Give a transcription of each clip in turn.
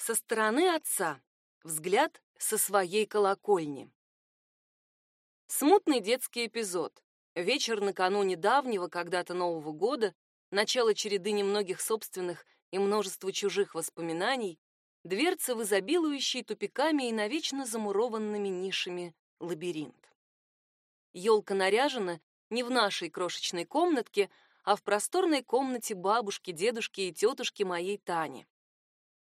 Со стороны отца. Взгляд со своей колокольни. Смутный детский эпизод. Вечер накануне давнего, когда-то Нового года, начало череды немногих собственных и множества чужих воспоминаний, дверца в изобилующий тупиками и навечно замурованными нишами лабиринт. Елка наряжена не в нашей крошечной комнатке, а в просторной комнате бабушки, дедушки и тетушки моей Тани.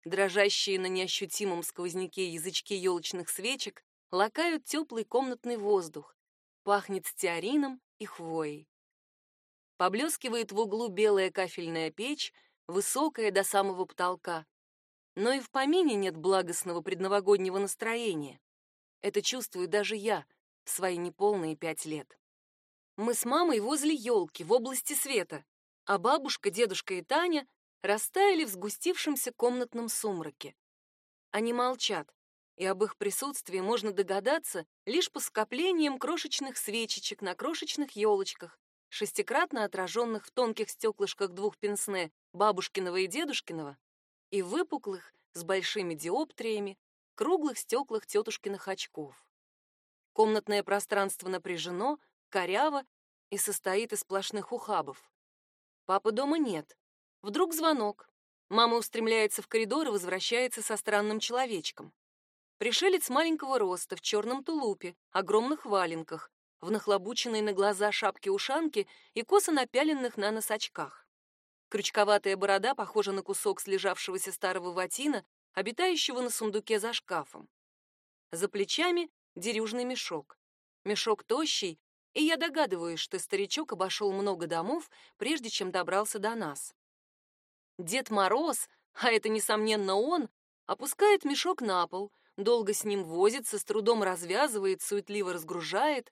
Дрожащие на неощутимом сквозняке язычки елочных свечек лакают теплый комнатный воздух, пахнет стеарином и хвоей. Поблескивает в углу белая кафельная печь, высокая до самого потолка. Но и в помине нет благостного предновогоднего настроения. Это чувствую даже я в свои неполные пять лет. Мы с мамой возле елки в области света, а бабушка, дедушка и Таня растаяли в сгустившемся комнатном сумраке. Они молчат, и об их присутствии можно догадаться лишь по скоплениям крошечных свечечек на крошечных елочках, шестикратно отраженных в тонких стеклышках двух пенсне бабушкиного и дедушкиного, и выпуклых с большими диоптриями круглых стеклах тетушкиных очков. Комнатное пространство напряжено, коряво и состоит из сплошных ухабов. Папы дома нет, Вдруг звонок. Мама устремляется в коридор и возвращается со странным человечком. Пришелец маленького роста, в черном тулупе, огромных валенках, в нахлобученной на глаза шапке-ушанке и косо напяленных на нос очках. Крючковатая борода похожа на кусок слежавшегося старого ватина, обитающего на сундуке за шкафом. За плечами дерюжный мешок. Мешок тощий, и я догадываюсь, что старичок обошел много домов, прежде чем добрался до нас. Дед Мороз, а это, несомненно, он, опускает мешок на пол, долго с ним возится, с трудом развязывает, суетливо разгружает.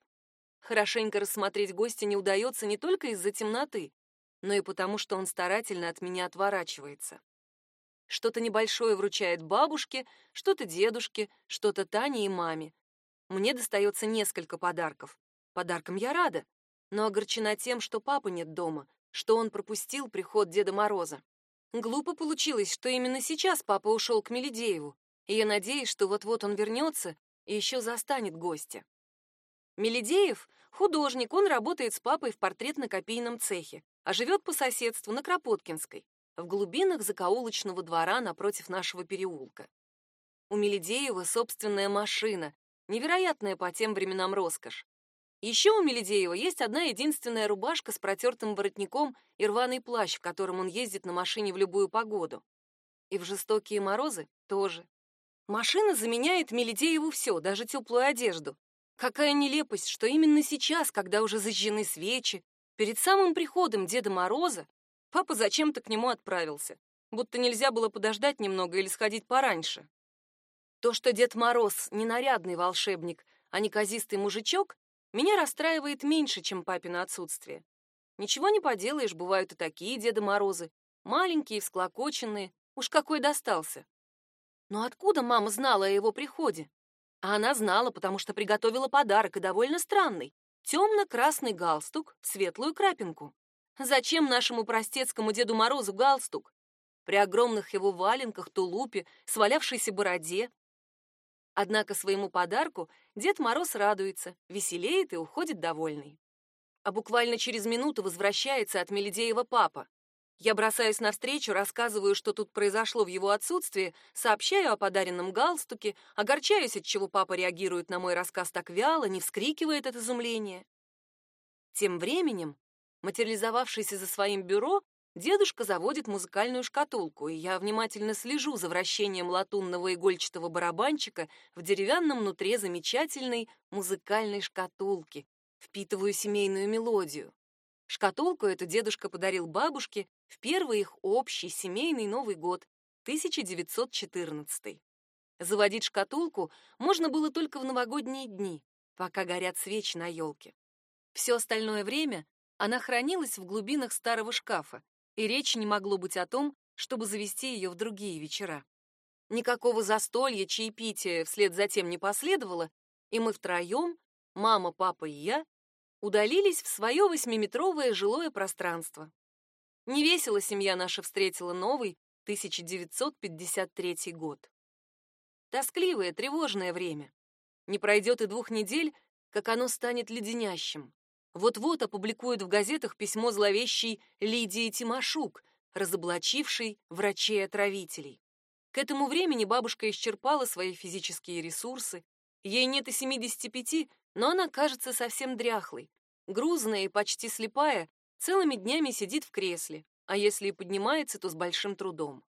Хорошенько рассмотреть гостя не удается не только из-за темноты, но и потому, что он старательно от меня отворачивается. Что-то небольшое вручает бабушке, что-то дедушке, что-то Тане и маме. Мне достается несколько подарков. Подаркам я рада, но огорчена тем, что папы нет дома, что он пропустил приход Деда Мороза. Глупо получилось, что именно сейчас папа ушел к Мелидееву, и я надеюсь, что вот-вот он вернется и еще застанет гостя. Мелидеев — художник, он работает с папой в портрет-копийном цехе, а живет по соседству на Кропоткинской, в глубинах закоулочного двора напротив нашего переулка. У Мелидеева собственная машина, невероятная по тем временам роскошь. Еще у Меледеева есть одна единственная рубашка с протертым воротником и рваный плащ, в котором он ездит на машине в любую погоду. И в жестокие морозы тоже. Машина заменяет Меледееву все, даже теплую одежду. Какая нелепость, что именно сейчас, когда уже зажжены свечи, перед самым приходом Деда Мороза, папа зачем-то к нему отправился, будто нельзя было подождать немного или сходить пораньше. То, что Дед Мороз не нарядный волшебник, а неказистый мужичок, меня расстраивает меньше, чем папино отсутствие. Ничего не поделаешь, бывают и такие Деды Морозы, маленькие, всклокоченные, уж какой достался. Но откуда мама знала о его приходе? А она знала, потому что приготовила подарок, и довольно странный. Темно-красный галстук в светлую крапинку. Зачем нашему простецкому Деду Морозу галстук? При огромных его валенках, тулупе, свалявшейся бороде, Однако своему подарку Дед Мороз радуется, веселеет и уходит довольный. А буквально через минуту возвращается от Меледеева папа. Я бросаюсь навстречу, рассказываю, что тут произошло в его отсутствии, сообщаю о подаренном галстуке, огорчаюсь, от чего папа реагирует на мой рассказ так вяло, не вскрикивает от изумления. Тем временем, материализовавшийся за своим бюро, Дедушка заводит музыкальную шкатулку, и я внимательно слежу за вращением латунного игольчатого барабанчика в деревянном нутре замечательной музыкальной шкатулки, впитываю семейную мелодию. Шкатулку эту дедушка подарил бабушке в первый их общий семейный Новый год, 1914. Заводить шкатулку можно было только в новогодние дни, пока горят свечи на елке. Все остальное время она хранилась в глубинах старого шкафа, и речи не могло быть о том, чтобы завести ее в другие вечера. Никакого застолья, чаепития вслед за тем не последовало, и мы втроем, мама, папа и я, удалились в свое восьмиметровое жилое пространство. Невесело семья наша встретила новый, 1953 год. Тоскливое, тревожное время. Не пройдет и двух недель, как оно станет леденящим. Вот-вот опубликуют в газетах письмо зловещей Лидии Тимошук, разоблачившей врачей-отравителей. К этому времени бабушка исчерпала свои физические ресурсы. Ей нет и 75, но она кажется совсем дряхлой. Грузная и почти слепая, целыми днями сидит в кресле, а если и поднимается, то с большим трудом.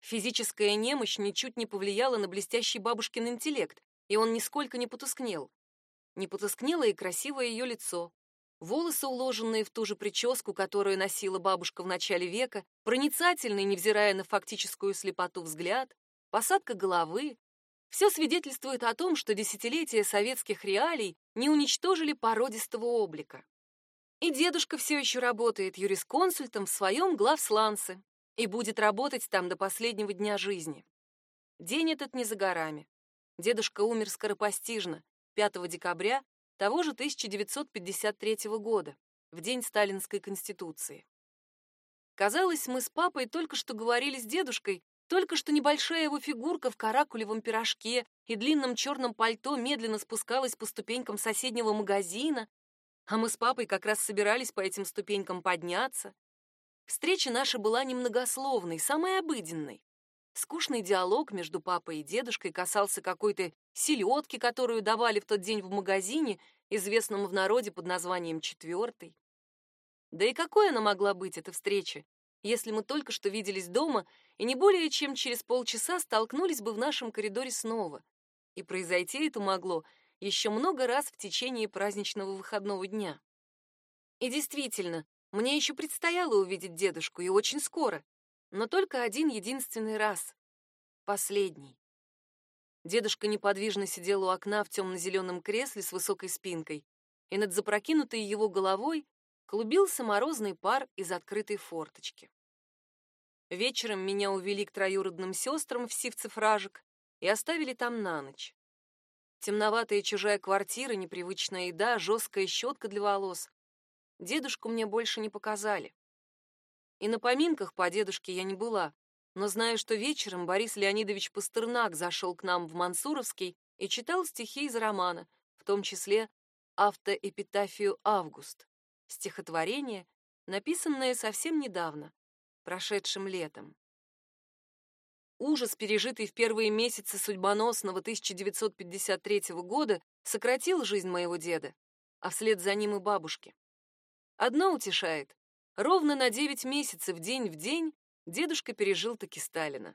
Физическая немощь ничуть не повлияла на блестящий бабушкин интеллект, и он нисколько не потускнел. Не потускнело и красивое ее лицо. Волосы, уложенные в ту же прическу, которую носила бабушка в начале века, проницательный, невзирая на фактическую слепоту взгляд, посадка головы, все свидетельствует о том, что десятилетия советских реалий не уничтожили породистого облика. И дедушка все еще работает юрисконсультом в своем главсланце и будет работать там до последнего дня жизни. День этот не за горами. Дедушка умер скоропостижно, 5 декабря того же 1953 года, в день Сталинской Конституции. Казалось, мы с папой только что говорили с дедушкой, только что небольшая его фигурка в каракулевом пирожке и длинном черном пальто медленно спускалась по ступенькам соседнего магазина, а мы с папой как раз собирались по этим ступенькам подняться. Встреча наша была немногословной, самой обыденной. Скучный диалог между папой и дедушкой касался какой-то селедки, которую давали в тот день в магазине, известном в народе под названием «Четвертый». Да и какой она могла быть, эта встреча, если мы только что виделись дома и не более чем через полчаса столкнулись бы в нашем коридоре снова. И произойти это могло еще много раз в течение праздничного выходного дня. И действительно, мне еще предстояло увидеть дедушку, и очень скоро но только один единственный раз. Последний. Дедушка неподвижно сидел у окна в темно-зеленом кресле с высокой спинкой, и над запрокинутой его головой клубился морозный пар из открытой форточки. Вечером меня увели к троюродным сестрам в сивцефражек и оставили там на ночь. Темноватая чужая квартира, непривычная еда, жесткая щетка для волос. Дедушку мне больше не показали. И на поминках по дедушке я не была, но знаю, что вечером Борис Леонидович Пастернак зашел к нам в Мансуровский и читал стихи из романа, в том числе автоэпитафию «Август», стихотворение, написанное совсем недавно, прошедшим летом. Ужас, пережитый в первые месяцы судьбоносного 1953 года, сократил жизнь моего деда, а вслед за ним и бабушки. Одно утешает. Ровно на 9 месяцев день в день дедушка пережил таки Сталина.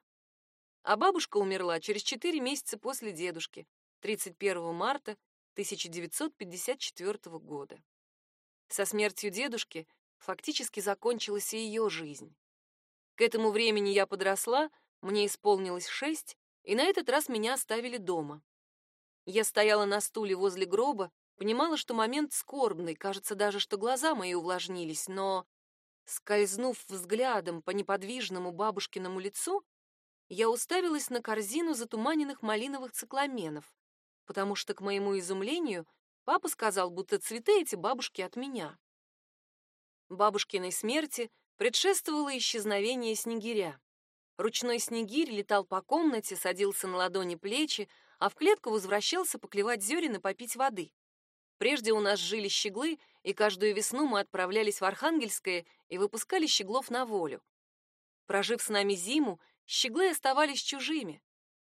А бабушка умерла через 4 месяца после дедушки, 31 марта 1954 года. Со смертью дедушки фактически закончилась и ее жизнь. К этому времени я подросла, мне исполнилось шесть, и на этот раз меня оставили дома. Я стояла на стуле возле гроба, понимала, что момент скорбный, кажется даже, что глаза мои увлажнились, но Скользнув взглядом по неподвижному бабушкиному лицу, я уставилась на корзину затуманенных малиновых цикламенов, потому что, к моему изумлению, папа сказал, будто цветы эти бабушки от меня. Бабушкиной смерти предшествовало исчезновение снегиря. Ручной снегирь летал по комнате, садился на ладони плечи, а в клетку возвращался поклевать зерен и попить воды. Прежде у нас жили щеглы, и каждую весну мы отправлялись в Архангельское и выпускали щеглов на волю. Прожив с нами зиму, щеглы оставались чужими,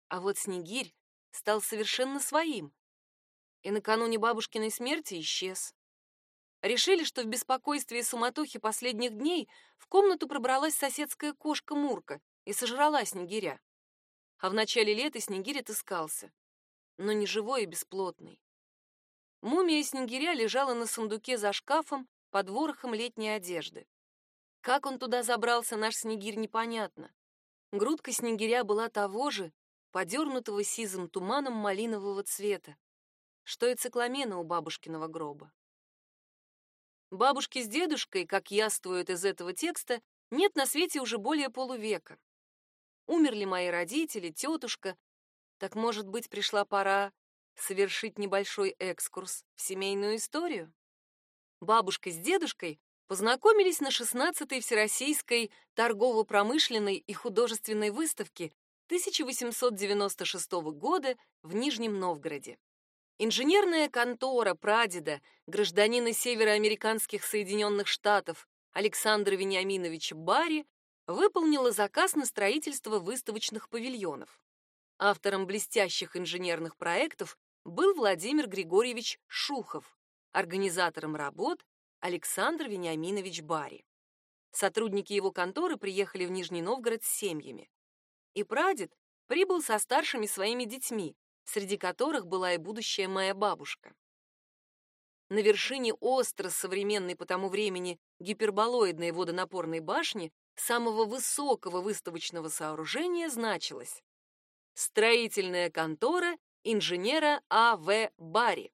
а вот Снегирь стал совершенно своим. И накануне бабушкиной смерти исчез. Решили, что в беспокойстве и суматохе последних дней в комнату пробралась соседская кошка Мурка и сожрала Снегиря. А в начале лета Снегирь отыскался, но не живой и бесплотный. Мумия Снегиря лежала на сундуке за шкафом под ворохом летней одежды. Как он туда забрался, наш Снегирь, непонятно. Грудка Снегиря была того же, подернутого сизым туманом малинового цвета, что и цикламена у бабушкиного гроба. Бабушки с дедушкой, как яствует из этого текста, нет на свете уже более полувека. Умерли мои родители, тетушка. Так, может быть, пришла пора совершить небольшой экскурс в семейную историю. Бабушка с дедушкой познакомились на 16-й Всероссийской торгово-промышленной и художественной выставке 1896 года в Нижнем Новгороде. Инженерная контора прадеда, гражданина североамериканских Соединенных Штатов Александра Вениаминовича Барри, выполнила заказ на строительство выставочных павильонов. Автором блестящих инженерных проектов был Владимир Григорьевич Шухов, организатором работ Александр Вениаминович Бари. Сотрудники его конторы приехали в Нижний Новгород с семьями. И прадед прибыл со старшими своими детьми, среди которых была и будущая моя бабушка. На вершине остро современной по тому времени гиперболоидной водонапорной башни самого высокого выставочного сооружения значилось «Строительная контора инженера А.В. Барри»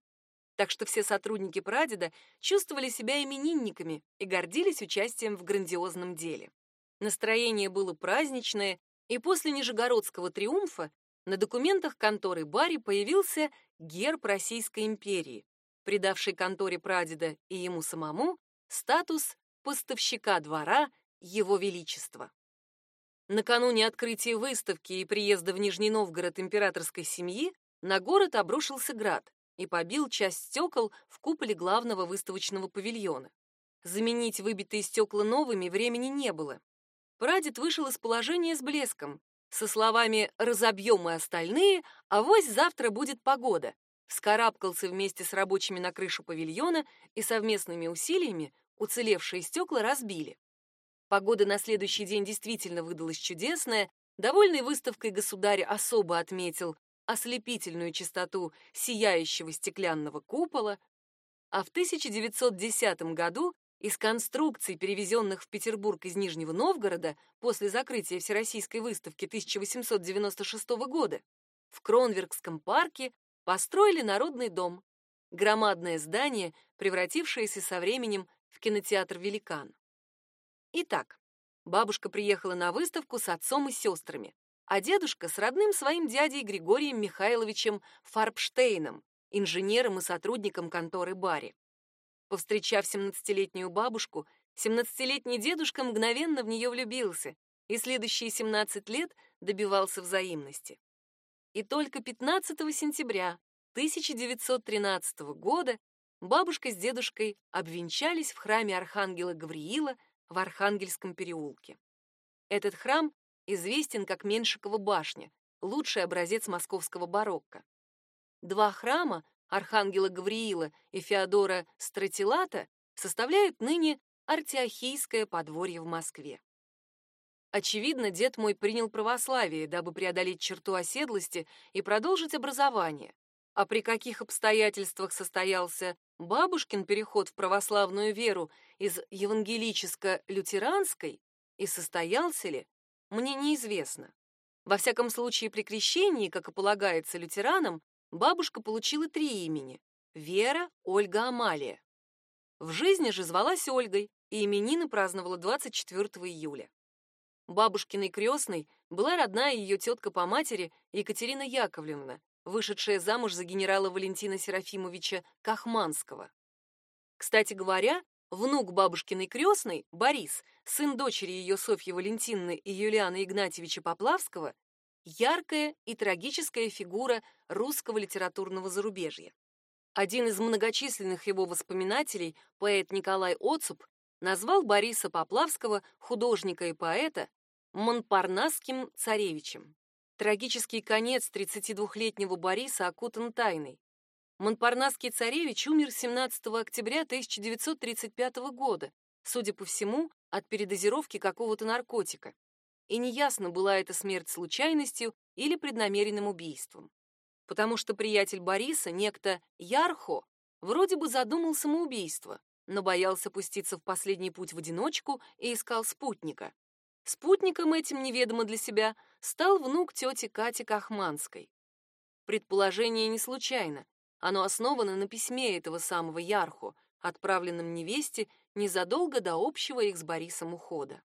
так что все сотрудники прадеда чувствовали себя именинниками и гордились участием в грандиозном деле. Настроение было праздничное, и после Нижегородского триумфа на документах конторы Барри появился герб Российской империи, придавший конторе прадеда и ему самому статус поставщика двора Его Величества. Накануне открытия выставки и приезда в Нижний Новгород императорской семьи на город обрушился град, и побил часть стекол в куполе главного выставочного павильона. Заменить выбитые стекла новыми времени не было. Прадед вышел из положения с блеском, со словами «разобьем мы остальные, а вось завтра будет погода», вскарабкался вместе с рабочими на крышу павильона и совместными усилиями уцелевшие стекла разбили. Погода на следующий день действительно выдалась чудесная, довольный выставкой государь особо отметил ослепительную чистоту сияющего стеклянного купола, а в 1910 году из конструкций, перевезенных в Петербург из Нижнего Новгорода после закрытия Всероссийской выставки 1896 года, в Кронверкском парке построили Народный дом, громадное здание, превратившееся со временем в кинотеатр «Великан». Итак, бабушка приехала на выставку с отцом и сестрами а дедушка с родным своим дядей Григорием Михайловичем Фарбштейном, инженером и сотрудником конторы Барри. Повстречав семнадцатилетнюю бабушку, семнадцатилетний дедушка мгновенно в нее влюбился и следующие 17 лет добивался взаимности. И только 15 сентября 1913 года бабушка с дедушкой обвенчались в храме Архангела Гавриила в Архангельском переулке. Этот храм известен как Меншикова башня, лучший образец московского барокко. Два храма, Архангела Гавриила и Феодора Стратилата, составляют ныне Артиохийское подворье в Москве. Очевидно, дед мой принял православие, дабы преодолеть черту оседлости и продолжить образование. А при каких обстоятельствах состоялся бабушкин переход в православную веру из евангелическо-лютеранской и состоялся ли, мне неизвестно. Во всяком случае, при крещении, как и полагается лютеранам, бабушка получила три имени — Вера, Ольга, Амалия. В жизни же звалась Ольгой, и именины праздновала 24 июля. Бабушкиной крестной была родная ее тетка по матери Екатерина Яковлевна, вышедшая замуж за генерала Валентина Серафимовича Кахманского. Кстати говоря, Внук бабушкиной крестной, Борис, сын дочери ее Софьи Валентиновны и Юлиана Игнатьевича Поплавского, яркая и трагическая фигура русского литературного зарубежья. Один из многочисленных его воспоминателей, поэт Николай Оцуп, назвал Бориса Поплавского, художника и поэта, Монпарнасским царевичем. Трагический конец 32-летнего Бориса окутан тайной. Монпарнасский царевич умер 17 октября 1935 года, судя по всему, от передозировки какого-то наркотика. И неясно, была это смерть случайностью или преднамеренным убийством. Потому что приятель Бориса, некто Ярхо, вроде бы задумал самоубийство, но боялся пуститься в последний путь в одиночку и искал спутника. Спутником этим неведомо для себя стал внук тети Кати Кахманской. Предположение не случайно. Оно основано на письме этого самого Ярху, отправленном невесте незадолго до общего их с Борисом ухода.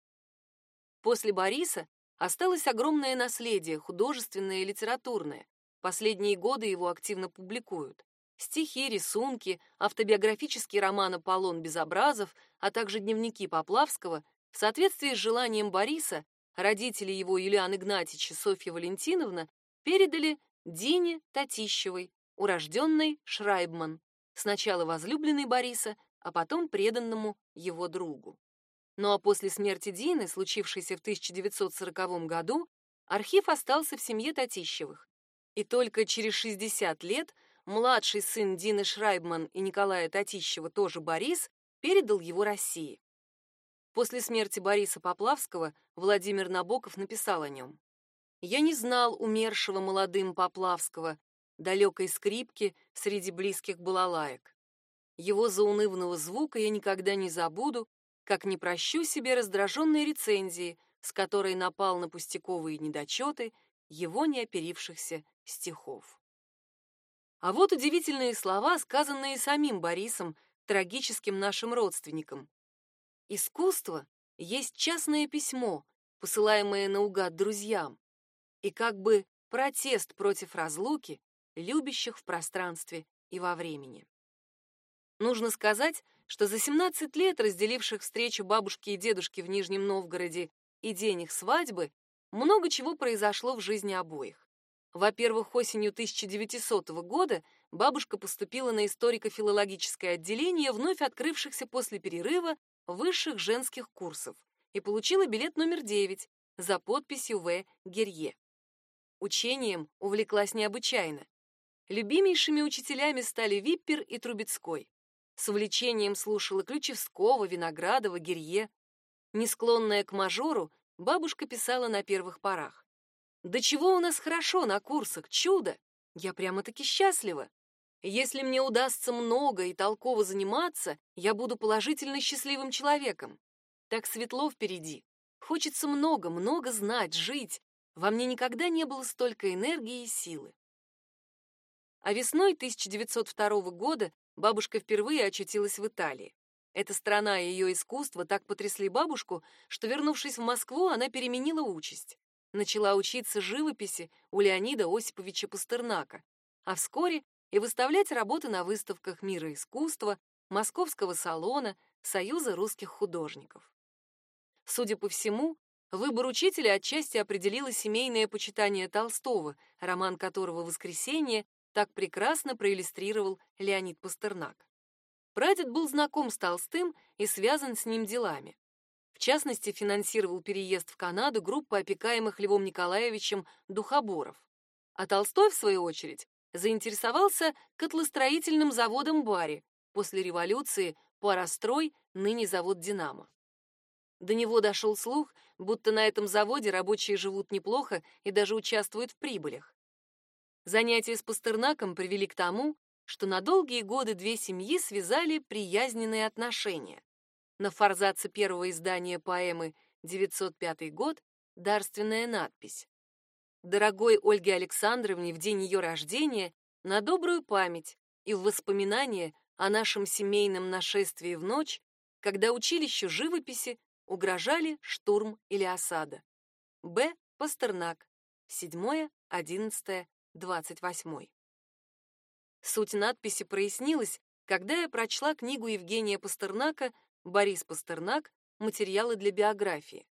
После Бориса осталось огромное наследие, художественное и литературное. Последние годы его активно публикуют. стихи, рисунки, автобиографический роман «Аполлон Безобразов», а также дневники Поплавского, в соответствии с желанием Бориса, родители его Юлиан Игнатьевич и Софья Валентиновна передали Дине Татищевой, урожденной Шрайбман, сначала возлюбленной Бориса, а потом преданному его другу. Ну а после смерти Дины, случившейся в 1940 году, архив остался в семье Татищевых. И только через 60 лет младший сын Дины Шрайбман и Николая Татищева, тоже Борис, передал его России. После смерти Бориса Поплавского Владимир Набоков написал о нем. «Я не знал умершего молодым Поплавского, далекой скрипки среди близких балалаек. Его заунывного звука я никогда не забуду, как не прощу себе раздраженные рецензии, с которой напал на пустяковые недочеты его неоперившихся стихов. А вот удивительные слова, сказанные самим Борисом, трагическим нашим родственникам. Искусство есть частное письмо, посылаемое наугад друзьям, и как бы протест против разлуки, любящих в пространстве и во времени. Нужно сказать, что за 17 лет, разделивших встречу бабушки и дедушки в Нижнем Новгороде и день их свадьбы, много чего произошло в жизни обоих. Во-первых, осенью 1900 года бабушка поступила на историко-филологическое отделение вновь открывшихся после перерыва высших женских курсов и получила билет номер 9 за подписью В. Герье. Учением увлеклась необычайно. Любимейшими учителями стали Виппер и Трубецкой. С увлечением слушала Ключевского, Виноградова, Герье. Не склонная к мажору, бабушка писала на первых порах. «Да чего у нас хорошо на курсах, чудо! Я прямо-таки счастлива. Если мне удастся много и толково заниматься, я буду положительно счастливым человеком. Так светло впереди. Хочется много, много знать, жить. Во мне никогда не было столько энергии и силы. А весной 1902 года бабушка впервые очутилась в Италии. Эта страна и ее искусство так потрясли бабушку, что, вернувшись в Москву, она переменила участь. Начала учиться живописи у Леонида Осиповича Пастернака, а вскоре и выставлять работы на выставках мира искусства, Московского салона, Союза русских художников. Судя по всему, выбор учителя отчасти определило семейное почитание Толстого, роман которого «Воскресенье» так прекрасно проиллюстрировал Леонид Пастернак. Прадед был знаком с Толстым и связан с ним делами. В частности, финансировал переезд в Канаду группы опекаемых Львом Николаевичем духоборов. А Толстой, в свою очередь, заинтересовался котлостроительным заводом Бари, после революции Парострой, ныне завод Динамо. До него дошел слух, будто на этом заводе рабочие живут неплохо и даже участвуют в прибылях. Занятия с Пастернаком привели к тому, что на долгие годы две семьи связали приязненные отношения. На форзаце первого издания поэмы «905 год» дарственная надпись. Дорогой Ольге Александровне в день ее рождения на добрую память и в воспоминания о нашем семейном нашествии в ночь, когда училищу живописи угрожали штурм или осада. Б. Пастернак. 7, 11, 28. Суть надписи прояснилась, когда я прочла книгу Евгения Пастернака «Борис Пастернак. Материалы для биографии».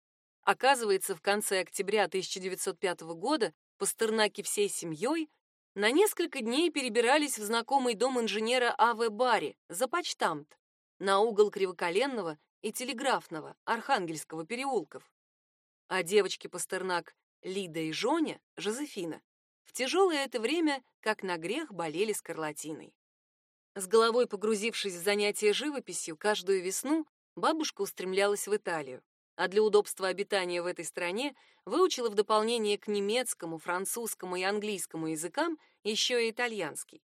Оказывается, в конце октября 1905 года Пастернаки всей семьей на несколько дней перебирались в знакомый дом инженера А.В. Барри за почтамт на угол Кривоколенного и Телеграфного Архангельского переулков. А девочки Пастернак Лида и Жоня, Жозефина, в тяжелое это время, как на грех, болели скарлатиной. С головой погрузившись в занятия живописью, каждую весну бабушка устремлялась в Италию, а для удобства обитания в этой стране выучила в дополнение к немецкому, французскому и английскому языкам еще и итальянский.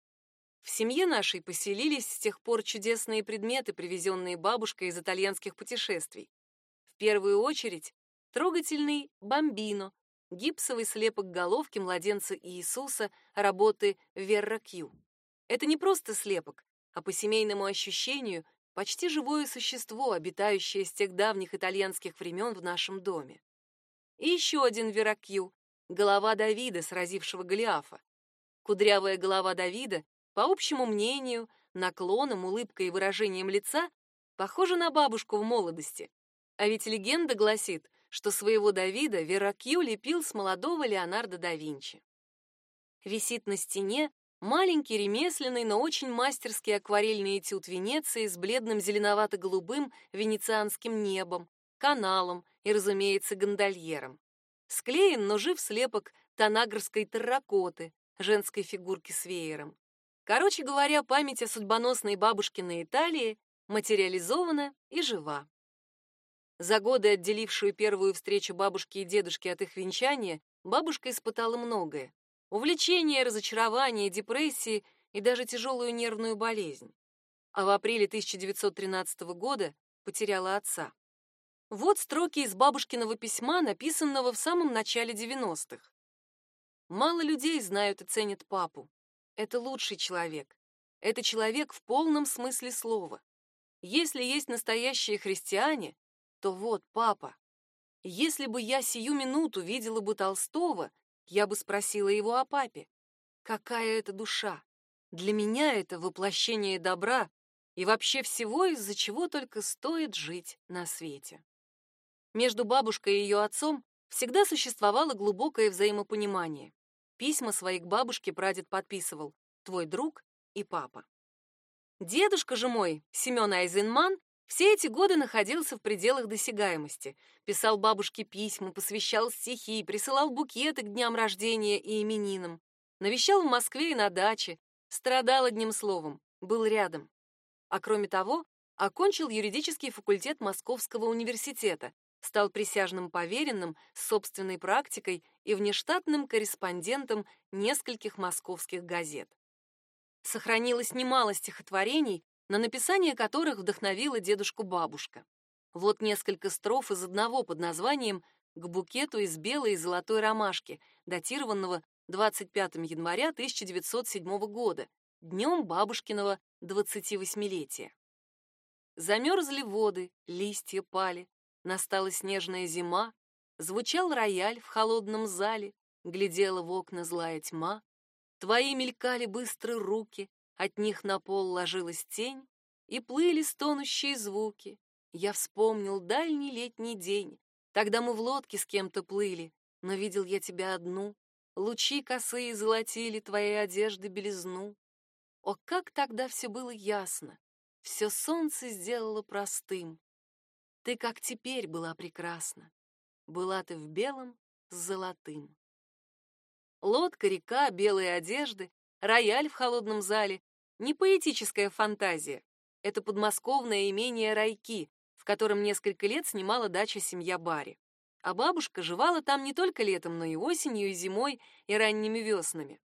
В семье нашей поселились с тех пор чудесные предметы, привезенные бабушкой из итальянских путешествий. В первую очередь трогательный бомбино, гипсовый слепок головки младенца Иисуса работы Верра Кью. Это не просто слепок, а по семейному ощущению почти живое существо, обитающее с тех давних итальянских времен в нашем доме. И еще один Веракью — голова Давида, сразившего Голиафа. Кудрявая голова Давида по общему мнению, наклоном, улыбкой и выражением лица, похожа на бабушку в молодости. А ведь легенда гласит, что своего Давида Веракью лепил с молодого Леонардо да Винчи. Висит на стене маленький ремесленный, но очень мастерский акварельный этюд Венеции с бледным зеленовато-голубым венецианским небом, каналом и, разумеется, гондольером. Склеен, но жив слепок танагрской терракоты, женской фигурки с веером. Короче говоря, память о судьбоносной бабушкиной Италии материализована и жива. За годы, отделившую первую встречу бабушки и дедушки от их венчания, бабушка испытала многое. Увлечение, разочарование, депрессии и даже тяжелую нервную болезнь. А в апреле 1913 года потеряла отца. Вот строки из бабушкиного письма, написанного в самом начале 90-х. Мало людей знают и ценят папу. Это лучший человек. Это человек в полном смысле слова. Если есть настоящие христиане, то вот папа. Если бы я сию минуту видела бы Толстого, я бы спросила его о папе. Какая это душа? Для меня это воплощение добра и вообще всего, из-за чего только стоит жить на свете. Между бабушкой и ее отцом всегда существовало глубокое взаимопонимание. Письма свои к бабушке прадед подписывал «Твой друг и папа». Дедушка же мой, Семен Айзенман, все эти годы находился в пределах досягаемости, писал бабушке письма, посвящал стихи, присылал букеты к дням рождения и именинам, навещал в Москве и на даче, страдал одним словом, был рядом. А кроме того, окончил юридический факультет Московского университета, стал присяжным поверенным с собственной практикой и внештатным корреспондентом нескольких московских газет. Сохранилось немало стихотворений, на написание которых вдохновила дедушку бабушка. Вот несколько строф из одного под названием «К букету из белой и золотой ромашки», датированного 25 января 1907 года, днем бабушкиного 28-летия. Замерзли воды, листья пали, Настала снежная зима, звучал рояль в холодном зале, глядела в окна злая тьма. Твои мелькали быстро руки, от них на пол ложилась тень, и плыли стонущие звуки. Я вспомнил дальний летний день, тогда мы в лодке с кем-то плыли, но видел я тебя одну. Лучи косые золотили твоей одежды белизну. О, как тогда все было ясно! Все солнце сделало простым. Ты, как теперь, была прекрасна. Была ты в белом с золотым. Лодка, река, белые одежды, рояль в холодном зале — не поэтическая фантазия. Это подмосковное имение Райки, в котором несколько лет снимала дача семья Барри. А бабушка жевала там не только летом, но и осенью, и зимой, и ранними веснами.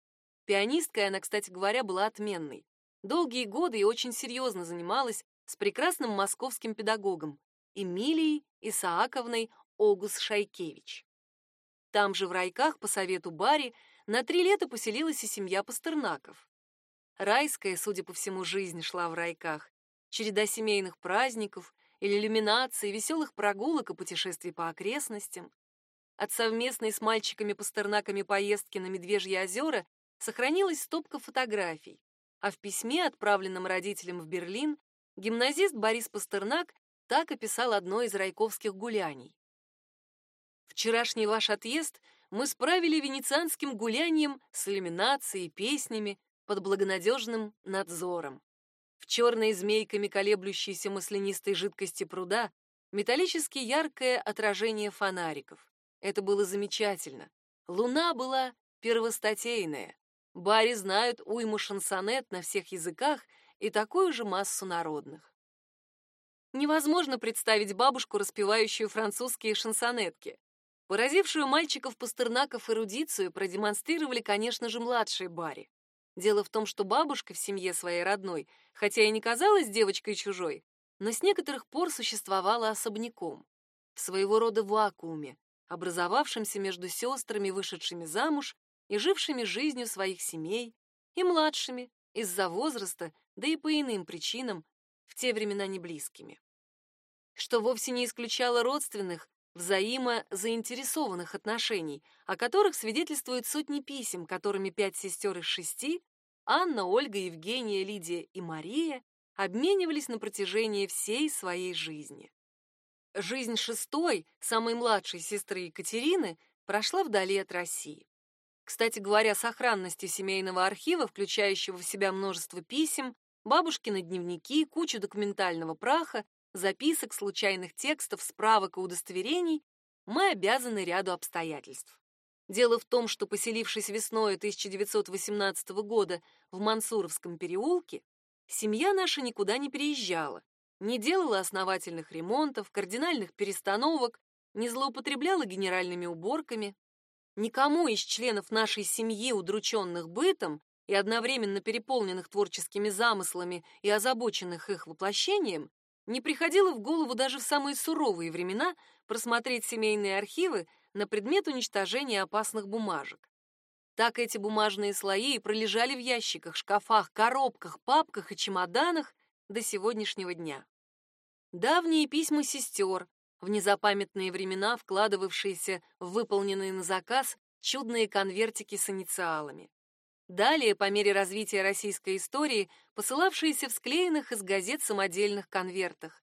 Пианисткой она, кстати говоря, была отменной. Долгие годы и очень серьезно занималась с прекрасным московским педагогом, Эмилией Исааковной Огус Шайкевич. Там же в Райках по совету Барри на три лета поселилась и семья Пастернаков. Райская, судя по всему, жизнь шла в Райках. Череда семейных праздников, иллюминаций, веселых прогулок и путешествий по окрестностям. От совместной с мальчиками-пастернаками поездки на Медвежье озера сохранилась стопка фотографий, а в письме, отправленном родителям в Берлин, гимназист Борис Пастернак так описал одно из райковских гуляний. Вчерашний ваш отъезд мы справили венецианским гулянием с иллюминацией, песнями, под благонадежным надзором. В черной змейками колеблющейся маслянистой жидкости пруда металлически яркое отражение фонариков. Это было замечательно. Луна была первостатейная. Бари знают уйму шансонет на всех языках и такую же массу народных. Невозможно представить бабушку, распевающую французские шансонетки. Поразившую мальчиков Пастернаков эрудицию продемонстрировали, конечно же, младшие Барри. Дело в том, что бабушка в семье своей родной, хотя и не казалась девочкой чужой, но с некоторых пор существовала особняком, в своего рода вакууме, образовавшемся между сестрами, вышедшими замуж и жившими жизнью своих семей, и младшими из-за возраста, да и по иным причинам, в те времена не близкими что вовсе не исключало родственных, взаимозаинтересованных отношений, о которых свидетельствуют сотни писем, которыми пять сестер из шести Анна, Ольга, Евгения, Лидия и Мария обменивались на протяжении всей своей жизни. Жизнь шестой, самой младшей сестры Екатерины, прошла вдали от России. Кстати говоря, сохранности семейного архива, включающего в себя множество писем, бабушкины дневники, кучу документального праха, записок, случайных текстов, справок и удостоверений, мы обязаны ряду обстоятельств. Дело в том, что поселившись весной 1918 года в Мансуровском переулке, семья наша никуда не переезжала, не делала основательных ремонтов, кардинальных перестановок, не злоупотребляла генеральными уборками. Никому из членов нашей семьи, удрученных бытом и одновременно переполненных творческими замыслами и озабоченных их воплощением, не приходило в голову даже в самые суровые времена просмотреть семейные архивы на предмет уничтожения опасных бумажек. Так эти бумажные слои пролежали в ящиках, шкафах, коробках, папках и чемоданах до сегодняшнего дня. Давние письма сестер, в незапамятные времена вкладывавшиеся в выполненные на заказ чудные конвертики с инициалами. Далее, по мере развития российской истории, посылавшиеся в склеенных из газет самодельных конвертах.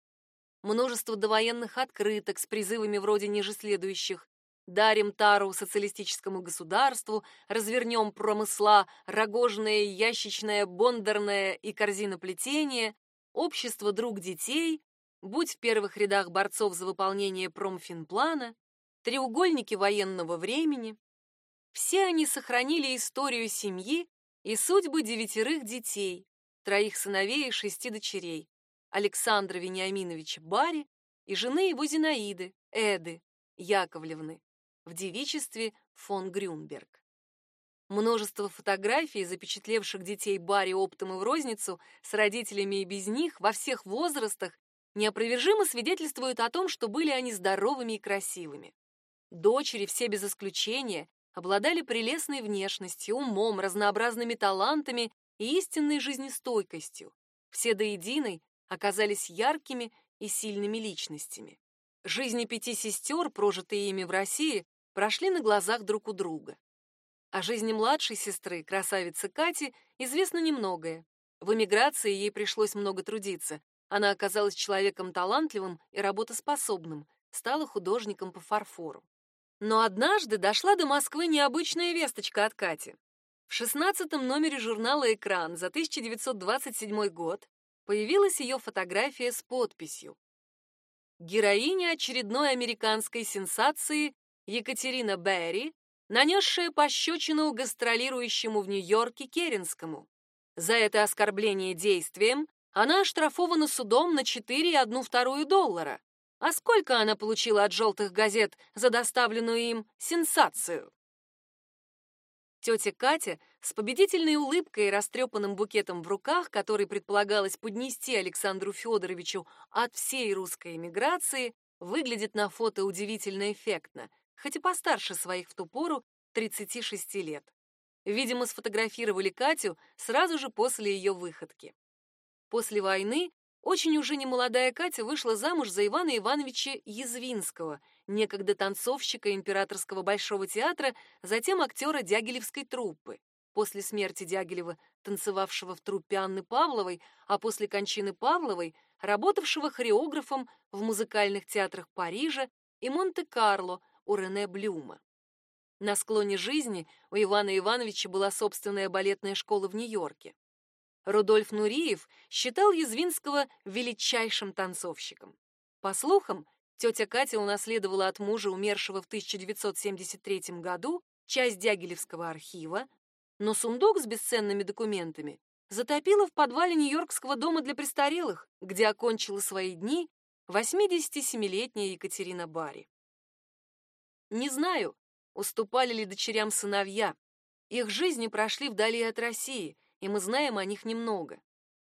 Множество довоенных открыток с призывами вроде ниже следующих «Дарим тару социалистическому государству», «Развернем промысла», «Рогожное, ящичное, бондарное и корзиноплетение», «Общество друг детей», «Будь в первых рядах борцов за выполнение промфинплана», «Треугольники военного времени», все они сохранили историю семьи и судьбы девятерых детей, троих сыновей и шести дочерей, Александра Вениаминовича Бари и жены его Зинаиды, Эды Яковлевны, в девичестве фон Грюнберг. Множество фотографий, запечатлевших детей Барри оптом и в розницу, с родителями и без них, во всех возрастах, неопровержимо свидетельствуют о том, что были они здоровыми и красивыми. Дочери все без исключения обладали прелестной внешностью, умом, разнообразными талантами и истинной жизнестойкостью. Все до единой оказались яркими и сильными личностями. Жизни пяти сестер, прожитые ими в России, прошли на глазах друг у друга. О жизни младшей сестры, красавицы Кати, известно немногое. В эмиграции ей пришлось много трудиться. Она оказалась человеком талантливым и работоспособным, стала художником по фарфору. Но однажды дошла до Москвы необычная весточка от Кати. В шестнадцатом номере журнала «Экран» за 1927 год появилась ее фотография с подписью. Героиня очередной американской сенсации Екатерина Берри, нанесшая пощечину гастролирующему в Нью-Йорке Керенскому. За это оскорбление действием она оштрафована судом на 4,1 вторую доллара. А сколько она получила от желтых газет за доставленную им сенсацию? Тетя Катя с победительной улыбкой и растрепанным букетом в руках, который предполагалось поднести Александру Федоровичу от всей русской эмиграции, выглядит на фото удивительно эффектно, хоть и постарше своих в ту пору 36 лет. Видимо, сфотографировали Катю сразу же после ее выходки. После войны очень уже немолодая Катя вышла замуж за Ивана Ивановича Язвинского, некогда танцовщика Императорского Большого театра, затем актера Дягилевской труппы. После смерти Дягилева, танцевавшего в труппе Анны Павловой, а после кончины Павловой, работавшего хореографом в музыкальных театрах Парижа и Монте-Карло у Рене Блюма. На склоне жизни у Ивана Ивановича была собственная балетная школа в Нью-Йорке. Рудольф Нуриев считал Язвинского величайшим танцовщиком. По слухам, тетя Катя унаследовала от мужа, умершего в 1973 году, часть Дягилевского архива, но сундук с бесценными документами затопила в подвале Нью-Йоркского дома для престарелых, где окончила свои дни 87-летняя Екатерина Барри. Не знаю, уступали ли дочерям сыновья. Их жизни прошли вдали от России, и мы знаем о них немного.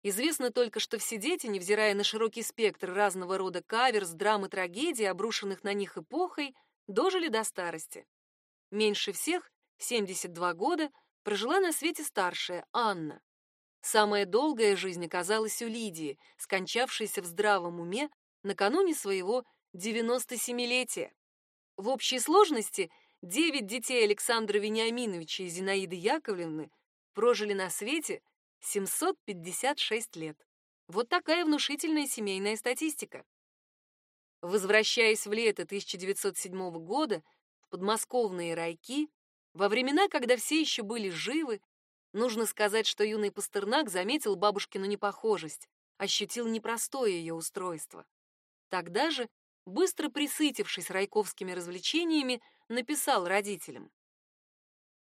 Известно только, что все дети, невзирая на широкий спектр разного рода каверс, драм и трагедий, обрушенных на них эпохой, дожили до старости. Меньше всех, 72 года, прожила на свете старшая Анна. Самая долгая жизнь оказалась у Лидии, скончавшейся в здравом уме накануне своего 97-летия. В общей сложности девять детей Александра Вениаминовича и Зинаиды Яковлевны прожили на свете 756 лет. Вот такая внушительная семейная статистика. Возвращаясь в лето 1907 года в подмосковные райки, во времена, когда все еще были живы, нужно сказать, что юный Пастернак заметил бабушкину непохожесть, ощутил непростое ее устройство. Тогда же, быстро присытившись райковскими развлечениями, написал родителям.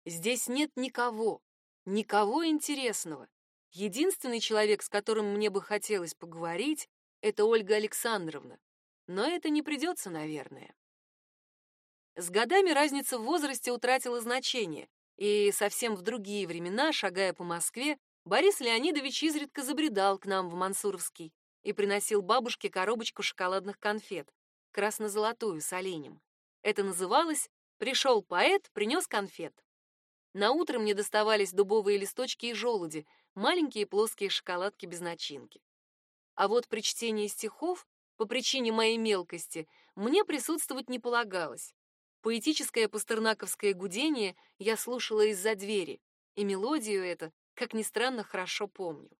«Здесь нет никого, никого интересного. Единственный человек, с которым мне бы хотелось поговорить, это Ольга Александровна но это не придется, наверное. С годами разница в возрасте утратила значение, и совсем в другие времена, шагая по Москве, Борис Леонидович изредка забредал к нам в Мансуровский и приносил бабушке коробочку шоколадных конфет, красно-золотую с оленем. Это называлось «Пришел поэт, принес конфет». На утро мне доставались дубовые листочки и желуди, маленькие плоские шоколадки без начинки. А вот при чтении стихов по причине моей мелкости, мне присутствовать не полагалось. Поэтическое пастернаковское гудение я слушала из-за двери, и мелодию эту, как ни странно, хорошо помню.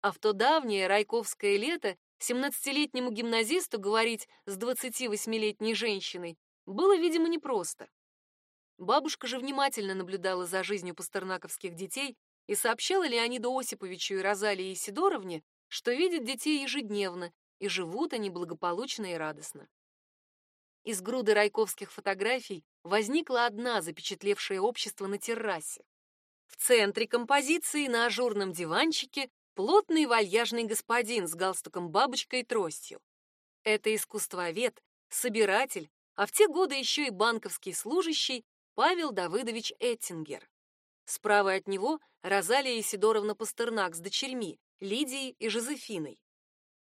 А в то давнее райковское лето семнадцатилетнему гимназисту говорить с 28-летней женщиной было, видимо, непросто. Бабушка же внимательно наблюдала за жизнью пастернаковских детей и сообщала Леониду Осиповичу и Розалии Сидоровне, что видит детей ежедневно и живут они благополучно и радостно. Из груды райковских фотографий возникла одна, запечатлевшая общество на террасе. В центре композиции на ажурном диванчике плотный вальяжный господин с галстуком бабочкой и тростью. Это искусствовед, собиратель, а в те годы еще и банковский служащий Павел Давыдович Эттингер. Справа от него Розалия Исидоровна Пастернак с дочерьми Лидией и Жозефиной.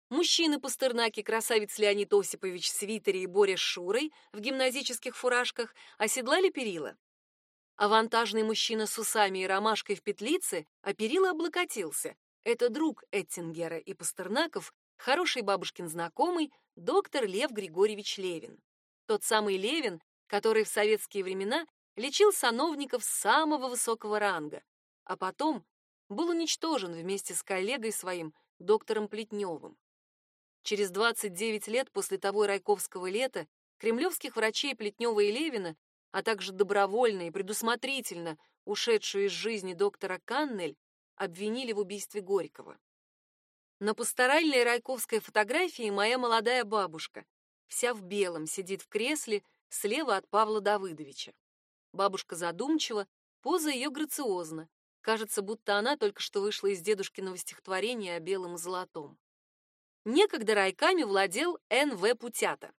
Мужчины Пастернаки, красавец Леонид Осипович в свитере и Боря с Шурой в гимназических фуражках оседлали перила. Авантажный мужчина с усами и ромашкой в петлице о перила облокотился. Это друг Эттингера и Пастернаков, хороший бабушкин знакомый, доктор Лев Григорьевич Левин. Тот самый Левин, который в советские времена лечил сановников самого высокого ранга, а потом был уничтожен вместе с коллегой своим, доктором Плетневым. Через 29 лет после того Райковского лета кремлевских врачей Плетнева и Левина, а также добровольно и предусмотрительно ушедшую из жизни доктора Каннель, обвинили в убийстве Горького. На пасторальной райковской фотографии моя молодая бабушка, вся в белом, сидит в кресле слева от Павла Давыдовича. Бабушка задумчива, поза ее грациозна. Кажется, будто она только что вышла из дедушкиного стихотворения о белом и золотом. Некогда райками владел Н.В. Путята.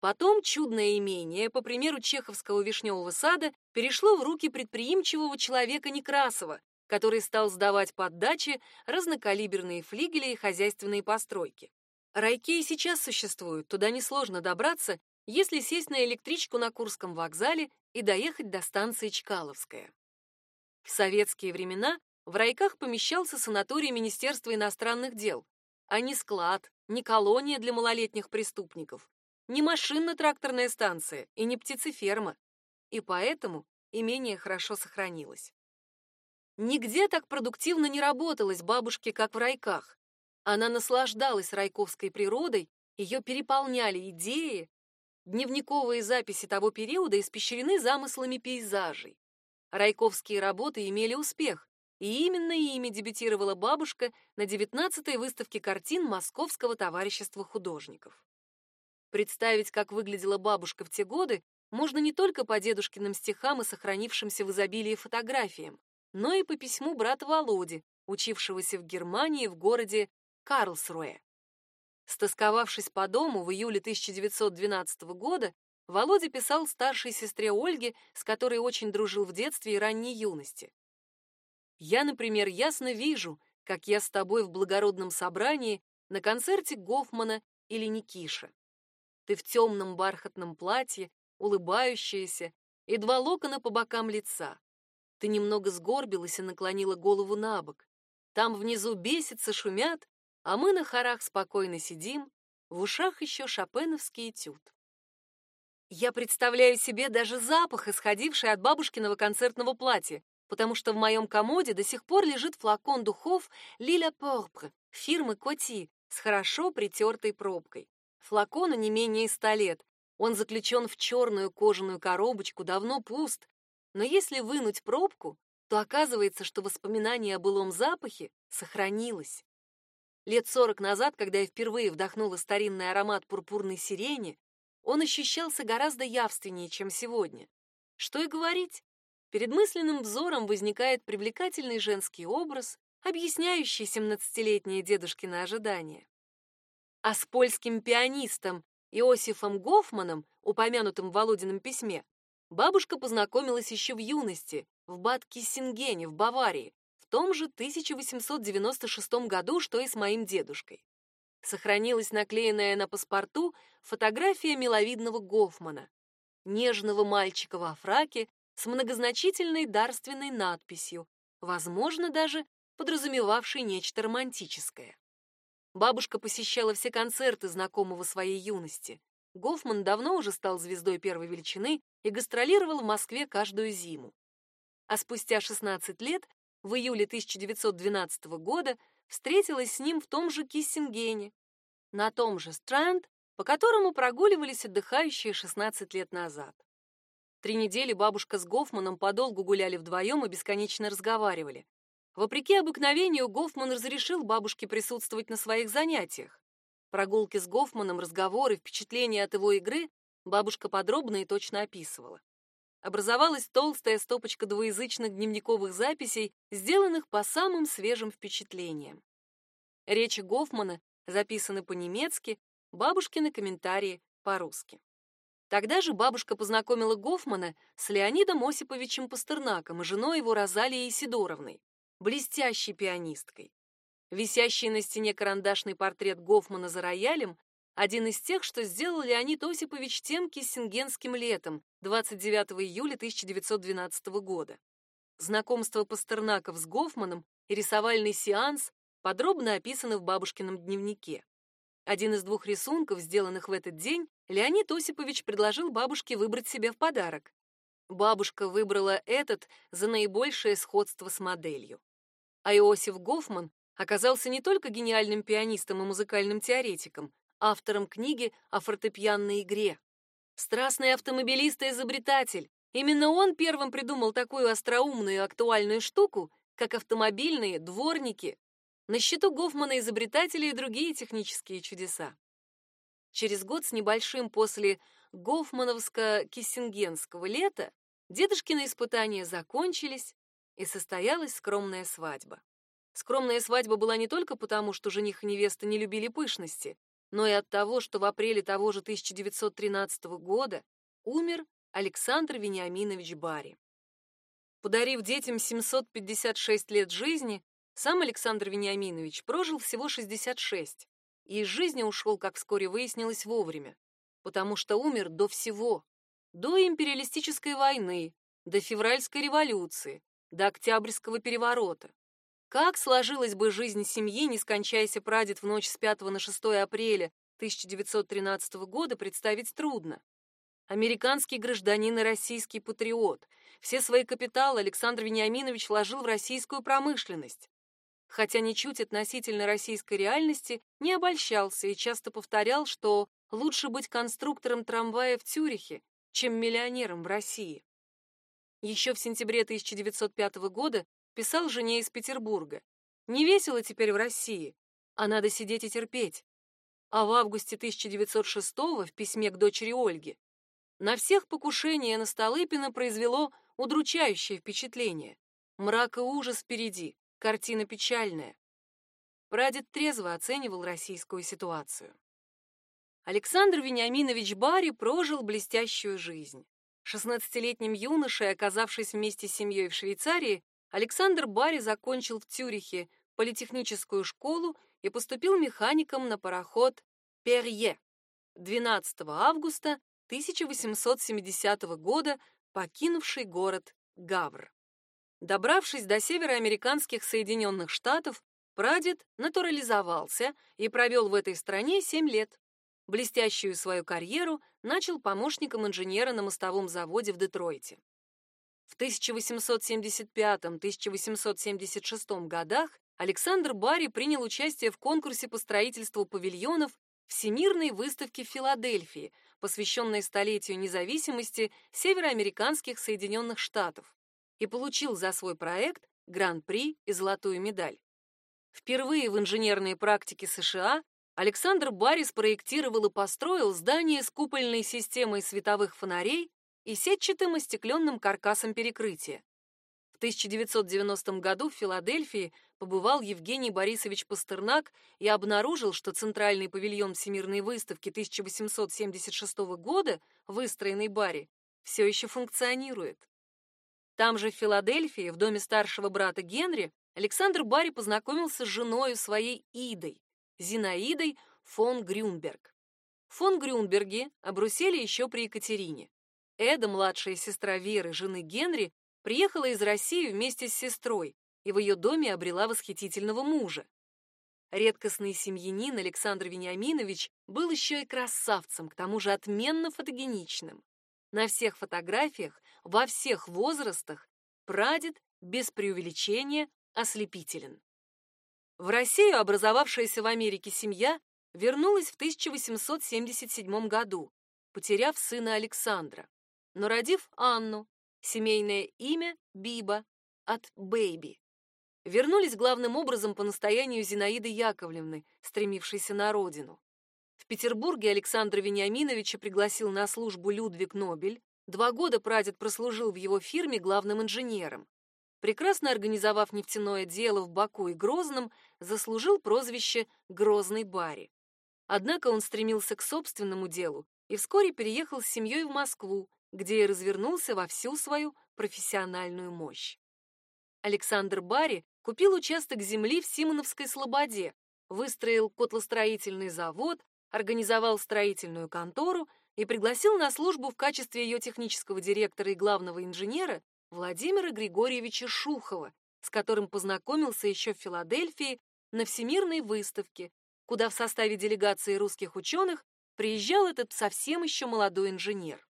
Потом чудное имение, по примеру чеховского вишневого сада, перешло в руки предприимчивого человека Некрасова, который стал сдавать под дачи разнокалиберные флигели и хозяйственные постройки. Райки и сейчас существуют, туда несложно добраться, если сесть на электричку на Курском вокзале и доехать до станции Чкаловская. В советские времена в райках помещался санаторий Министерства иностранных дел, а не склад, не колония для малолетних преступников, не машинно-тракторная станция и не птицеферма. И поэтому имение хорошо сохранилось. Нигде так продуктивно не работалось бабушке, как в райках. Она наслаждалась райковской природой, ее переполняли идеи. Дневниковые записи того периода испещрены замыслами пейзажей. Райковские работы имели успех, и именно ими дебютировала бабушка на 19-й выставке картин Московского товарищества художников. Представить, как выглядела бабушка в те годы, можно не только по дедушкиным стихам и сохранившимся в изобилии фотографиям, но и по письму брата Володи, учившегося в Германии в городе Карлсруэ. Стосковавшись по дому в июле 1912 года, Володя писал старшей сестре Ольге, с которой очень дружил в детстве и ранней юности. Я, например, ясно вижу, как я с тобой в благородном собрании на концерте Гофмана или Никиша. Ты в темном бархатном платье, улыбающаяся, и два локона по бокам лица. Ты немного сгорбилась и наклонила голову на бок. Там внизу бесится, шумят, а мы на хорах спокойно сидим, в ушах еще шопеновский этюд. Я представляю себе даже запах, исходивший от бабушкиного концертного платья, потому что в моем комоде до сих пор лежит флакон духов Лиля Порпре фирмы Коти с хорошо притертой пробкой. Флакону не менее ста лет. Он заключен в черную кожаную коробочку, давно пуст. Но если вынуть пробку, то оказывается, что воспоминание о былом запахе сохранилось. Лет сорок назад, когда я впервые вдохнула старинный аромат пурпурной сирени, он ощущался гораздо явственнее, чем сегодня. Что и говорить, перед мысленным взором возникает привлекательный женский образ, объясняющий семнадцатилетнее дедушкино ожидание. А с польским пианистом Иосифом Гофманом, упомянутым в Володином письме, бабушка познакомилась еще в юности, в Бад Киссингене в Баварии, том же 1896 году, что и с моим дедушкой. Сохранилась наклеенная на паспорту фотография миловидного Гофмана, нежного мальчика во фраке с многозначительной дарственной надписью, возможно, даже подразумевавшей нечто романтическое. Бабушка посещала все концерты знакомого своей юности. Гофман давно уже стал звездой первой величины и гастролировал в Москве каждую зиму. А спустя 16 лет, в июле 1912 года, встретилась с ним в том же Киссингене, на том же Странд, по которому прогуливались отдыхающие 16 лет назад. Три недели бабушка с Гофманом подолгу гуляли вдвоем и бесконечно разговаривали. Вопреки обыкновению, Гофман разрешил бабушке присутствовать на своих занятиях. Прогулки с Гофманом, разговоры, впечатления от его игры бабушка подробно и точно описывала. Образовалась толстая стопочка двуязычных дневниковых записей, сделанных по самым свежим впечатлениям. Речи Гофмана записаны по-немецки, бабушкины комментарии по-русски. Тогда же бабушка познакомила Гофмана с Леонидом Осиповичем Пастернаком и женой его Розалией Сидоровной блестящей пианисткой. Висящий на стене карандашный портрет Гофмана за роялем один из тех, что сделал Леонид Осипович тем киссингенским летом 29 июля 1912 года. Знакомство Пастернаков с Гофманом и рисовальный сеанс подробно описаны в бабушкином дневнике. Один из двух рисунков, сделанных в этот день, Леонид Осипович предложил бабушке выбрать себе в подарок. Бабушка выбрала этот за наибольшее сходство с моделью. А Иосиф Гофман оказался не только гениальным пианистом и музыкальным теоретиком, автором книги о фортепианной игре. Страстный автомобилист и изобретатель. Именно он первым придумал такую остроумную и актуальную штуку, как автомобильные дворники. На счету Гофмана изобретатели и другие технические чудеса. Через год с небольшим после Гофмановско-Киссингенского лета дедушкины испытания закончились, и состоялась скромная свадьба. Скромная свадьба была не только потому, что жених и невеста не любили пышности, но и от того, что в апреле того же 1913 года умер Александр Вениаминович Бари. Подарив детям 756 лет жизни, сам Александр Вениаминович прожил всего 66 и из жизни ушел, как вскоре выяснилось, вовремя, потому что умер до всего, до империалистической войны, до февральской революции, до Октябрьского переворота. Как сложилась бы жизнь семьи, не скончайся прадед в ночь с 5 на 6 апреля 1913 года, представить трудно. Американский гражданин и российский патриот. Все свои капиталы Александр Вениаминович вложил в российскую промышленность. Хотя ничуть относительно российской реальности не обольщался и часто повторял, что лучше быть конструктором трамвая в Цюрихе, чем миллионером в России. Еще в сентябре 1905 года писал жене из Петербурга. «Не весело теперь в России, а надо сидеть и терпеть». А в августе 1906 в письме к дочери Ольге на всех покушение на Столыпина произвело удручающее впечатление. Мрак и ужас впереди, картина печальная. Прадед трезво оценивал российскую ситуацию. Александр Вениаминович Барри прожил блестящую жизнь. Шестнадцатилетним юношей, оказавшись вместе с семьей в Швейцарии, Александр Барри закончил в Цюрихе политехническую школу и поступил механиком на пароход Перье. 12 августа 1870 года покинувший город Гавр. Добравшись до североамериканских Соединенных Штатов, прадед натурализовался и провел в этой стране 7 лет. Блестящую свою карьеру начал помощником инженера на мостовом заводе в Детройте. В 1875-1876 годах Александр Барри принял участие в конкурсе по строительству павильонов Всемирной выставки в Филадельфии, посвященной столетию независимости североамериканских Соединенных Штатов, и получил за свой проект Гран-при и золотую медаль. Впервые в инженерной практике США Александр Барри спроектировал и построил здание с купольной системой световых фонарей и сетчатым остекленным каркасом перекрытия. В 1990 году в Филадельфии побывал Евгений Борисович Пастернак и обнаружил, что центральный павильон Всемирной выставки 1876 года, выстроенный Барри, все еще функционирует. Там же в Филадельфии, в доме старшего брата Генри, Александр Барри познакомился с женой своей Идой, Зинаидой фон Грюнберг. Фон Грюнберги обрусели еще при Екатерине. Эда, младшая сестра Веры, жены Генри, приехала из России вместе с сестрой и в ее доме обрела восхитительного мужа. Редкостный семьянин Александр Вениаминович был еще и красавцем, к тому же отменно фотогеничным. На всех фотографиях, во всех возрастах, прадед, без преувеличения, ослепителен. В Россию образовавшаяся в Америке семья вернулась в 1877 году, потеряв сына Александра, но родив Анну, семейное имя Биба от Бэйби. Вернулись главным образом по настоянию Зинаиды Яковлевны, стремившейся на родину. В Петербурге Александра Вениаминовича пригласил на службу Людвиг Нобель. Два года прадед прослужил в его фирме главным инженером. Прекрасно организовав нефтяное дело в Баку и Грозном, заслужил прозвище «Грозный Барри». Однако он стремился к собственному делу и вскоре переехал с семьей в Москву, где и развернулся во всю свою профессиональную мощь. Александр Барри купил участок земли в Симоновской Слободе, выстроил котлостроительный завод, организовал строительную контору и пригласил на службу в качестве ее технического директора и главного инженера Владимира Григорьевича Шухова, с которым познакомился еще в Филадельфии на Всемирной выставке, куда в составе делегации русских ученых приезжал этот совсем еще молодой инженер.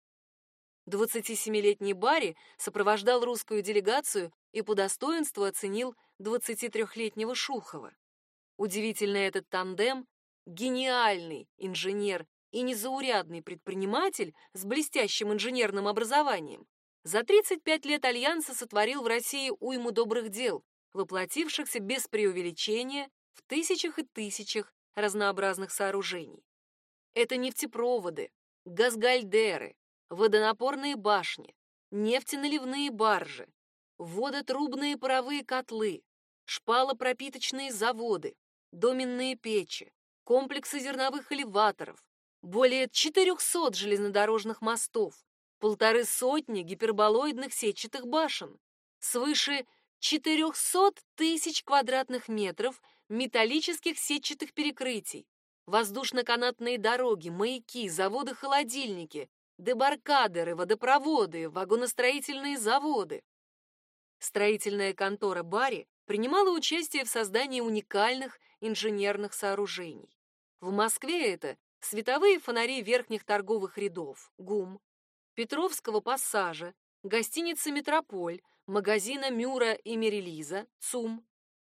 27-летний Барри сопровождал русскую делегацию и по достоинству оценил 23-летнего Шухова. Удивительный этот тандем гениальный инженер и незаурядный предприниматель с блестящим инженерным образованием, за 35 лет Альянса сотворил в России уйму добрых дел, воплотившихся без преувеличения в тысячах и тысячах разнообразных сооружений. Это нефтепроводы, газгальдеры, водонапорные башни, нефтеналивные баржи, водотрубные паровые котлы, шпалопропиточные заводы, доменные печи, комплексы зерновых элеваторов, более 400 железнодорожных мостов, полторы сотни гиперболоидных сетчатых башен, свыше 400 тысяч квадратных метров металлических сетчатых перекрытий, воздушно-канатные дороги, маяки, заводы-холодильники, дебаркадеры, водопроводы, вагоностроительные заводы. Строительная контора Барри принимала участие в создании уникальных инженерных сооружений. В Москве это световые фонари верхних торговых рядов, ГУМ, Петровского пассажа, гостиницы «Метрополь», магазина «Мюра» и «Мерилиза», ЦУМ,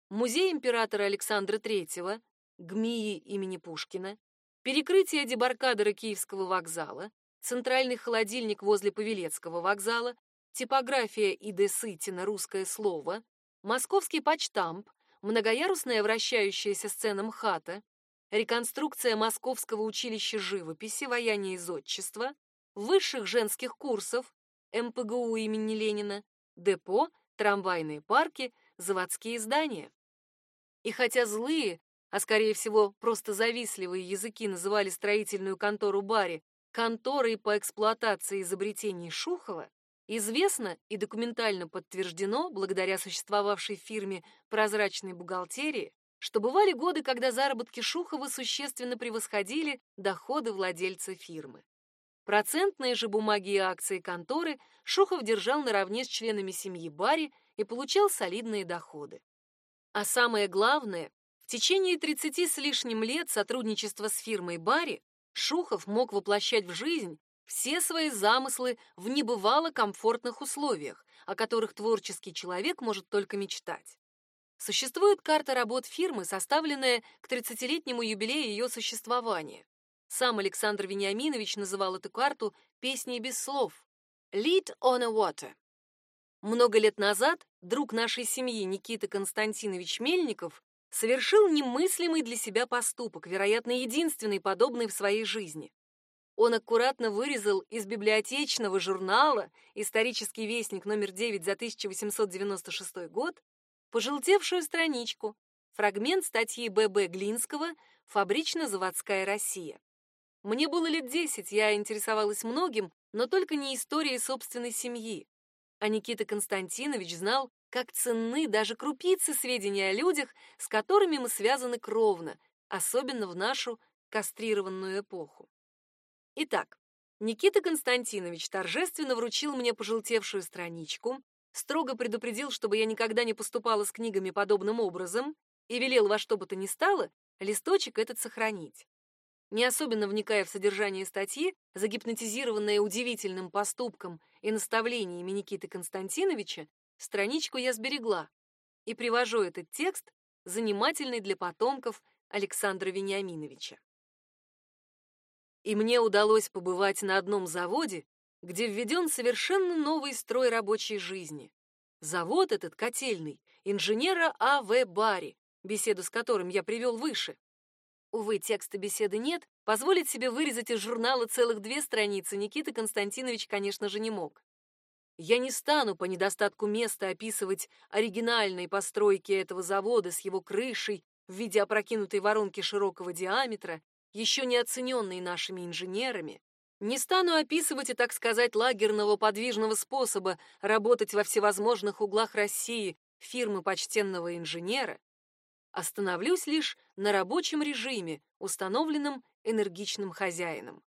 музей императора Александра III, ГМИИ имени Пушкина, перекрытие дебаркадера Киевского вокзала, центральный холодильник возле Павелецкого вокзала, типография И.Д. Сытина «Русское слово», московский почтамп, многоярусная вращающаяся сцена МХАТа, реконструкция Московского училища живописи, вояния и зодчества, высших женских курсов, МПГУ имени Ленина, депо, трамвайные парки, заводские здания. И хотя злые, а скорее всего просто завистливые языки называли строительную контору Барри конторой по эксплуатации изобретений Шухова, известно и документально подтверждено благодаря существовавшей фирме прозрачной бухгалтерии, что бывали годы, когда заработки Шухова существенно превосходили доходы владельца фирмы. Процентные же бумаги и акции конторы Шухов держал наравне с членами семьи Барри и получал солидные доходы. А самое главное, в течение 30 с лишним лет сотрудничества с фирмой Барри Шухов мог воплощать в жизнь все свои замыслы в небывало комфортных условиях, о которых творческий человек может только мечтать. Существует карта работ фирмы, составленная к 30-летнему юбилею ее существования. Сам Александр Вениаминович называл эту карту «песней без слов» «Lead on a Water». Много лет назад друг нашей семьи Никита Константинович Мельников совершил немыслимый для себя поступок, вероятно, единственный подобный в своей жизни. Он аккуратно вырезал из библиотечного журнала «Исторический вестник» номер 9 за 1896 год пожелтевшую страничку, фрагмент статьи Б.Б. Глинского «Фабрично-заводская Россия». Мне было лет десять, я интересовалась многим, но только не историей собственной семьи. А Никита Константинович знал, как ценны даже крупицы сведений о людях, с которыми мы связаны кровно, особенно в нашу кастрированную эпоху. Итак, Никита Константинович торжественно вручил мне пожелтевшую страничку, строго предупредил, чтобы я никогда не поступала с книгами подобным образом, и велел во что бы то ни стало листочек этот сохранить. Не особенно вникая в содержание статьи, загипнотизированная удивительным поступком и наставлениями Никиты Константиновича, страничку я сберегла и привожу этот текст, занимательный для потомков Александра Вениаминовича. И мне удалось побывать на одном заводе, где введен совершенно новый строй рабочей жизни. Завод этот котельный, инженера А.В. Барри, беседу с которым я привел выше. Увы, текста беседы нет, позволить себе вырезать из журнала целых две страницы Никита Константинович, конечно же, не мог. Я не стану по недостатку места описывать оригинальные постройки этого завода с его крышей в виде опрокинутой воронки широкого диаметра, еще не оцененной нашими инженерами. Не стану описывать и, так сказать, лагерного подвижного способа работать во всевозможных углах России фирмы почтенного инженера, Остановлюсь лишь на рабочем режиме, установленном энергичным хозяином.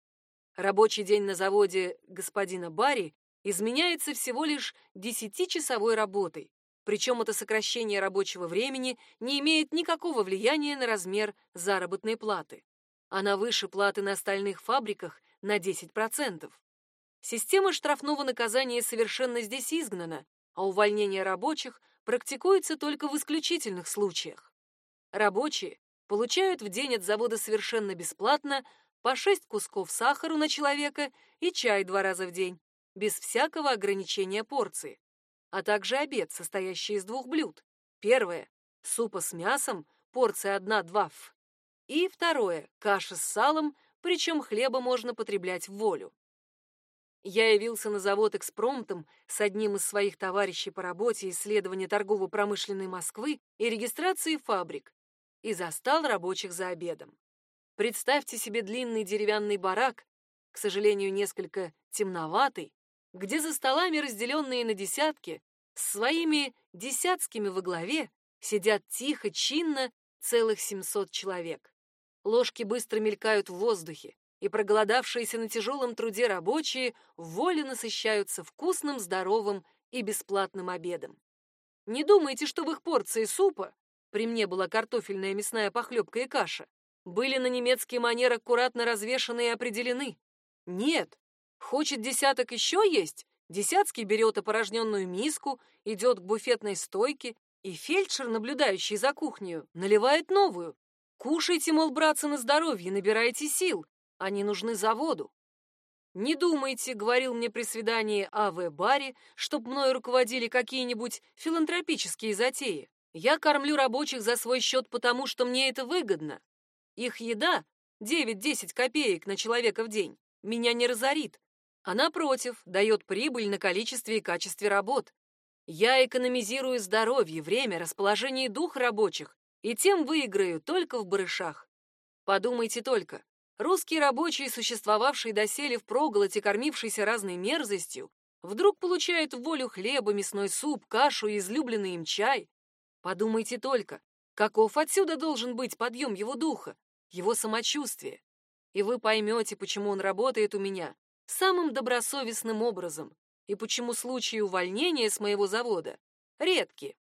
Рабочий день на заводе господина Барри изменяется всего лишь десятичасовой работой, причем это сокращение рабочего времени не имеет никакого влияния на размер заработной платы. Она выше платы на остальных фабриках на 10%. Система штрафного наказания совершенно здесь изгнана, а увольнение рабочих практикуется только в исключительных случаях. Рабочие получают в день от завода совершенно бесплатно по 6 кусков сахара на человека и чай два раза в день, без всякого ограничения порции, а также обед, состоящий из двух блюд. Первое — супа с мясом, порция 1-2 ф. И второе — каша с салом, причем хлеба можно потреблять в волю. Я явился на завод экспромтом с одним из своих товарищей по работе исследования торгово-промышленной Москвы и регистрации фабрик, и застал рабочих за обедом. Представьте себе длинный деревянный барак, к сожалению, несколько темноватый, где за столами, разделенные на десятки, с своими десятскими во главе, сидят тихо, чинно целых 700 человек. Ложки быстро мелькают в воздухе, и проголодавшиеся на тяжелом труде рабочие воле насыщаются вкусным, здоровым и бесплатным обедом. Не думайте, что в их порции супа при мне была картофельная мясная похлебка и каша, были на немецкий манер аккуратно развешаны и определены. Нет, хочет десяток еще есть, десятский берет опорожненную миску, идет к буфетной стойке, и фельдшер, наблюдающий за кухней, наливает новую. Кушайте, мол, братцы, на здоровье, набирайте сил, они нужны заводу. «Не думайте», — говорил мне при свидании А.В. Барри, «чтоб мною руководили какие-нибудь филантропические затеи. Я кормлю рабочих за свой счет потому, что мне это выгодно. Их еда 9-10 копеек на человека в день меня не разорит, а напротив, дает прибыль на количестве и качестве работ. Я экономизирую здоровье, время, расположение дух рабочих, и тем выиграю только в барышах. Подумайте только, русские рабочие, существовавшие доселе в проголоте, кормившиеся разной мерзостью, вдруг получают в волю хлеба, мясной суп, кашу и излюбленный им чай, Подумайте только, каков отсюда должен быть подъем его духа, его самочувствия. И вы поймете, почему он работает у меня самым добросовестным образом и почему случаи увольнения с моего завода редки.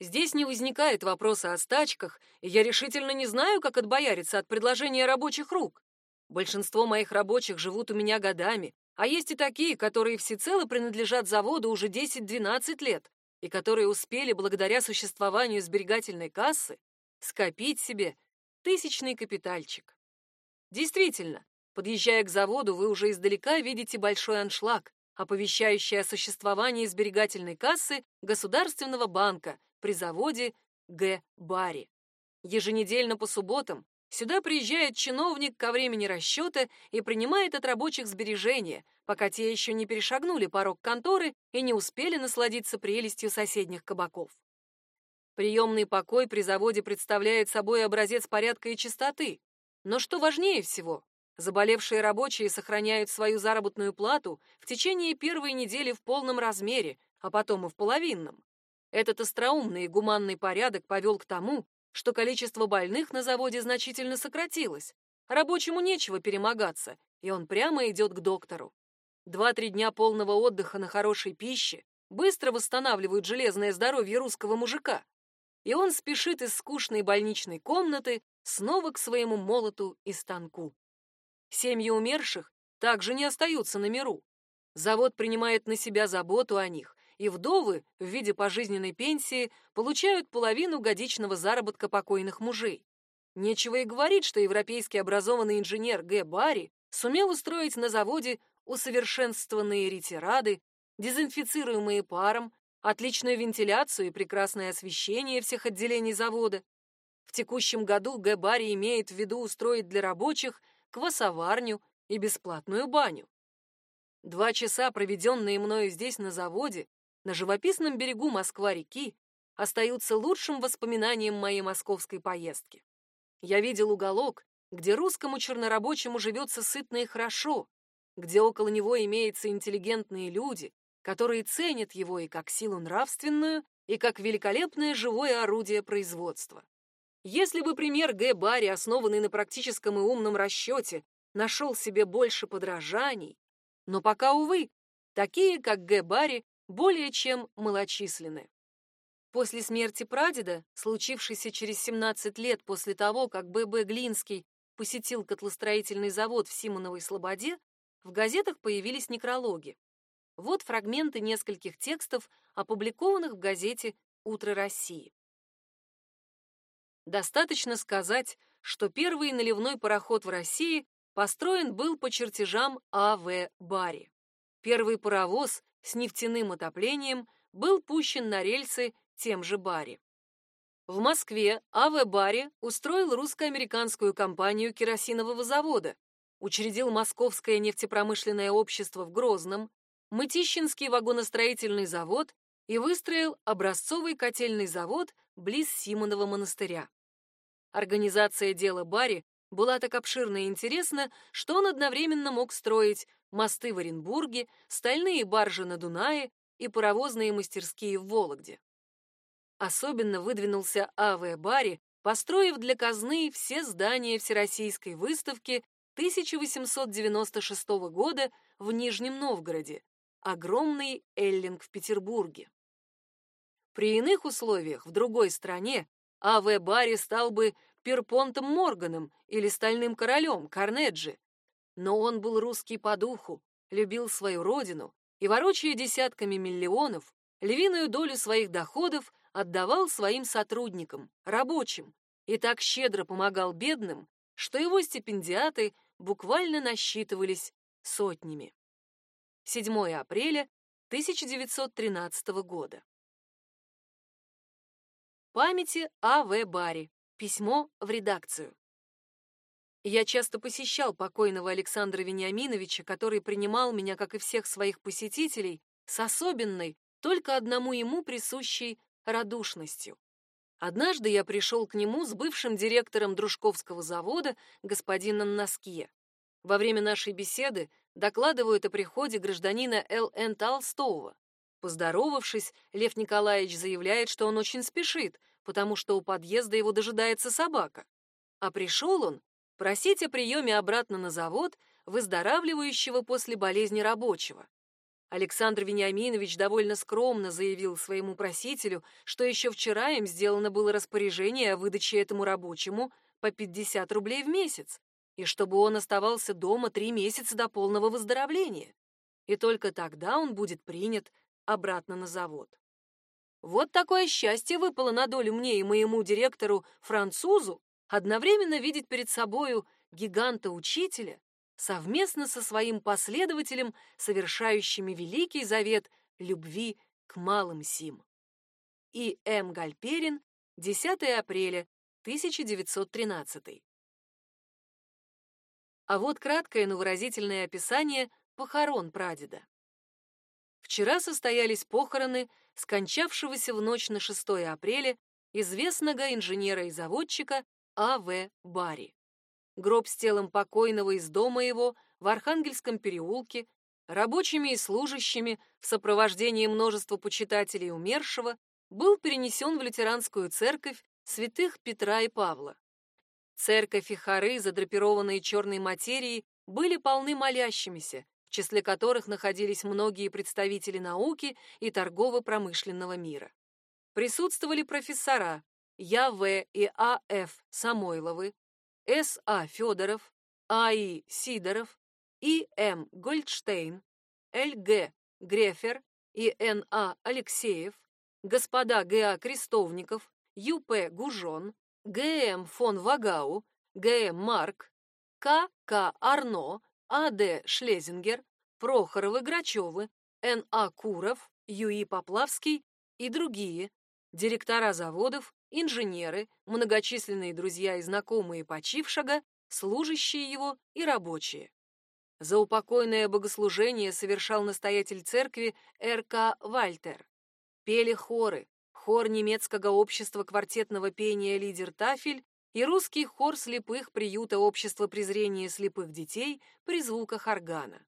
Здесь не возникает вопроса о стачках, и я решительно не знаю, как отбояриться от предложения рабочих рук. Большинство моих рабочих живут у меня годами, А есть и такие, которые всецело принадлежат заводу уже 10-12 лет и которые успели благодаря существованию сберегательной кассы скопить себе тысячный капитальчик. Действительно, подъезжая к заводу, вы уже издалека видите большой аншлаг, оповещающий о существовании сберегательной кассы Государственного банка при заводе Г. Барри. Еженедельно по субботам сюда приезжает чиновник ко времени расчета и принимает от рабочих сбережения, пока те еще не перешагнули порог конторы и не успели насладиться прелестью соседних кабаков. Приемный покой при заводе представляет собой образец порядка и чистоты. Но что важнее всего, заболевшие рабочие сохраняют свою заработную плату в течение первой недели в полном размере, а потом и в половинном. Этот остроумный и гуманный порядок повел к тому, что количество больных на заводе значительно сократилось. Рабочему нечего перемогаться, и он прямо идет к доктору. Два-три дня полного отдыха на хорошей пище быстро восстанавливают железное здоровье русского мужика. И он спешит из скучной больничной комнаты снова к своему молоту и станку. Семьи умерших также не остаются на миру. Завод принимает на себя заботу о них, и вдовы в виде пожизненной пенсии получают половину годичного заработка покойных мужей. Нечего и говорить, что европейский образованный инженер Г. Барри сумел устроить на заводе усовершенствованные ретирады, дезинфицируемые паром, отличную вентиляцию и прекрасное освещение всех отделений завода. В текущем году Г. Барри имеет в виду устроить для рабочих квасоварню и бесплатную баню. Два часа, проведенные мною здесь на заводе, на живописном берегу Москва-реки, остаются лучшим воспоминанием моей московской поездки. Я видел уголок, где русскому чернорабочему живется сытно и хорошо, где около него имеются интеллигентные люди, которые ценят его и как силу нравственную, и как великолепное живое орудие производства. Если бы пример Г. Барри, основанный на практическом и умном расчете, нашел себе больше подражаний, но пока, увы, такие, как Г. Барри, более чем малочисленны. После смерти прадеда, случившейся через 17 лет после того, как Б.Б. Глинский посетил котлостроительный завод в Симоновой Слободе, в газетах появились некрологи. Вот фрагменты нескольких текстов, опубликованных в газете «Утро России». Достаточно сказать, что первый наливной пароход в России построен был по чертежам А.В. Барри. Первый паровоз с нефтяным отоплением был пущен на рельсы тем же Барри. В Москве А.В. Барри устроил русско-американскую компанию керосинового завода, учредил Московское нефтепромышленное общество в Грозном, Мытищинский вагоностроительный завод и выстроил образцовый котельный завод близ Симонова монастыря. Организация дела Барри была так обширна и интересна, что он одновременно мог строить мосты в Оренбурге, стальные баржи на Дунае и паровозные мастерские в Вологде. Особенно выдвинулся А.В. Барри, построив для казны все здания Всероссийской выставки 1896 года в Нижнем Новгороде, огромный Эллинг в Петербурге. При иных условиях в другой стране А.В. Барри стал бы Перпонтом Морганом или Стальным Королем Карнеджи, но он был русский по духу, любил свою родину и, ворочая десятками миллионов, львиную долю своих доходов отдавал своим сотрудникам, рабочим, и так щедро помогал бедным, что его стипендиаты буквально насчитывались сотнями. 7 апреля 1913 года. Памяти А.В. Барри. Письмо в редакцию. Я часто посещал покойного Александра Вениаминовича, который принимал меня, как и всех своих посетителей, с особенной, только одному ему присущей радушностью. Однажды я пришел к нему с бывшим директором Дружковского завода, господином Ноские. Во время нашей беседы докладывают о приходе гражданина Л.Н. Толстого. Поздоровавшись, Лев Николаевич заявляет, что он очень спешит, потому что у подъезда его дожидается собака. А пришел он просить о приеме обратно на завод выздоравливающего после болезни рабочего. Александр Вениаминович довольно скромно заявил своему просителю, что еще вчера им сделано было распоряжение о выдаче этому рабочему по 50 рублей в месяц, и чтобы он оставался дома три месяца до полного выздоровления. и только тогда он будет принят обратно на завод. Вот такое счастье выпало на долю мне и моему директору, французу, одновременно видеть перед собою гиганта-учителя, совместно со своим последователем, совершающими великий завет любви к малым сим. И. М. Гальперин, 10 апреля 1913. А вот краткое, но выразительное описание похорон прадеда. Вчера состоялись похороны скончавшегося в ночь на 6 апреля известного инженера и заводчика А.В. Барри. Гроб с телом покойного из дома его в Архангельском переулке рабочими и служащими в сопровождении множества почитателей умершего был перенесен в лютеранскую церковь святых Петра и Павла. Церковь и хоры, задрапированные черной материей, были полны молящимися, в числе которых находились многие представители науки и торгово-промышленного мира. Присутствовали профессора Я.В. и А.Ф. Самойловы, С.А. Федоров, А.И. Сидоров, И.М. Гольдштейн, Л.Г. Грефер и Н.А. Алексеев, господа Г.А. Крестовников, Ю.П. Гужон, Г.М. фон Вагау, Г.М. Марк, К.К. Арно, А.Д. Шлезингер, Прохоровы Грачевы, Н.А. Куров, Ю.И. Поплавский и другие, директора заводов, инженеры, многочисленные друзья и знакомые почившего, служащие его и рабочие. За упокойное богослужение совершал настоятель церкви Р.К. Вальтер. Пели хоры, хор немецкого общества квартетного пения «Лидер Тафель» и русский хор слепых приюта общества презрения слепых детей при звуках органа.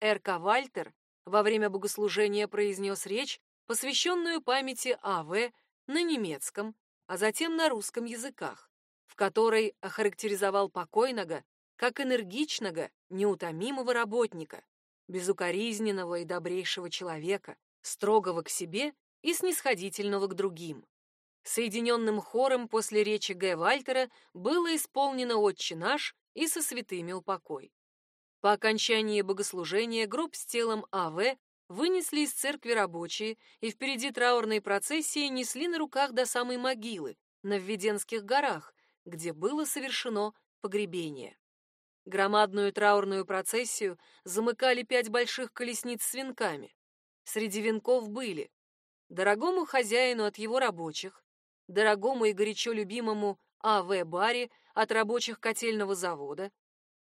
Р.К. Вальтер во время богослужения произнес речь, посвященную памяти А.В. на немецком, а затем на русском языках, в которой охарактеризовал покойного как энергичного, неутомимого работника, безукоризненного и добрейшего человека, строгого к себе и снисходительного к другим. Соединенным хором после речи Г. Вальтера было исполнено «Отче наш» и «Со святыми упокой». По окончании богослужения гроб с телом А.В. вынесли из церкви рабочие и впереди траурной процессии несли на руках до самой могилы, на Введенских горах, где было совершено погребение. Громадную траурную процессию замыкали пять больших колесниц с венками. Среди венков были дорогому хозяину от его рабочих, дорогому и горячо любимому А.В. Барри от рабочих котельного завода,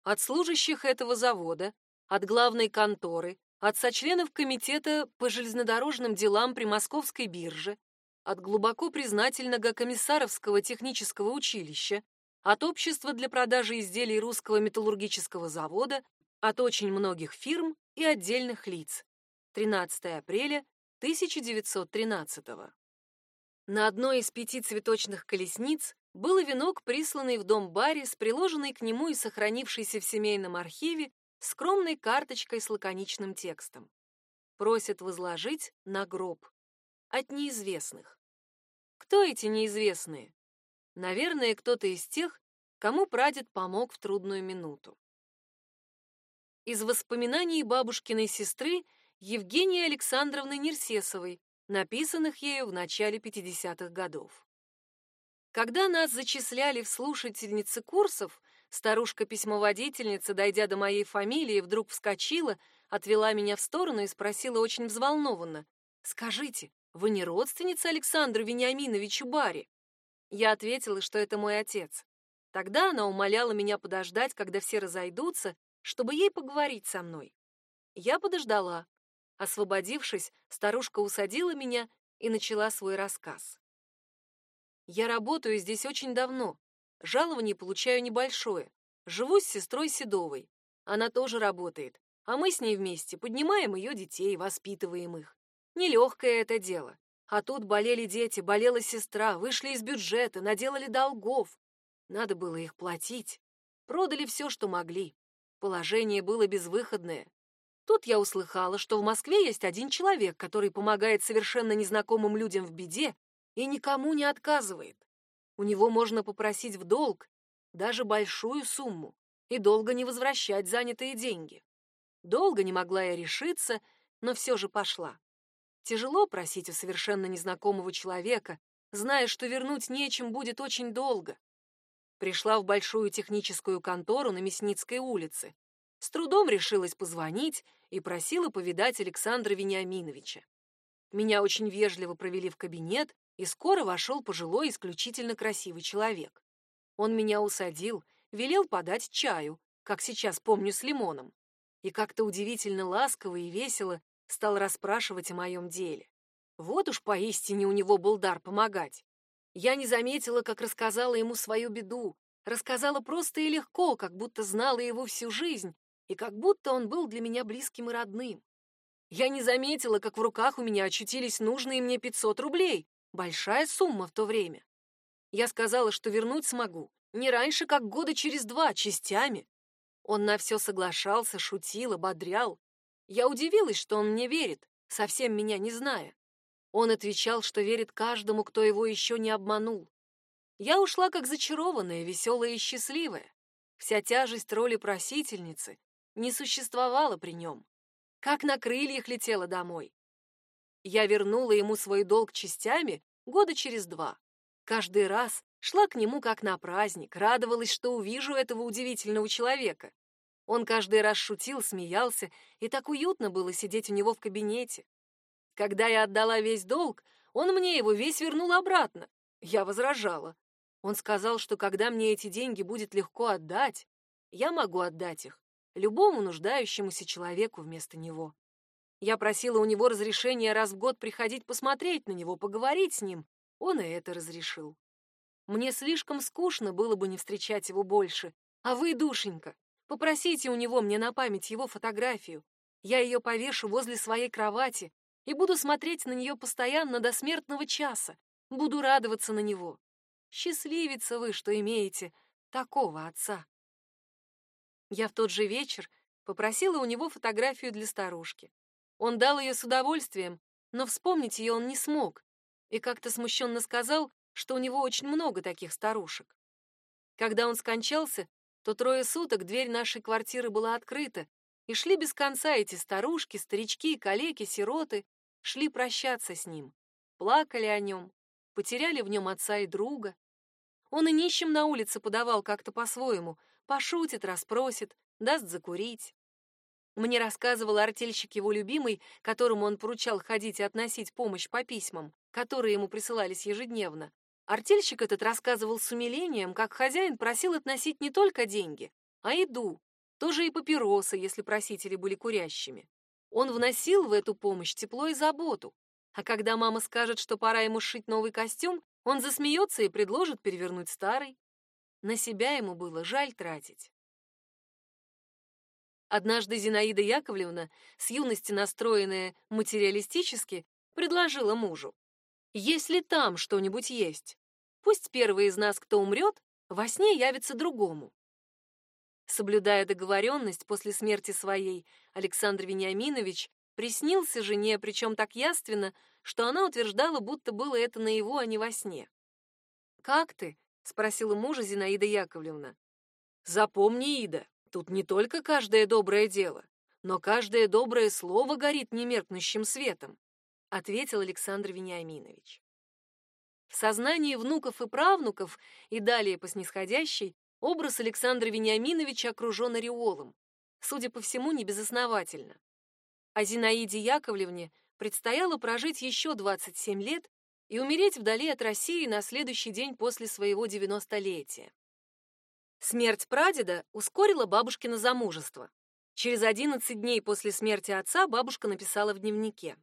от служащих этого завода, от главной конторы, от сочленов комитета по железнодорожным делам при Московской бирже, от глубоко признательного комиссаровского технического училища, от общества для продажи изделий русского металлургического завода, от очень многих фирм и отдельных лиц. 13 апреля 1913 -го. На одной из пяти цветочных колесниц был венок, присланный в дом Барри с приложенной к нему и сохранившейся в семейном архиве скромной карточкой с лаконичным текстом. Просят возложить на гроб. От неизвестных. Кто эти неизвестные? Наверное, кто-то из тех, кому прадед помог в трудную минуту. Из воспоминаний бабушкиной сестры Евгении Александровны Нерсесовой, написанных ею в начале 50-х годов. Когда нас зачисляли в слушательницы курсов, старушка-письмоводительница, дойдя до моей фамилии, вдруг вскочила, отвела меня в сторону и спросила очень взволнованно: "Скажите, вы не родственница Александру Вениаминовичу Барри?" Я ответила, что это мой отец. Тогда она умоляла меня подождать, когда все разойдутся, чтобы ей поговорить со мной. Я подождала, Освободившись, старушка усадила меня и начала свой рассказ. Я работаю здесь очень давно. Жалование получаю небольшое. Живу с сестрой Седовой. Она тоже работает, а мы с ней вместе поднимаем ее детей, воспитываем их. Нелегкое это дело. А тут болели дети, болела сестра, вышли из бюджета, наделали долгов. Надо было их платить. Продали все, что могли. Положение было безвыходное. Тут я услыхала, что в Москве есть один человек, который помогает совершенно незнакомым людям в беде и никому не отказывает. У него можно попросить в долг даже большую сумму и долго не возвращать занятые деньги. Долго не могла я решиться, но все же пошла. Тяжело просить у совершенно незнакомого человека, зная, что вернуть нечем будет очень долго. Пришла в большую техническую контору на Мясницкой улице. С трудом решилась позвонить и просила повидать Александра Вениаминовича. Меня очень вежливо провели в кабинет, и скоро вошел пожилой, исключительно красивый человек. Он меня усадил, велел подать чаю, как сейчас помню с лимоном, и как-то удивительно ласково и весело стал расспрашивать о моем деле. Вот уж поистине у него был дар помогать. Я не заметила, как рассказала ему свою беду, рассказала просто и легко, как будто знала его всю жизнь, и как будто он был для меня близким и родным. Я не заметила, как в руках у меня очутились нужные мне 500 рублей, большая сумма в то время. Я сказала, что вернуть смогу не раньше, как года через два, частями. Он на все соглашался, шутил, ободрял. Я удивилась, что он мне верит, совсем меня не зная. Он отвечал, что верит каждому, кто его еще не обманул. Я ушла как зачарованная, веселая и счастливая. Вся тяжесть роли просительницы не существовала при нем. Как на крыльях летела домой. Я вернула ему свой долг частями года через два. Каждый раз шла к нему как на праздник, радовалась, что увижу этого удивительного человека. Он каждый раз шутил, смеялся, и так уютно было сидеть у него в кабинете. Когда я отдала весь долг, он мне его весь вернул обратно. Я возражала. Он сказал, что когда мне эти деньги будет легко отдать, я могу отдать их любому нуждающемуся человеку вместо него. Я просила у него разрешения раз в год приходить посмотреть на него, поговорить с ним. Он и это разрешил. Мне слишком скучно было бы не встречать его больше. А вы, душенька, попросите у него мне на память его фотографию. Я ее повешу возле своей кровати и буду смотреть на нее постоянно до смертного часа. Буду радоваться на него. Счастливица вы, что имеете такого отца. Я в тот же вечер попросила у него фотографию для старушки. Он дал ее с удовольствием, но вспомнить ее он не смог и как-то смущенно сказал, что у него очень много таких старушек. Когда он скончался, то трое суток дверь нашей квартиры была открыта, и шли без конца эти старушки, старички, калеки, сироты, шли прощаться с ним, плакали о нем, потеряли в нем отца и друга. Он и нищим на улице подавал как-то по-своему, пошутит, расспросит, даст закурить. Мне рассказывал артельщик его любимый, которому он поручал ходить и относить помощь по письмам, которые ему присылались ежедневно. Артельщик этот рассказывал с умилением, как хозяин просил относить не только деньги, а еду, тоже и папиросы, если просители были курящими. Он вносил в эту помощь тепло и заботу. А когда мама скажет, что пора ему сшить новый костюм, он засмеется и предложит перевернуть старый. На себя ему было жаль тратить. Однажды Зинаида Яковлевна, с юности настроенная материалистически, предложила мужу. «Если там что-нибудь есть, пусть первый из нас, кто умрет, во сне явится другому». Соблюдая договоренность после смерти своей, Александр Вениаминович приснился жене, причем так яственно, что она утверждала, будто было это наяву, а не во сне. «Как ты?» — спросила мужа Зинаида Яковлевна. «Запомни, Ида, Тут не только каждое доброе дело, но каждое доброе слово горит немеркнущим светом, ответил Александр Вениаминович. В сознании внуков и правнуков и далее по снисходящей образ Александра Вениаминовича окружен ореолом, судя по всему, небезосновательно. А Зинаиде Яковлевне предстояло прожить еще 27 лет и умереть вдали от России на следующий день после своего девяностолетия. Смерть прадеда ускорила бабушкино замужество. Через 11 дней после смерти отца бабушка написала в дневнике.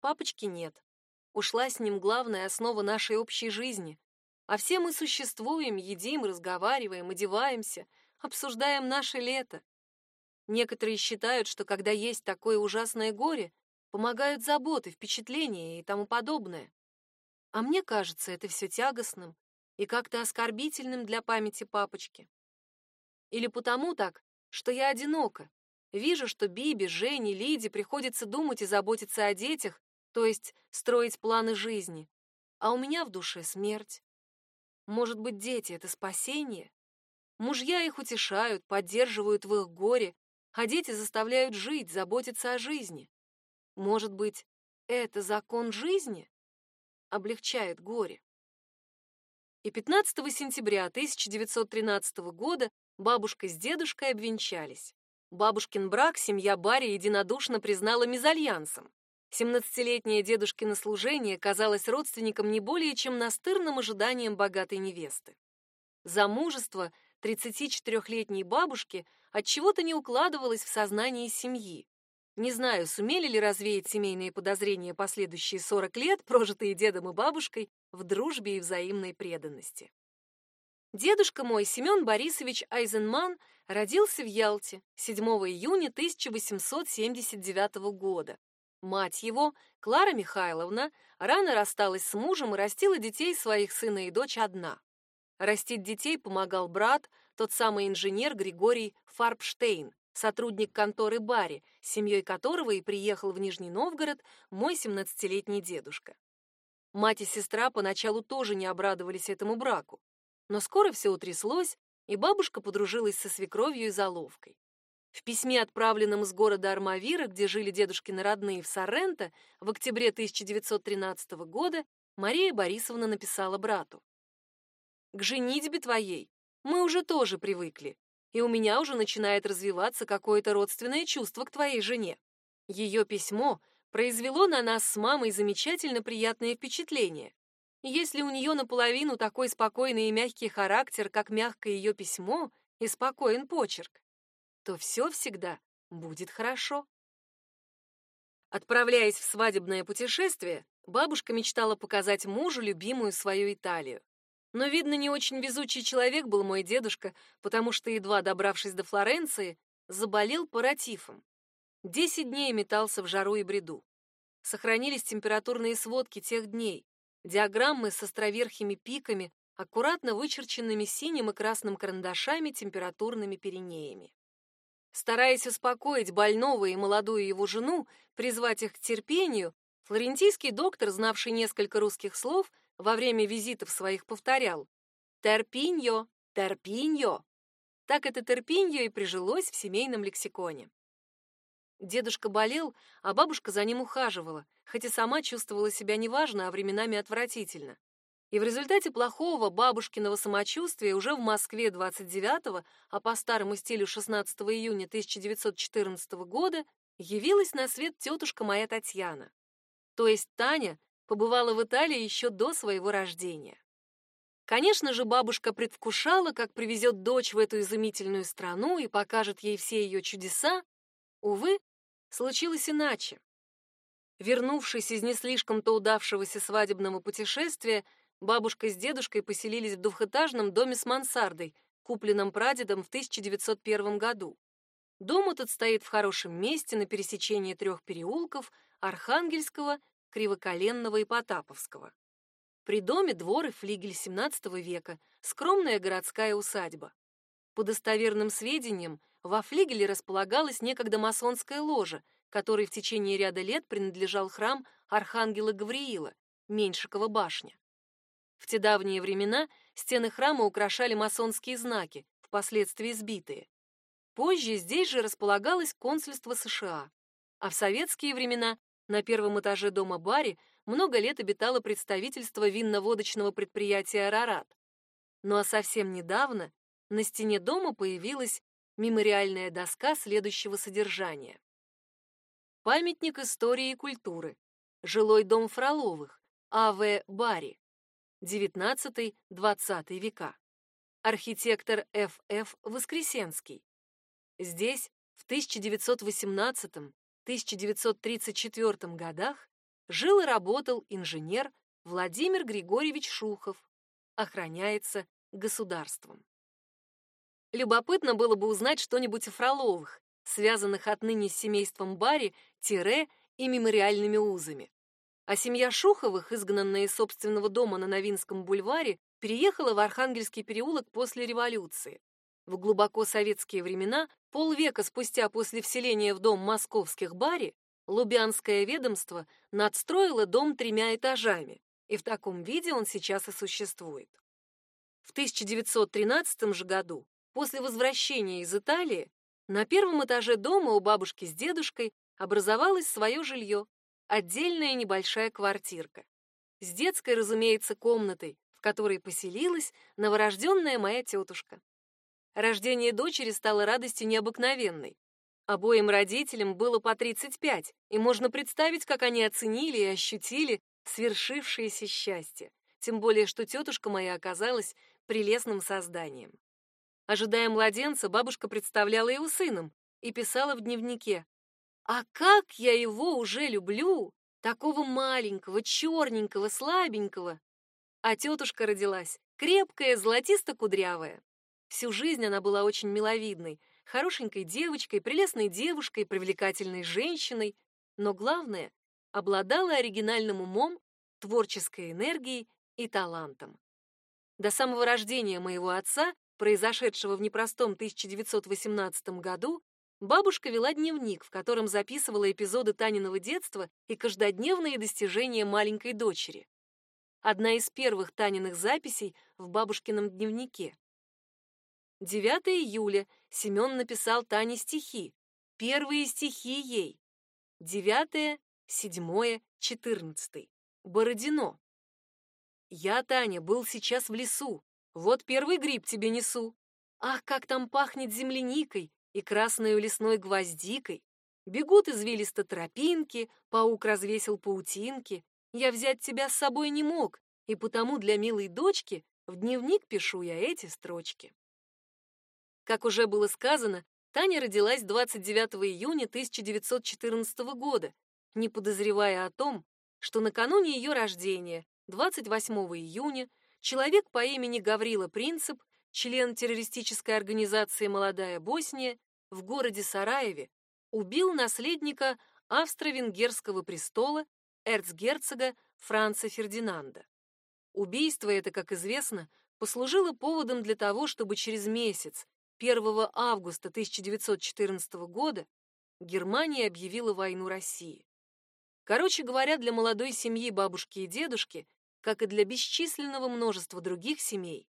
Папочки нет. Ушла с ним главная основа нашей общей жизни. А все мы существуем, едим, разговариваем, одеваемся, обсуждаем наше лето. Некоторые считают, что когда есть такое ужасное горе, помогают заботы, впечатления и тому подобное. А мне кажется это все тягостным, и как-то оскорбительным для памяти папочки. Или потому так, что я одинока, вижу, что Биби, Жене, Лиде приходится думать и заботиться о детях, то есть строить планы жизни, а у меня в душе смерть. Может быть, дети — это спасение? Мужья их утешают, поддерживают в их горе, а дети заставляют жить, заботиться о жизни. Может быть, это закон жизни? Облегчает горе. И 15 сентября 1913 года бабушка с дедушкой обвенчались. Бабушкин брак семья Барри единодушно признала мезальянсом. Семнадцатилетнее дедушкино служение казалось родственникам не более чем настырным ожиданием богатой невесты. Замужество 34-летней бабушки от чего то не укладывалось в сознании семьи. Не знаю, сумели ли развеять семейные подозрения последующие 40 лет, прожитые дедом и бабушкой, в дружбе и взаимной преданности. Дедушка мой, Семен Борисович Айзенман, родился в Ялте 7 июня 1879 года. Мать его, Клара Михайловна, рано рассталась с мужем и растила детей своих сына и дочь одна. Растить детей помогал брат, тот самый инженер Григорий Фарбштейн, сотрудник конторы Барри, с семьей которого и приехал в Нижний Новгород мой 17-летний дедушка. Мать и сестра поначалу тоже не обрадовались этому браку, но скоро все утряслось, и бабушка подружилась со свекровью и заловкой. В письме, отправленном из города Армавира, где жили дедушкины родные в Сорренто, в октябре 1913 года, Мария Борисовна написала брату. «К женитьбе твоей мы уже тоже привыкли, и у меня уже начинает развиваться какое-то родственное чувство к твоей жене. Ее письмо произвело на нас с мамой замечательно приятное впечатление. Если у нее наполовину такой спокойный и мягкий характер, как мягкое ее письмо и спокоен почерк, то все всегда будет хорошо. Отправляясь в свадебное путешествие, бабушка мечтала показать мужу любимую свою Италию. Но, видно, не очень везучий человек был мой дедушка, потому что, едва добравшись до Флоренции, заболел паратифом. Десять дней метался в жару и бреду. Сохранились температурные сводки тех дней, диаграммы с островерхими пиками, аккуратно вычерченными синим и красным карандашами температурными перинеями. Стараясь успокоить больного и молодую его жену, призвать их к терпению, флорентийский доктор, знавший несколько русских слов, во время визитов своих повторял «Терпиньо, терпиньо». Так это терпиньо и прижилось в семейном лексиконе. Дедушка болел, а бабушка за ним ухаживала, хоть и сама чувствовала себя неважно, а временами отвратительно. И в результате плохого бабушкиного самочувствия уже в Москве 29-го, а по старому стилю 16 июня 1914 года явилась на свет тетушка моя Татьяна. То есть Таня побывала в Италии еще до своего рождения. Конечно же, бабушка предвкушала, как привезет дочь в эту изумительную страну и покажет ей все ее чудеса. Увы, случилось иначе. Вернувшись из не слишком-то удавшегося свадебного путешествия, Бабушка с дедушкой поселились в двухэтажном доме с мансардой, купленном прадедом в 1901 году. Дом этот стоит в хорошем месте на пересечении трех переулков Архангельского, Кривоколенного и Потаповского. При доме двор и флигель XVII века, скромная городская усадьба. По достоверным сведениям, во флигеле располагалась некогда масонская ложа, которой в течение ряда лет принадлежал храм Архангела Гавриила, Меньшикова башня. В те давние времена стены храма украшали масонские знаки, впоследствии сбитые. Позже здесь же располагалось консульство США, а в советские времена на первом этаже дома Барри много лет обитало представительство винно-водочного предприятия «Арарат». Ну а совсем недавно на стене дома появилась мемориальная доска следующего содержания. Памятник истории и культуры. Жилой дом Фроловых. А.В. Барри. XIX-XX века. Архитектор Ф.Ф. Воскресенский. Здесь в 1918-1934 годах жил и работал инженер Владимир Григорьевич Шухов. Охраняется государством. Любопытно было бы узнать что-нибудь о Фроловых, связанных отныне с семейством Барри, тире и мемориальными узами. А семья Шуховых, изгнанная из собственного дома на Новинском бульваре, переехала в Архангельский переулок после революции. В глубоко советские времена, полвека спустя после вселения в дом московских бари, Лубянское ведомство надстроило дом тремя этажами, и в таком виде он сейчас и существует. В 1913 же году, после возвращения из Италии, На первом этаже дома у бабушки с дедушкой образовалось свое жилье, отдельная небольшая квартирка. С детской, разумеется, комнатой, в которой поселилась новорожденная моя тетушка. Рождение дочери стало радостью необыкновенной. Обоим родителям было по 35, и можно представить, как они оценили и ощутили свершившееся счастье. Тем более, что тетушка моя оказалась прелестным созданием. Ожидая младенца, бабушка представляла его сыном и писала в дневнике. «А как я его уже люблю! Такого маленького, черненького, слабенького!» А тетушка родилась, крепкая, золотисто-кудрявая. Всю жизнь она была очень миловидной, хорошенькой девочкой, прелестной девушкой, привлекательной женщиной, но главное, обладала оригинальным умом, творческой энергией и талантом. До самого рождения моего отца, произошедшего в непростом 1918 году, бабушка вела дневник, в котором записывала эпизоды Таниного детства и каждодневные достижения маленькой дочери. Одна из первых Таниных записей в бабушкином дневнике. 9 июля Семен написал Тане стихи. Первые стихи ей. 9, 7, 14. Бородино. Я, Таня, был сейчас в лесу. Вот первый гриб тебе несу. Ах, как там пахнет земляникой и красной лесной гвоздикой. Бегут извилисто тропинки, паук развесил паутинки. Я взять тебя с собой не мог, и потому для милой дочки в дневник пишу я эти строчки. Как уже было сказано, Таня родилась 29 июня 1914 года, не подозревая о том, что накануне ее рождения, 28 июня, человек по имени Гаврила Принцип, член террористической организации «Молодая Босния», в городе Сараеве убил наследника австро-венгерского престола эрцгерцога Франца Фердинанда. Убийство это, как известно, послужило поводом для того, чтобы через месяц, 1 августа 1914 года Германия объявила войну России. Короче говоря, для молодой семьи бабушки и дедушки, как и для бесчисленного множества других семей,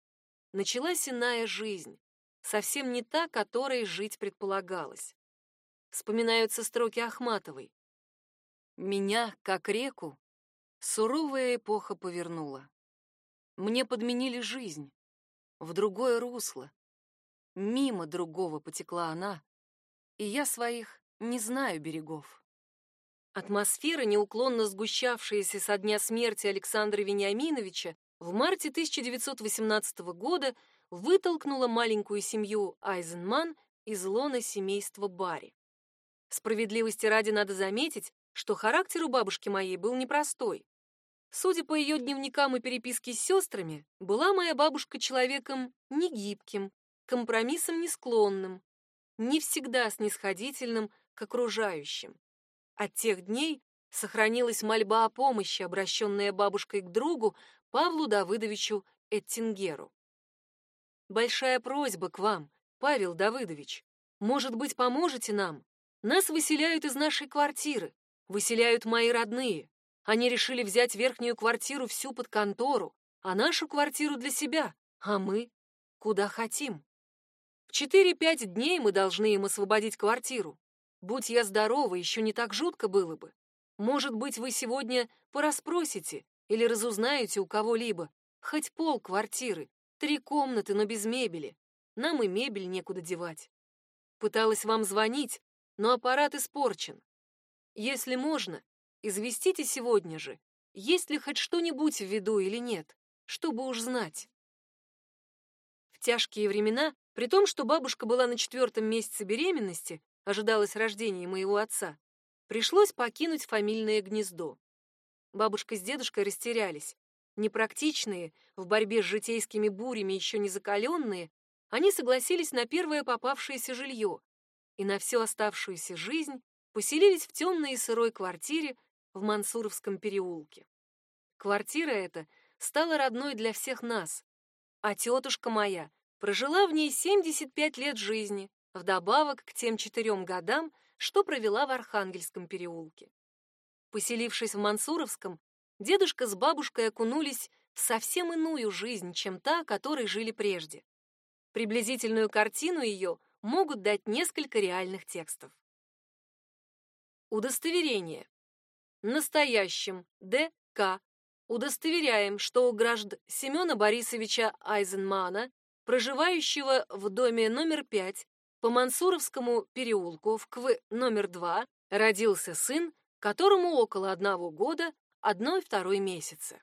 началась иная жизнь, совсем не та, которой жить предполагалось. Вспоминаются строки Ахматовой. «Меня, как реку, суровая эпоха повернула. Мне подменили жизнь в другое русло, Мимо другого потекла она, и я своих не знаю берегов. Атмосфера, неуклонно сгущавшаяся со дня смерти Александра Вениаминовича, в марте 1918 года вытолкнула маленькую семью Айзенман из лона семейства Барри. Справедливости ради надо заметить, что характер у бабушки моей был непростой. Судя по ее дневникам и переписке с сестрами, была моя бабушка человеком негибким, компромиссам не склонным, не всегда снисходительным к окружающим. От тех дней сохранилась мольба о помощи, обращенная бабушкой к другу Павлу Давыдовичу Эттингеру. Большая просьба к вам, Павел Давыдович. Может быть, поможете нам? Нас выселяют из нашей квартиры, выселяют мои родные. Они решили взять верхнюю квартиру всю под контору, а нашу квартиру для себя, а мы куда хотим. Четыре-пять дней мы должны им освободить квартиру. Будь я здорова, еще не так жутко было бы. Может быть, вы сегодня пораспросите или разузнаете у кого-либо. Хоть пол квартиры, три комнаты, но без мебели. Нам и мебель некуда девать. Пыталась вам звонить, но аппарат испорчен. Если можно, известите сегодня же, есть ли хоть что-нибудь в виду или нет, чтобы уж знать. Тяжкие времена при том, что бабушка была на четвертом месяце беременности, ожидалось рождения моего отца, пришлось покинуть фамильное гнездо. Бабушка с дедушкой растерялись. Непрактичные, в борьбе с житейскими бурями еще не закаленные, они согласились на первое попавшееся жилье и на всю оставшуюся жизнь поселились в темной и сырой квартире в Мансуровском переулке. Квартира эта стала родной для всех нас, а тетушка моя Прожила в ней 75 лет жизни, вдобавок к тем четырем годам, что провела в Архангельском переулке. Поселившись в Мансуровском, дедушка с бабушкой окунулись в совсем иную жизнь, чем та, которой жили прежде. Приблизительную картину ее могут дать несколько реальных текстов. Удостоверение. Настоящим Д.К. Удостоверяем, что у граждан Семена Борисовича Айзенмана, проживающего в доме номер 5 по Мансуровскому переулку в КВ номер 2, родился сын, которому около одного года, одной-второй месяца.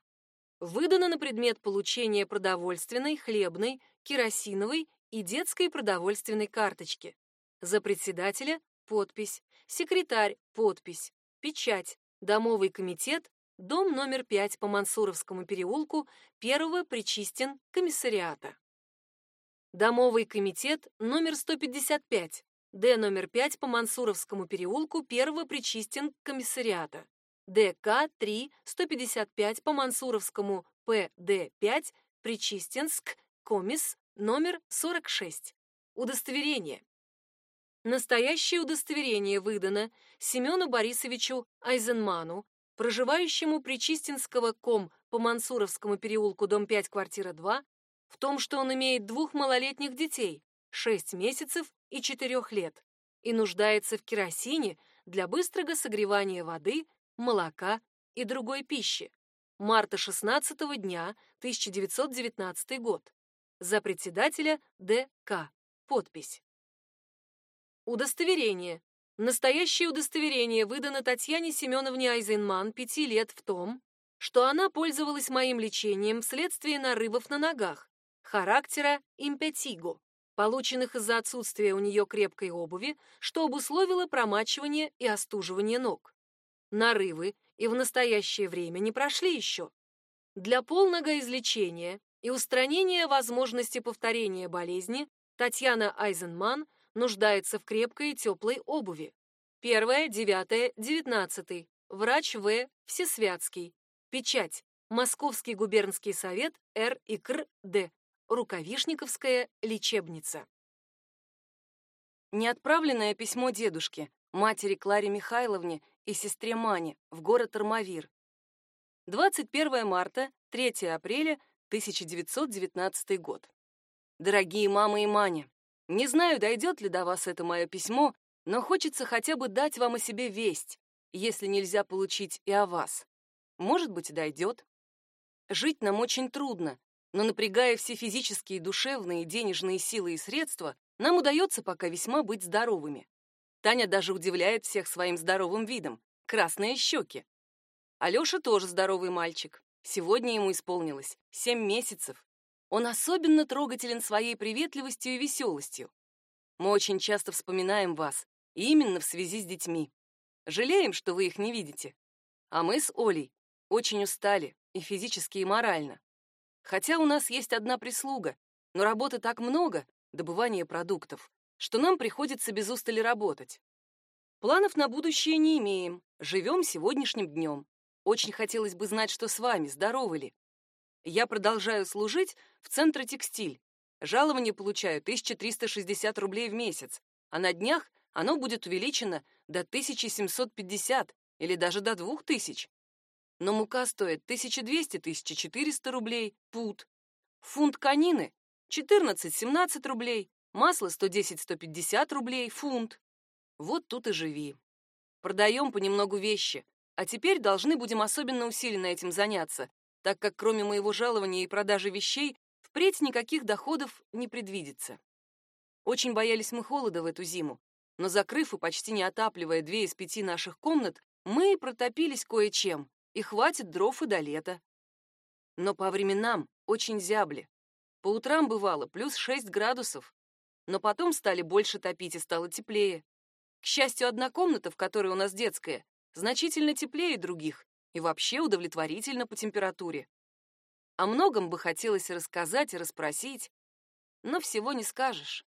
Выдано на предмет получения продовольственной, хлебной, керосиновой и детской продовольственной карточки. За председателя подпись, секретарь подпись, печать, домовый комитет, дом номер 5 по Мансуровскому переулку, первого Причистен комиссариата. Домовый комитет номер 155, Д номер 5 по Мансуровскому переулку, первого Причистен комиссариата. ДК-3, 155 по Мансуровскому, ПД-5, Причистенск, комис, номер 46. Удостоверение. Настоящее удостоверение выдано Семену Борисовичу Айзенману, проживающему Причистинского ком по Мансуровскому переулку, дом 5, квартира 2, в том, что он имеет двух малолетних детей, 6 месяцев и 4 лет, и нуждается в керосине для быстрого согревания воды, молока и другой пищи. Марта 16 дня 1919 год. За председателя Д.К. Подпись. Удостоверение. Настоящее удостоверение выдано Татьяне Семеновне Айзенман пяти лет в том, что она пользовалась моим лечением вследствие нарывов на ногах, характера импетиго, полученных из-за отсутствия у нее крепкой обуви, что обусловило промачивание и остуживание ног. Нарывы и в настоящее время не прошли еще. Для полного излечения и устранения возможности повторения болезни Татьяна Айзенман нуждается в крепкой и теплой обуви. Первое, девятое, девятнадцатый. Врач В. Всесвятский. Печать. Московский губернский совет Р. и Кр. Д. Рукавишниковская лечебница. Неотправленное письмо дедушке, матери Кларе Михайловне и сестре Мане в город Армавир. 21 марта, 3 апреля 1919 год. Дорогие мама и Маня, не знаю, дойдет ли до вас это мое письмо, но хочется хотя бы дать вам о себе весть, если нельзя получить и о вас. Может быть, дойдет. Жить нам очень трудно, но напрягая все физические, душевные, денежные силы и средства, нам удается пока весьма быть здоровыми. Таня даже удивляет всех своим здоровым видом. Красные щеки. Алёша тоже здоровый мальчик. Сегодня ему исполнилось семь месяцев. Он особенно трогателен своей приветливостью и веселостью. Мы очень часто вспоминаем вас, именно в связи с детьми. Жалеем, что вы их не видите. А мы с Олей очень устали и физически, и морально. Хотя у нас есть одна прислуга, но работы так много, добывание продуктов, что нам приходится без устали работать. Планов на будущее не имеем, живем сегодняшним днем. Очень хотелось бы знать, что с вами, здоровы ли. Я продолжаю служить в Центре текстиль. Жалование получаю 1360 рублей в месяц, а на днях оно будет увеличено до 1750 или даже до 2000. Но мука стоит 1200-1400 рублей, пуд. Фунт конины 14-17 рублей, масло 110-150 рублей, фунт. Вот тут и живи. Продаем понемногу вещи, а теперь должны будем особенно усиленно этим заняться, так как кроме моего жалования и продажи вещей впредь никаких доходов не предвидится. Очень боялись мы холода в эту зиму, но закрыв и почти не отапливая две из пяти наших комнат, мы протопились кое-чем, и хватит дров и до лета. Но по временам очень зябли. По утрам бывало плюс 6 градусов, но потом стали больше топить и стало теплее. К счастью, одна комната, в которой у нас детская, значительно теплее других, и вообще удовлетворительно по температуре. О многом бы хотелось рассказать и расспросить, но всего не скажешь.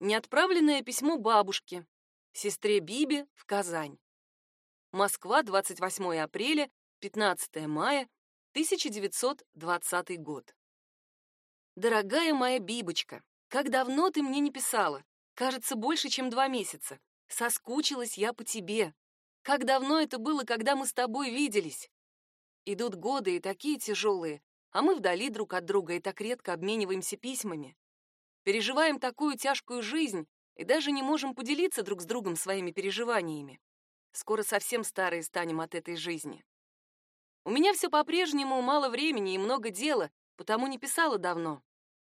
Неотправленное письмо бабушке, сестре Бибе в Казань. Москва, 28 апреля, 15 мая 1920 год. Дорогая моя Бибочка, как давно ты мне не писала? Кажется, больше, чем два месяца. Соскучилась я по тебе. Как давно это было, когда мы с тобой виделись? Идут годы и такие тяжелые, а мы вдали друг от друга и так редко обмениваемся письмами. переживаем такую тяжкую жизнь и даже не можем поделиться друг с другом своими переживаниями. Скоро совсем старые станем от этой жизни. У меня все по-прежнему мало времени и много дела, потому не писала давно.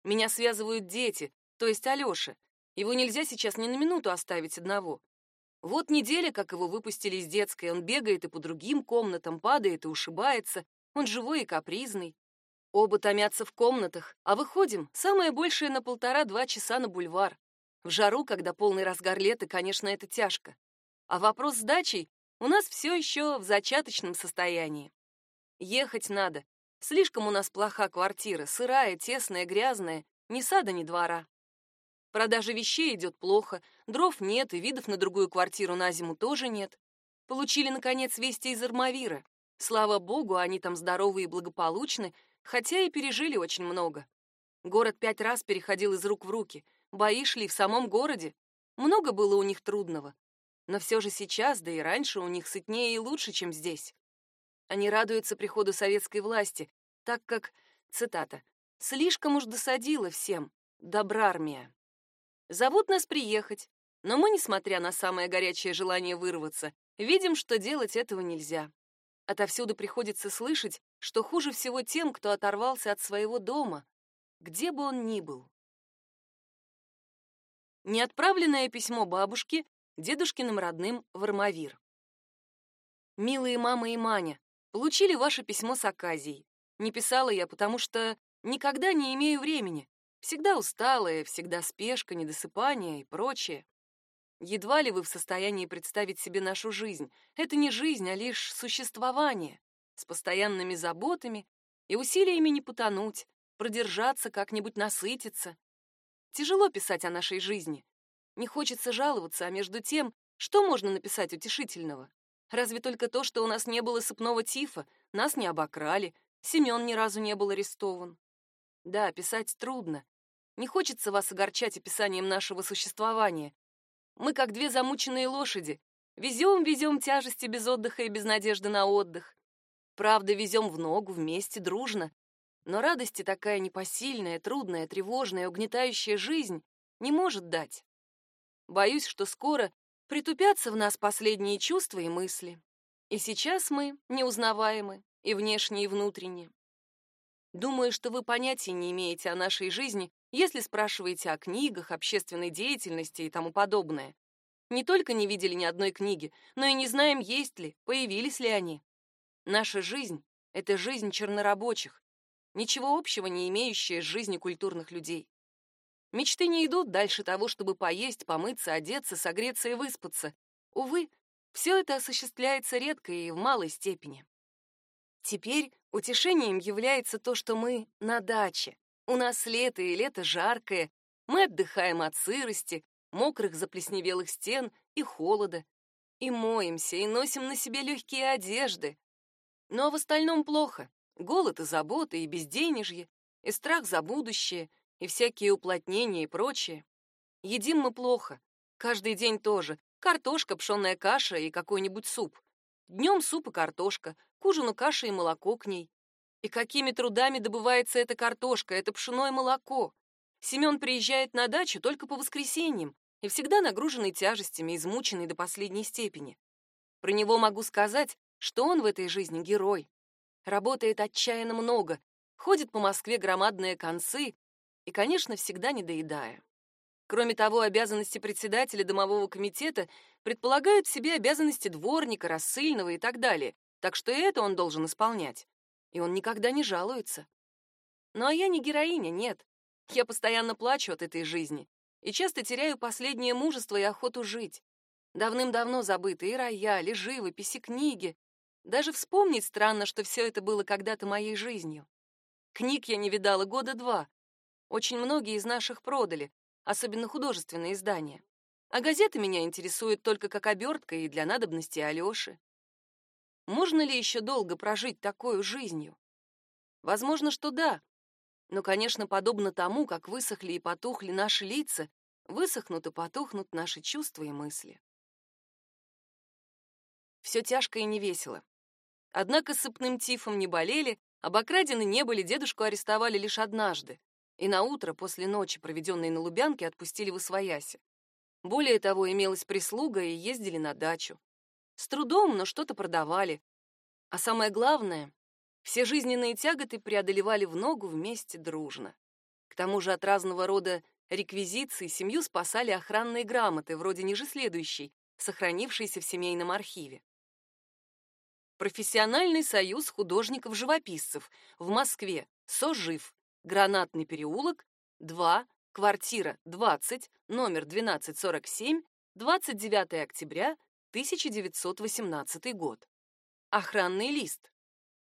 Меня связывают дети, то есть Алёша. Его нельзя сейчас ни на минуту оставить одного. Вот неделя, как его выпустили из детской, он бегает и по другим комнатам, падает и ушибается, он живой и капризный. Оба томятся в комнатах, а выходим самое большее на полтора-два часа на бульвар. В жару, когда полный разгар лета, конечно, это тяжко. А вопрос с дачей у нас все еще в зачаточном состоянии. Ехать надо. Слишком у нас плоха квартира, сырая, тесная, грязная, ни сада, ни двора. Продажа вещей идет плохо, дров нет и видов на другую квартиру на зиму тоже нет. Получили, наконец, вести из Армавира. Слава богу, они там здоровы и благополучны, хотя и пережили очень много. Город пять раз переходил из рук в руки, бои шли в самом городе. Много было у них трудного. Но все же сейчас, да и раньше, у них сытнее и лучше, чем здесь. Они радуются приходу советской власти, так как, цитата, «слишком уж досадила всем, добра армия». Зовут нас приехать, но мы, несмотря на самое горячее желание вырваться, видим, что делать этого нельзя. Отовсюду приходится слышать, что хуже всего тем, кто оторвался от своего дома, где бы он ни был. Неотправленное письмо бабушке дедушкиным родным в Армавир. Милые мама и Маня, получили ваше письмо с Аказией. Не писала я, потому что никогда не имею времени. Всегда усталая, всегда спешка, недосыпание и прочее. Едва ли вы в состоянии представить себе нашу жизнь. Это не жизнь, а лишь существование с постоянными заботами и усилиями не потонуть, продержаться, как-нибудь насытиться. Тяжело писать о нашей жизни. Не хочется жаловаться, а между тем, что можно написать утешительного? Разве только то, что у нас не было сыпного тифа, нас не обокрали, Семен ни разу не был арестован. Да, писать трудно, не хочется вас огорчать описанием нашего существования. Мы как две замученные лошади. Везем, везем тяжести без отдыха и без надежды на отдых. Правда, везем в ногу, вместе, дружно. Но радости такая непосильная, трудная, тревожная, угнетающая жизнь не может дать. Боюсь, что скоро притупятся в нас последние чувства и мысли. И сейчас мы неузнаваемы, и внешне, и внутренне. Думаю, что вы понятия не имеете о нашей жизни если спрашиваете о книгах, общественной деятельности и тому подобное. Не только не видели ни одной книги, но и не знаем, есть ли, появились ли они. Наша жизнь — это жизнь чернорабочих, ничего общего не имеющая с жизнью культурных людей. Мечты не идут дальше того, чтобы поесть, помыться, одеться, согреться и выспаться. Увы, все это осуществляется редко и в малой степени. Теперь утешением является то, что мы на даче, у нас лето, и лето жаркое. Мы отдыхаем от сырости, мокрых заплесневелых стен и холода. И моемся, и носим на себе легкие одежды. Но в остальном плохо. Голод и забота, и безденежье, и страх за будущее, и всякие уплотнения и прочее. Едим мы плохо. Каждый день тоже. Картошка, пшённая каша и какой-нибудь суп. Днем суп и картошка, к ужину каша и молоко к ней. И какими трудами добывается эта картошка, это пшено и молоко. Семен приезжает на дачу только по воскресеньям и всегда нагруженный тяжестями, измученный до последней степени. Про него могу сказать, что он в этой жизни герой. Работает отчаянно много, ходит по Москве громадные концы и, конечно, всегда не доедая. Кроме того, обязанности председателя домового комитета предполагают в себе обязанности дворника, рассыльного и так далее, так что и это он должен исполнять и он никогда не жалуется. Ну а я не героиня, нет. Я постоянно плачу от этой жизни и часто теряю последнее мужество и охоту жить. Давным-давно забыты и рояль, и живопись, и книги. Даже вспомнить странно, что все это было когда-то моей жизнью. Книг я не видала года два. Очень многие из наших продали, особенно художественные издания. А газеты меня интересуют только как обертка и для надобности Алёши. Можно ли еще долго прожить такой жизнью? Возможно, что да. Но, конечно, подобно тому, как высохли и потухли наши лица, высохнут и потухнут наши чувства и мысли. Все тяжко и невесело. Однако сыпным тифом не болели, об окрадины не были, дедушку арестовали лишь однажды. и на утро после ночи, проведенной на Лубянке, отпустили в Освояси. Более того, имелась прислуга и ездили на дачу. С трудом, но что-то продавали. А самое главное, все жизненные тяготы преодолевали в ногу вместе дружно. К тому же от разного рода реквизиций семью спасали охранные грамоты, вроде ниже следующей, сохранившейся в семейном архиве. Профессиональный союз художников-живописцев в Москве, СОЖИВ, Гранатный переулок, 2, квартира 20, номер 1247, 29 октября 1918 год. Охранный лист.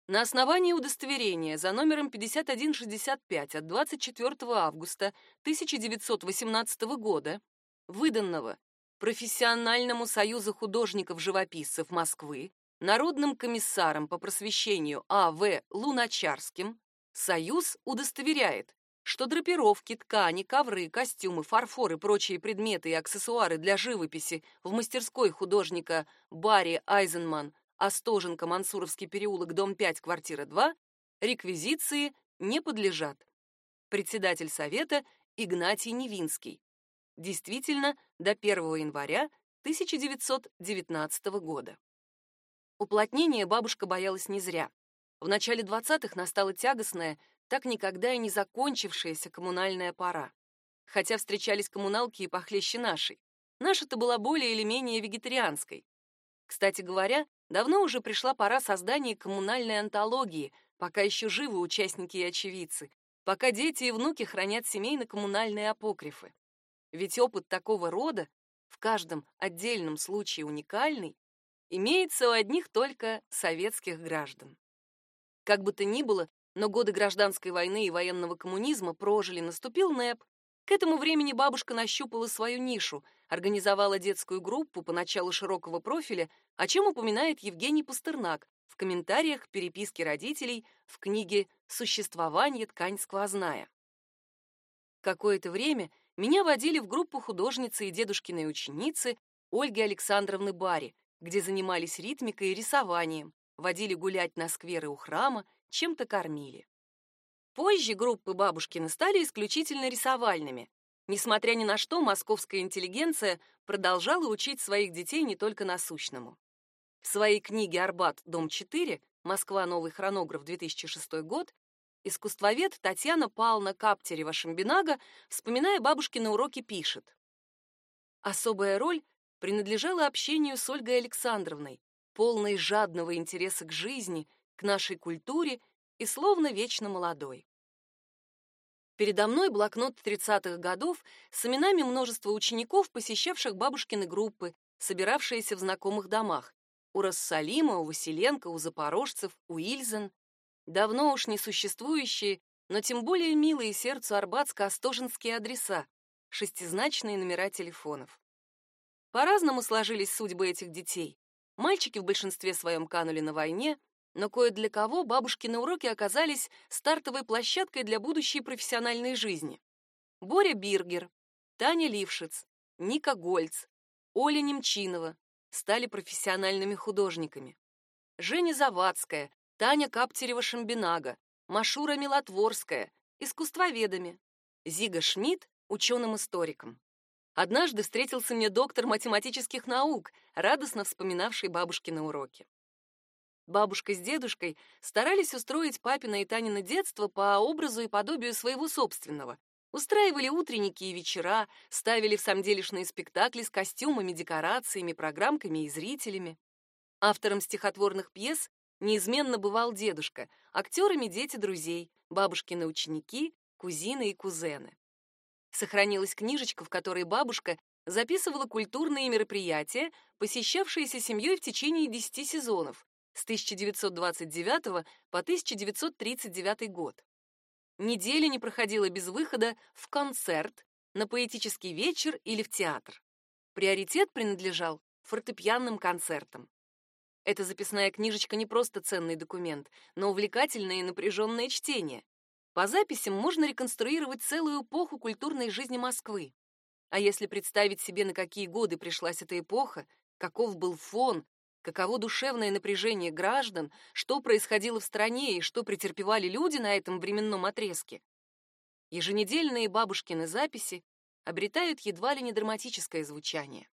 На основании удостоверения за номером 5165 от 24 августа 1918 года, выданного Профессиональному союзу художников-живописцев Москвы, Народным комиссаром по просвещению А.В. Луначарским, Союз удостоверяет, что драпировки, ткани, ковры, костюмы, фарфор и прочие предметы и аксессуары для живописи в мастерской художника Барри Айзенман, Остоженко, Мансуровский переулок, дом 5, квартира 2, реквизиции не подлежат. Председатель совета Игнатий Невинский. Действительно, до 1 января 1919 года. Уплотнение бабушка боялась не зря. В начале 20-х настала тягостная, так никогда и не закончившаяся коммунальная пора. Хотя встречались коммуналки и похлеще нашей. Наша-то была более или менее вегетарианской. Кстати говоря, давно уже пришла пора создания коммунальной антологии, пока еще живы участники и очевидцы, пока дети и внуки хранят семейно-коммунальные апокрифы. Ведь опыт такого рода, в каждом отдельном случае уникальный, имеется у одних только советских граждан. Как бы то ни было, но годы гражданской войны и военного коммунизма прожили, наступил НЭП. К этому времени бабушка нащупала свою нишу, организовала детскую группу поначалу широкого профиля, о чем упоминает Евгений Пастернак в комментариях к переписке родителей в книге «Существование ткань сквозная». Какое-то время меня водили в группу художницы и дедушкиной ученицы Ольги Александровны Бари, где занимались ритмикой и рисованием, водили гулять на скверы у храма, чем-то кормили. Позже группы бабушкины стали исключительно рисовальными. Несмотря ни на что, московская интеллигенция продолжала учить своих детей не только насущному. В своей книге «Арбат. Дом 4. Москва. Новый хронограф. 2006 год» искусствовед Татьяна Павловна Каптерева-Шамбинага, вспоминая бабушкины уроки, пишет. Особая роль принадлежала общению с Ольгой Александровной, полной жадного интереса к жизни, к нашей культуре и словно вечно молодой. Передо мной блокнот 30-х годов с именами множества учеников, посещавших бабушкины группы, собиравшиеся в знакомых домах. У Рассалима, у Василенко, у запорожцев, у Ильзен. Давно уж не существующие, но тем более милые сердцу арбатско-остоженские адреса, шестизначные номера телефонов. По-разному сложились судьбы этих детей. Мальчики в большинстве своем канули на войне, но кое для кого бабушкины уроки оказались стартовой площадкой для будущей профессиональной жизни. Боря Биргер, Таня Лившиц, Ника Гольц, Оля Немчинова стали профессиональными художниками. Женя Завадская, Таня Каптерева-Шамбинага, Машура Милотворская, искусствоведами, Зига Шмидт, ученым-историком. Однажды встретился мне доктор математических наук, радостно вспоминавший бабушкины уроки. Бабушка с дедушкой старались устроить папино и Танино детство по образу и подобию своего собственного. Устраивали утренники и вечера, ставили в самделишные спектакли с костюмами, декорациями, программками и зрителями. Автором стихотворных пьес неизменно бывал дедушка, актерами дети друзей, бабушкины ученики, кузины и кузены. Сохранилась книжечка, в которой бабушка записывала культурные мероприятия, посещавшиеся семьей в течение 10 сезонов с 1929 по 1939 год. Неделя не проходила без выхода в концерт, на поэтический вечер или в театр. Приоритет принадлежал фортепианным концертам. Эта записная книжечка не просто ценный документ, но увлекательное и напряженное чтение. По записям можно реконструировать целую эпоху культурной жизни Москвы. А если представить себе, на какие годы пришлась эта эпоха, каков был фон, каково душевное напряжение граждан, что происходило в стране и что претерпевали люди на этом временном отрезке, еженедельные бабушкины записи обретают едва ли не драматическое звучание.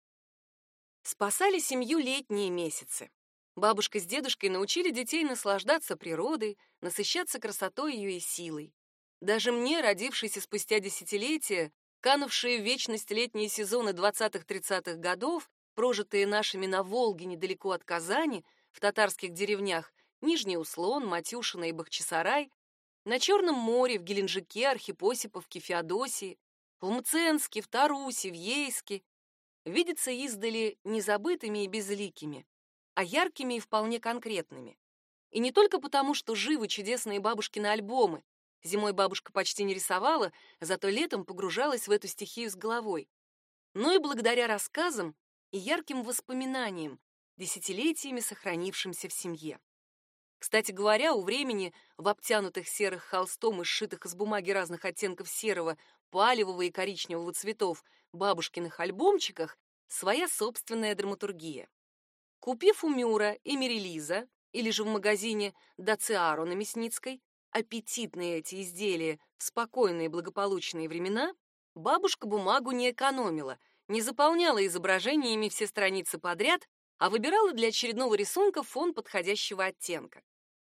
Спасали семью летние месяцы. Бабушка с дедушкой научили детей наслаждаться природой, насыщаться красотой ее и силой. Даже мне, родившейся спустя десятилетия, канувшие в вечность летние сезоны 20-30-х годов, прожитые нашими на Волге недалеко от Казани, в татарских деревнях Нижний Услон, Матюшино и Бахчисарай, на Черном море, в Геленджике, Архипосиповке, Феодосии, в Мценске, в Тарусе, в Ейске, видятся издали незабытыми и безликими, а яркими и вполне конкретными. И не только потому, что живы чудесные бабушкины альбомы. Зимой бабушка почти не рисовала, зато летом погружалась в эту стихию с головой. Но и благодаря рассказам и ярким воспоминаниям, десятилетиями сохранившимся в семье. Кстати говоря, у времени в обтянутых серых холстом и сшитых из бумаги разных оттенков серого, палевого и коричневого цветов бабушкиных альбомчиках своя собственная драматургия. Купив у Мюра и Мерилиза, или же в магазине Дациаро на Мясницкой, аппетитные эти изделия в спокойные благополучные времена, бабушка бумагу не экономила, не заполняла изображениями все страницы подряд, а выбирала для очередного рисунка фон подходящего оттенка.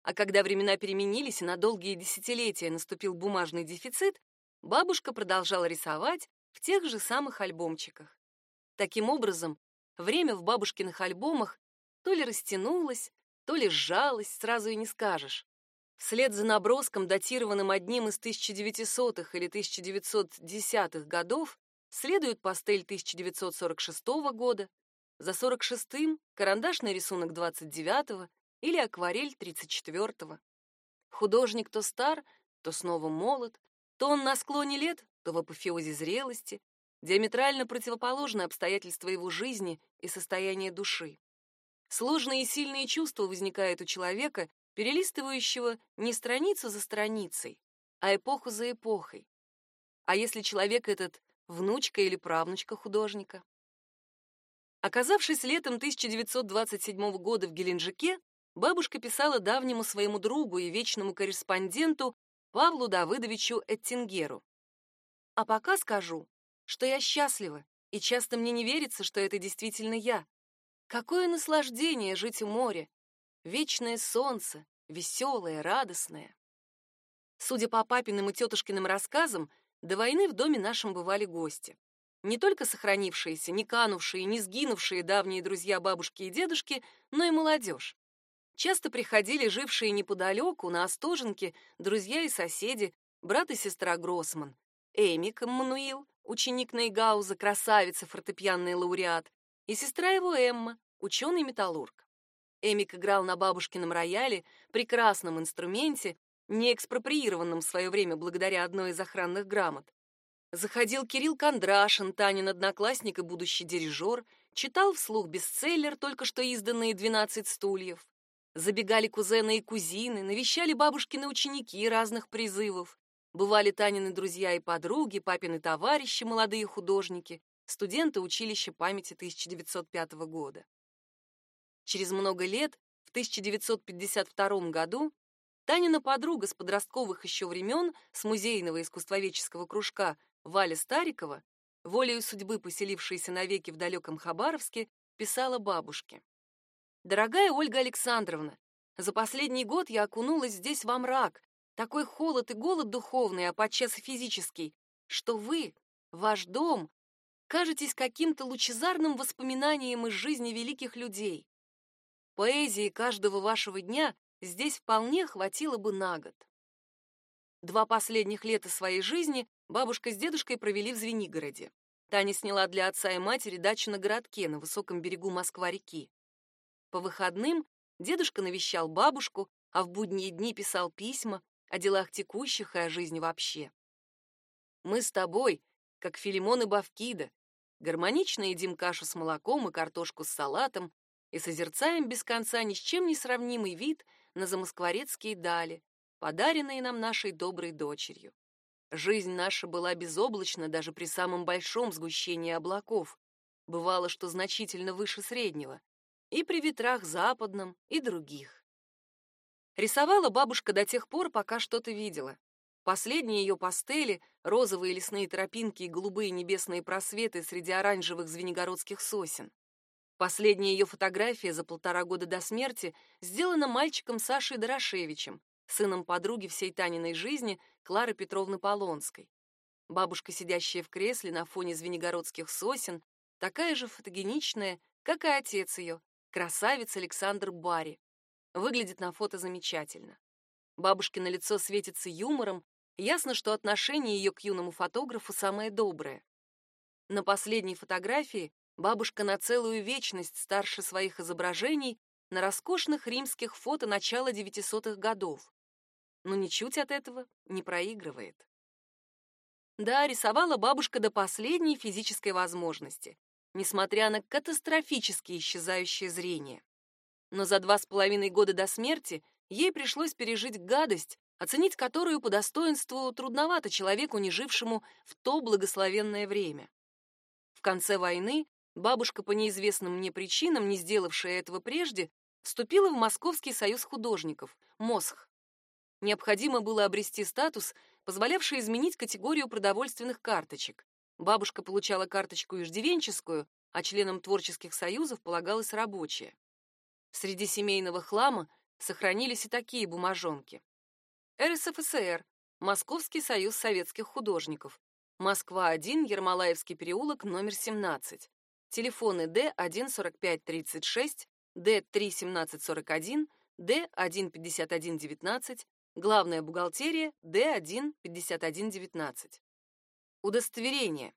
А когда времена переменились и на долгие десятилетия наступил бумажный дефицит, бабушка продолжала рисовать в тех же самых альбомчиках. Таким образом, время в бабушкиных альбомах то ли растянулось, то ли сжалось, сразу и не скажешь. Вслед за наброском, датированным одним из 1900-х или 1910-х годов, следует пастель 1946 года, за 46-м карандашный рисунок 29-го или акварель 34-го. Художник то стар, то снова молод, то он на склоне лет, то в апофеозе зрелости, диаметрально противоположны обстоятельства его жизни и состояние души. Сложные и сильные чувства возникают у человека, перелистывающего не страницу за страницей, а эпоху за эпохой. А если человек этот внучка или правнучка художника? Оказавшись летом 1927 года в Геленджике, бабушка писала давнему своему другу и вечному корреспонденту Павлу Давыдовичу Эттингеру. А пока скажу, что я счастлива, и часто мне не верится, что это действительно я. Какое наслаждение жить у моря! Вечное солнце, веселое, радостное. Судя по папиным и тетушкиным рассказам, до войны в доме нашем бывали гости. Не только сохранившиеся, не канувшие, не сгинувшие давние друзья бабушки и дедушки, но и молодежь. Часто приходили жившие неподалеку, на Остоженке, друзья и соседи, брат и сестра Гроссман, Эмик Мануил, ученик Нейгауза, красавица, фортепианный лауреат, и сестра его Эмма, ученый-металлург. Эмик играл на бабушкином рояле, прекрасном инструменте, не экспроприированном в свое время благодаря одной из охранных грамот. Заходил Кирилл Кондрашин, Танин одноклассник и будущий дирижер, читал вслух бестселлер, только что изданные «12 стульев». Забегали кузены и кузины, навещали бабушкины ученики разных призывов. Бывали Танины друзья и подруги, папины товарищи, молодые художники, студенты училища памяти 1905 года. Через много лет, в 1952 году, Танина подруга с подростковых еще времен с музейного искусствоведческого кружка Валя Старикова, волею судьбы поселившаяся навеки в далеком Хабаровске, писала бабушке. «Дорогая Ольга Александровна, за последний год я окунулась здесь во мрак, такой холод и голод духовный, а подчас и физический, что вы, ваш дом, кажетесь каким-то лучезарным воспоминанием из жизни великих людей. Поэзии каждого вашего дня здесь вполне хватило бы на год. Два последних лета своей жизни бабушка с дедушкой провели в Звенигороде. Таня сняла для отца и матери дачу на городке на высоком берегу Москва-реки. По выходным дедушка навещал бабушку, а в будние дни писал письма о делах текущих и о жизни вообще. Мы с тобой, как Филимон и Бавкида, гармонично едим кашу с молоком и картошку с салатом и созерцаем без конца ни с чем не сравнимый вид на замоскворецкие дали, подаренные нам нашей доброй дочерью. Жизнь наша была безоблачна даже при самом большом сгущении облаков. Бывало, что значительно выше среднего. И при ветрах западном, и других. Рисовала бабушка до тех пор, пока что-то видела. Последние ее пастели, розовые лесные тропинки и голубые небесные просветы среди оранжевых звенигородских сосен. Последняя ее фотография за полтора года до смерти сделана мальчиком Сашей Дорошевичем, сыном подруги всей Таниной жизни Клары Петровны Полонской. Бабушка, сидящая в кресле на фоне звенигородских сосен, такая же фотогеничная, как и отец ее, красавец Александр Барри. Выглядит на фото замечательно. Бабушкино лицо светится юмором Ясно, что отношение ее к юному фотографу самое доброе. На последней фотографии бабушка на целую вечность старше своих изображений на роскошных римских фото начала 900-х годов. Но ничуть от этого не проигрывает. Да, рисовала бабушка до последней физической возможности, несмотря на катастрофически исчезающее зрение. Но за два с половиной года до смерти ей пришлось пережить гадость, оценить которую по достоинству трудновато человеку, не жившему в то благословенное время. В конце войны бабушка по неизвестным мне причинам, не сделавшая этого прежде, вступила в Московский союз художников, МОСХ. Необходимо было обрести статус, позволявший изменить категорию продовольственных карточек. Бабушка получала карточку иждивенческую, а членам творческих союзов полагалась рабочая. Среди семейного хлама сохранились и такие бумажонки. РСФСР, Московский союз советских художников, Москва-1, Ермолаевский переулок, номер 17. Телефоны Д14536, Д31741, Д15119, главная бухгалтерия Д15119. Удостоверение.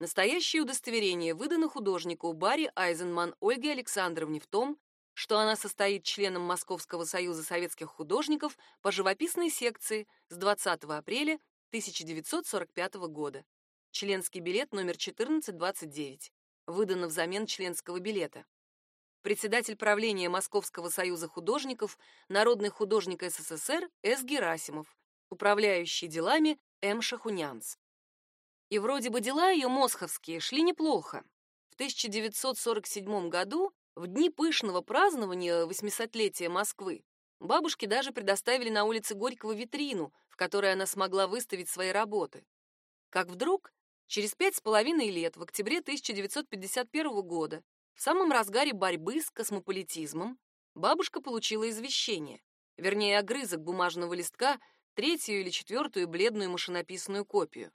Настоящее удостоверение выдано художнику Барри Айзенман Ольге Александровне в том, что она состоит членом Московского союза советских художников по живописной секции с 20 апреля 1945 года. Членский билет номер 1429. Выдано взамен членского билета. Председатель правления Московского союза художников, народный художник СССР С. Герасимов, управляющий делами М. Шахунянц. И вроде бы дела ее московские шли неплохо. В 1947 году в дни пышного празднования восьмисотлетия Москвы бабушке даже предоставили на улице Горького витрину, в которой она смогла выставить свои работы. Как вдруг, через пять с половиной лет, в октябре 1951 года, в самом разгаре борьбы с космополитизмом, бабушка получила извещение, вернее, огрызок бумажного листка, третью или четвертую бледную машинописную копию.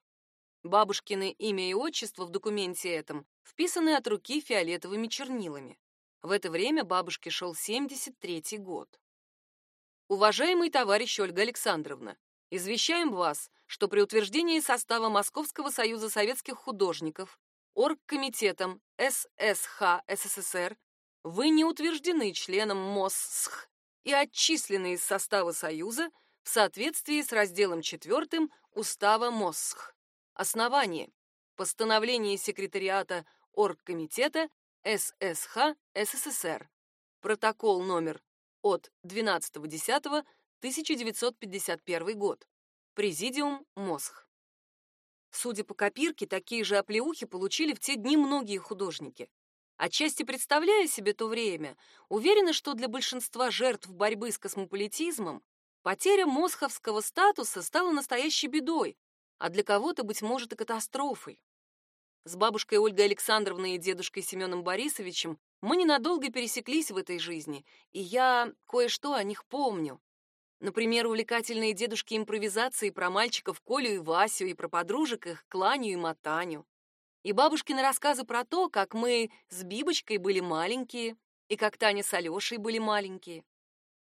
Бабушкины имя и отчество в документе этом вписаны от руки фиолетовыми чернилами. В это время бабушке шел 73-й год. Уважаемый товарищ Ольга Александровна, извещаем вас, что при утверждении состава Московского союза советских художников Оргкомитетом ССХ СССР вы не утверждены членом МОССХ и отчислены из состава союза в соответствии с разделом 4 Устава МОССХ. Основание. Постановление секретариата Оргкомитета ССХ СССР. Протокол номер от 12.10.1951 год. Президиум МОСХ. Судя по копирке, такие же оплеухи получили в те дни многие художники. Отчасти представляя себе то время, уверена, что для большинства жертв борьбы с космополитизмом потеря мосховского статуса стала настоящей бедой, а для кого-то, быть может, и катастрофой. С бабушкой Ольгой Александровной и дедушкой Семеном Борисовичем мы ненадолго пересеклись в этой жизни, и я кое-что о них помню. Например, увлекательные дедушки импровизации про мальчиков Колю и Васю, и про подружек их Кланю и Матаню. И бабушкины рассказы про то, как мы с Бибочкой были маленькие, и как Таня с Алешей были маленькие.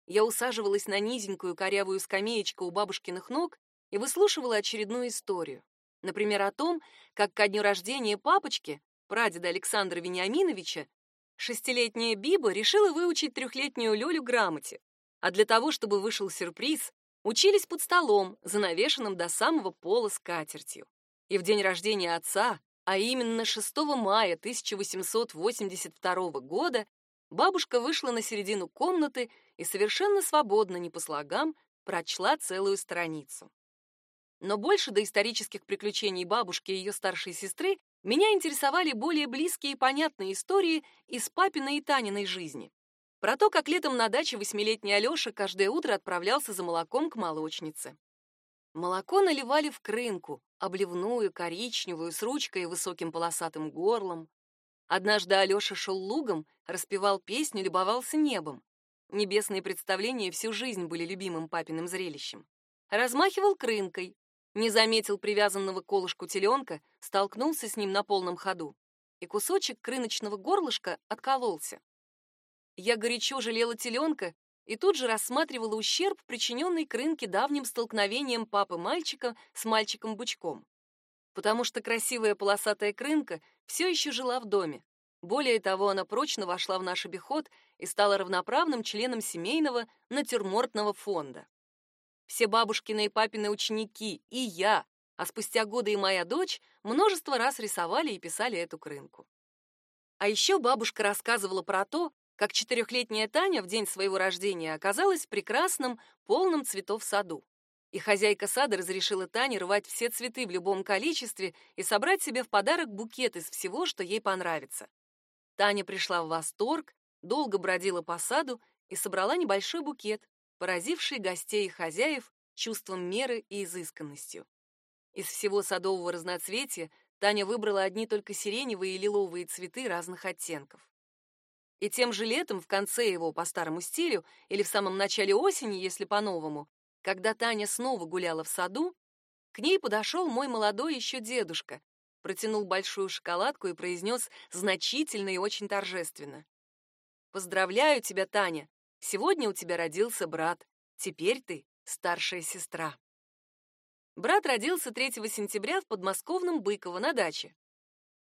Я усаживалась на низенькую корявую скамеечку у бабушкиных ног и выслушивала очередную историю. Например, о том, как ко дню рождения папочки, прадеда Александра Вениаминовича, шестилетняя Биба решила выучить трехлетнюю Лёлю грамоте. А для того, чтобы вышел сюрприз, учились под столом, занавешенным до самого пола скатертью. И в день рождения отца, а именно 6 мая 1882 года, бабушка вышла на середину комнаты и совершенно свободно, не по слогам, прочла целую страницу. Но больше до исторических приключений бабушки и ее старшей сестры меня интересовали более близкие и понятные истории из папиной и Таниной жизни. Про то, как летом на даче восьмилетний Алёша каждое утро отправлялся за молоком к молочнице. Молоко наливали в крынку, обливную, коричневую, с ручкой и высоким полосатым горлом. Однажды Алёша шел лугом, распевал песню, любовался небом. Небесные представления всю жизнь были любимым папиным зрелищем. Размахивал крынкой, не заметил привязанного к колышку теленка, столкнулся с ним на полном ходу, и кусочек крыночного горлышка откололся. Я горячо жалела теленка и тут же рассматривала ущерб, причиненный крынке давним столкновением папы мальчика с мальчиком-бучком. Потому что красивая полосатая крынка все еще жила в доме. Более того, она прочно вошла в наш обиход и стала равноправным членом семейного натюрмортного фонда. Все бабушкины и папины ученики, и я, а спустя годы и моя дочь множество раз рисовали и писали эту крынку. А еще бабушка рассказывала про то, как четырехлетняя Таня в день своего рождения оказалась в прекрасном, полном цветов саду. И хозяйка сада разрешила Тане рвать все цветы в любом количестве и собрать себе в подарок букет из всего, что ей понравится. Таня пришла в восторг, долго бродила по саду и собрала небольшой букет, поразивший гостей и хозяев чувством меры и изысканностью. Из всего садового разноцветия Таня выбрала одни только сиреневые и лиловые цветы разных оттенков. И тем же летом, в конце его по старому стилю, или в самом начале осени, если по-новому, когда Таня снова гуляла в саду, к ней подошел мой молодой еще дедушка, протянул большую шоколадку и произнес значительно и очень торжественно. «Поздравляю тебя, Таня! Сегодня у тебя родился брат. Теперь ты старшая сестра». Брат родился 3 сентября в подмосковном Быково на даче.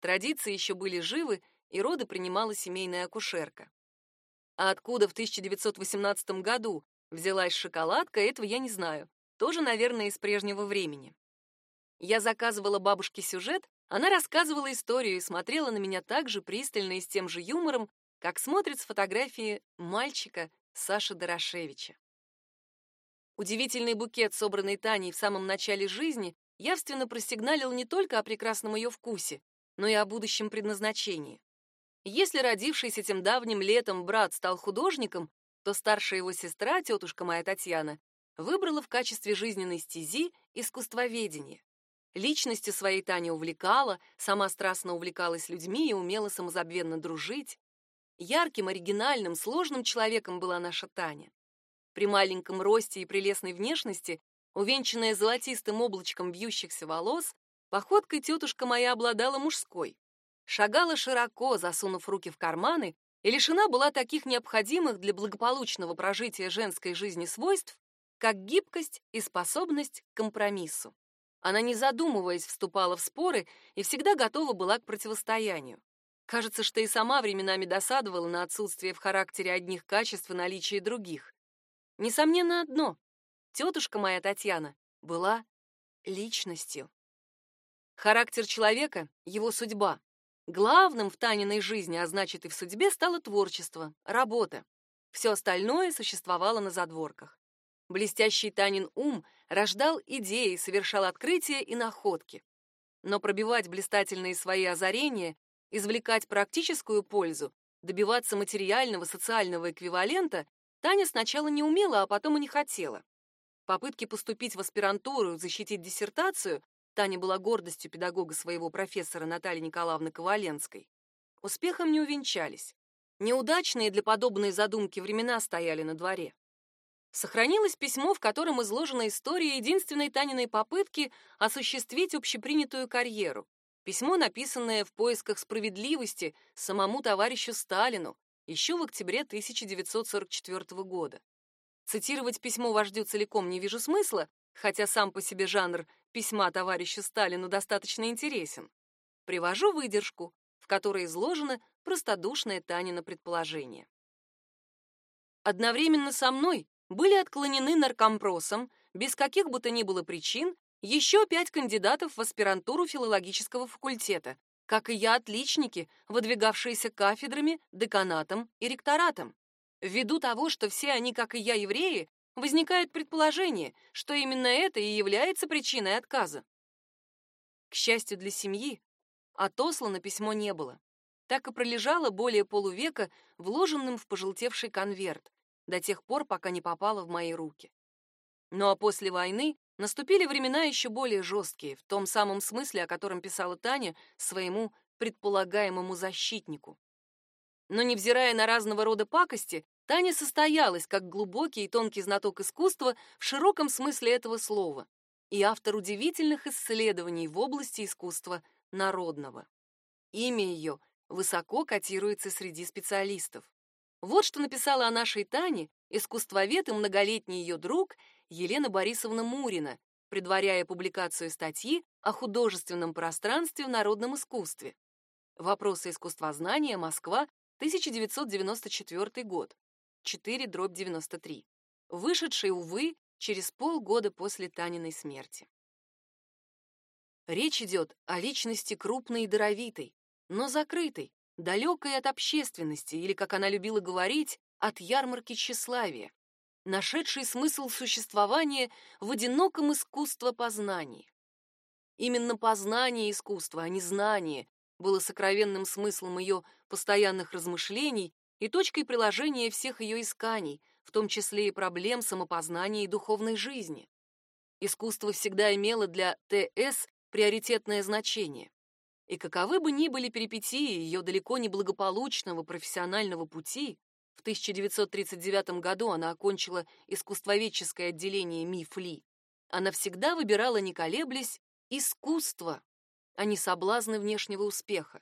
Традиции еще были живы, и роды принимала семейная акушерка. А откуда в 1918 году взялась шоколадка, этого я не знаю. Тоже, наверное, из прежнего времени. Я заказывала бабушке сюжет, она рассказывала историю и смотрела на меня так же пристально и с тем же юмором, как смотрит с фотографии мальчика Саши Дорошевича. Удивительный букет, собранный Таней в самом начале жизни, явственно просигналил не только о прекрасном ее вкусе, но и о будущем предназначении. Если родившийся этим давним летом брат стал художником, то старшая его сестра, тетушка моя Татьяна, выбрала в качестве жизненной стези искусствоведение. Личностью своей Таня увлекала, сама страстно увлекалась людьми и умела самозабвенно дружить. Ярким, оригинальным, сложным человеком была наша Таня. При маленьком росте и прелестной внешности, увенчанная золотистым облачком бьющихся волос, походкой тетушка моя обладала мужской шагала широко, засунув руки в карманы, и лишена была таких необходимых для благополучного прожития женской жизни свойств, как гибкость и способность к компромиссу. Она, не задумываясь, вступала в споры и всегда готова была к противостоянию. Кажется, что и сама временами досадовала на отсутствие в характере одних качеств и наличие других. Несомненно одно — тетушка моя Татьяна была личностью. Характер человека — его судьба. Главным в Таниной жизни, а значит и в судьбе, стало творчество, работа. Все остальное существовало на задворках. Блестящий Танин ум рождал идеи, совершал открытия и находки. Но пробивать блистательные свои озарения, извлекать практическую пользу, добиваться материального, социального эквивалента Таня сначала не умела, а потом и не хотела. Попытки поступить в аспирантуру, защитить диссертацию Таня была гордостью педагога своего профессора Натальи Николаевны Коваленской. Успехом не увенчались. Неудачные для подобной задумки времена стояли на дворе. Сохранилось письмо, в котором изложена история единственной Таниной попытки осуществить общепринятую карьеру. Письмо, написанное в поисках справедливости самому товарищу Сталину еще в октябре 1944 года. Цитировать письмо вождю целиком не вижу смысла, хотя сам по себе жанр письма товарищу Сталину достаточно интересен. Привожу выдержку, в которой изложено простодушное Танино предположение. Одновременно со мной были отклонены наркомпросом, без каких бы то ни было причин, еще пять кандидатов в аспирантуру филологического факультета, как и я отличники, выдвигавшиеся кафедрами, деканатом и ректоратом. Ввиду того, что все они, как и я, евреи, возникает предположение, что именно это и является причиной отказа. К счастью для семьи, отослано письмо не было. Так и пролежало более полувека вложенным в пожелтевший конверт, до тех пор, пока не попало в мои руки. Ну а после войны наступили времена еще более жесткие, в том самом смысле, о котором писала Таня своему предполагаемому защитнику. Но невзирая на разного рода пакости, Таня состоялась как глубокий и тонкий знаток искусства в широком смысле этого слова и автор удивительных исследований в области искусства народного. Имя ее высоко котируется среди специалистов. Вот что написала о нашей Тане искусствовед и многолетний ее друг Елена Борисовна Мурина, предваряя публикацию статьи о художественном пространстве в народном искусстве. Вопросы искусствознания. Москва, 1994 год. 4 дробь 93. Вышедший, увы, через полгода после Таниной смерти. Речь идет о личности крупной и даровитой, но закрытой, далекой от общественности или, как она любила говорить, от ярмарки тщеславия, нашедшей смысл существования в одиноком искусствопознании. Именно познание искусства, а не знание, было сокровенным смыслом ее постоянных размышлений и точкой приложения всех ее исканий, в том числе и проблем самопознания и духовной жизни. Искусство всегда имело для ТС приоритетное значение. И каковы бы ни были перипетии ее далеко не благополучного профессионального пути, в 1939 году она окончила искусствоведческое отделение МИФЛИ. Она всегда выбирала, не колеблясь, искусство, а не соблазны внешнего успеха.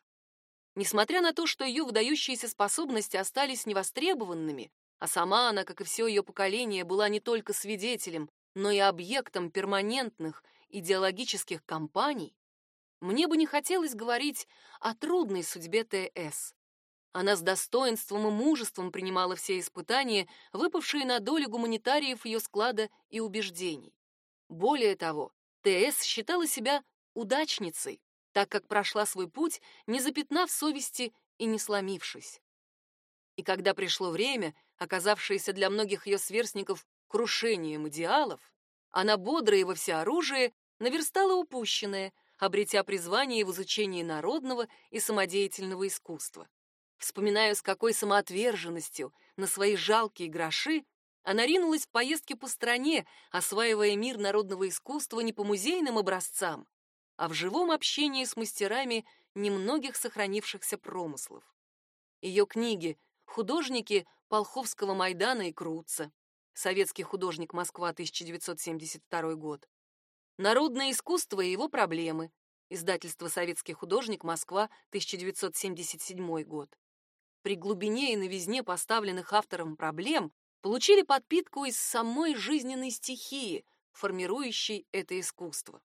Несмотря на то, что ее выдающиеся способности остались невостребованными, а сама она, как и все ее поколение, была не только свидетелем, но и объектом перманентных идеологических кампаний, мне бы не хотелось говорить о трудной судьбе ТС. Она с достоинством и мужеством принимала все испытания, выпавшие на долю гуманитариев ее склада и убеждений. Более того, ТС считала себя удачницей, так как прошла свой путь, не запятнав совести и не сломившись. И когда пришло время, оказавшееся для многих ее сверстников крушением идеалов, она бодро и во всеоружие наверстала упущенное, обретя призвание в изучении народного и самодеятельного искусства. Вспоминаю, с какой самоотверженностью на свои жалкие гроши она ринулась в поездки по стране, осваивая мир народного искусства не по музейным образцам, а в живом общении с мастерами немногих сохранившихся промыслов. Ее книги «Художники Полховского Майдана и Круца», «Советский художник Москва, 1972 год», «Народное искусство и его проблемы», издательство «Советский художник Москва, 1977 год». При глубине и новизне поставленных автором проблем получили подпитку из самой жизненной стихии, формирующей это искусство.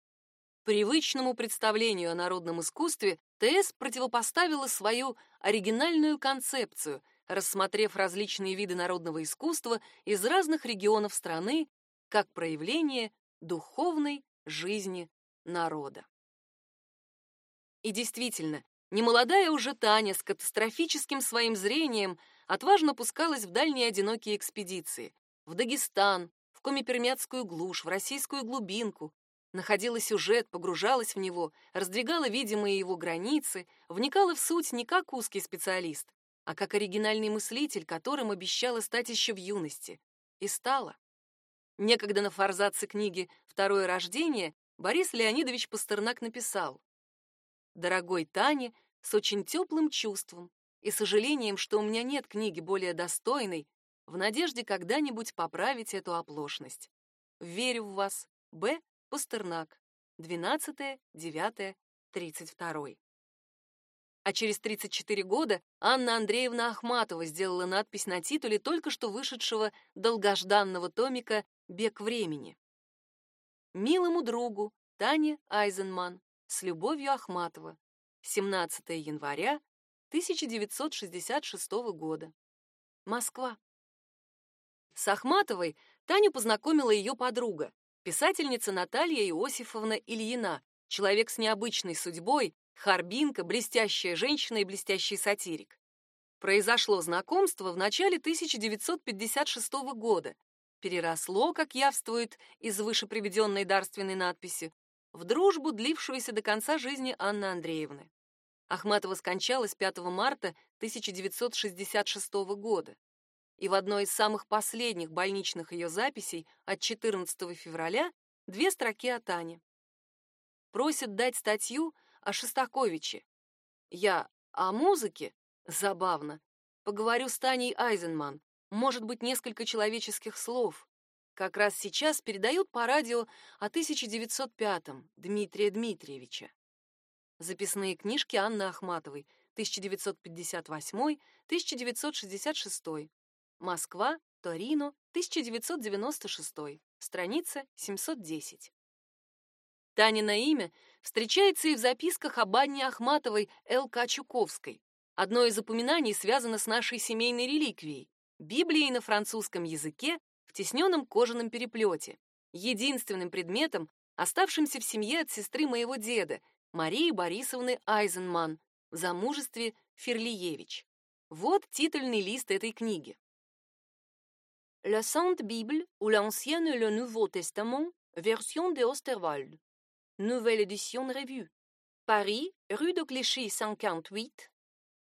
Привычному представлению о народном искусстве ТС противопоставила свою оригинальную концепцию, рассмотрев различные виды народного искусства из разных регионов страны как проявление духовной жизни народа. И действительно, немолодая уже Таня с катастрофическим своим зрением отважно пускалась в дальние одинокие экспедиции в Дагестан, в Коми-Пермятскую глушь, в российскую глубинку, находила сюжет, погружалась в него, раздвигала видимые его границы, вникала в суть не как узкий специалист, а как оригинальный мыслитель, которым обещала стать еще в юности. И стала. Некогда на форзаце книги «Второе рождение» Борис Леонидович Пастернак написал «Дорогой Тане, с очень теплым чувством и сожалением, что у меня нет книги более достойной, в надежде когда-нибудь поправить эту оплошность. Верю в вас. Б. Пастернак. 12-9-32. А через 34 года Анна Андреевна Ахматова сделала надпись на титуле только что вышедшего долгожданного томика «Бег времени». Милому другу Тане Айзенман с любовью Ахматова. 17 января 1966 года. Москва. С Ахматовой Таню познакомила ее подруга, Писательница Наталья Иосифовна Ильина, человек с необычной судьбой, харбинка, блестящая женщина и блестящий сатирик. Произошло знакомство в начале 1956 года. Переросло, как явствует из выше приведенной дарственной надписи, в дружбу, длившуюся до конца жизни Анны Андреевны. Ахматова скончалась 5 марта 1966 года и в одной из самых последних больничных ее записей от 14 февраля Две строки о Тане. Просит дать статью о Шостаковиче. Я о музыке? Забавно. Поговорю с Таней Айзенман. Может быть, несколько человеческих слов. Как раз сейчас передают по радио о 1905-м Дмитрия Дмитриевича. Записные книжки Анны Ахматовой, 1958-1966. Москва, Торино, 1996. Страница 710. Танина имя встречается и в записках об Анне Ахматовой Л.К. Чуковской. Одно из упоминаний связано с нашей семейной реликвией — Библией на французском языке в тисненном кожаном переплете, единственным предметом, оставшимся в семье от сестры моего деда, Марии Борисовны Айзенман, в замужестве Ферлиевич. Вот титульный лист этой книги. La Sainte Bible ou l'Ancien et le Nouveau Testament, version de Osterwald. Nouvelle édition revue. Paris, rue de Clichy 58.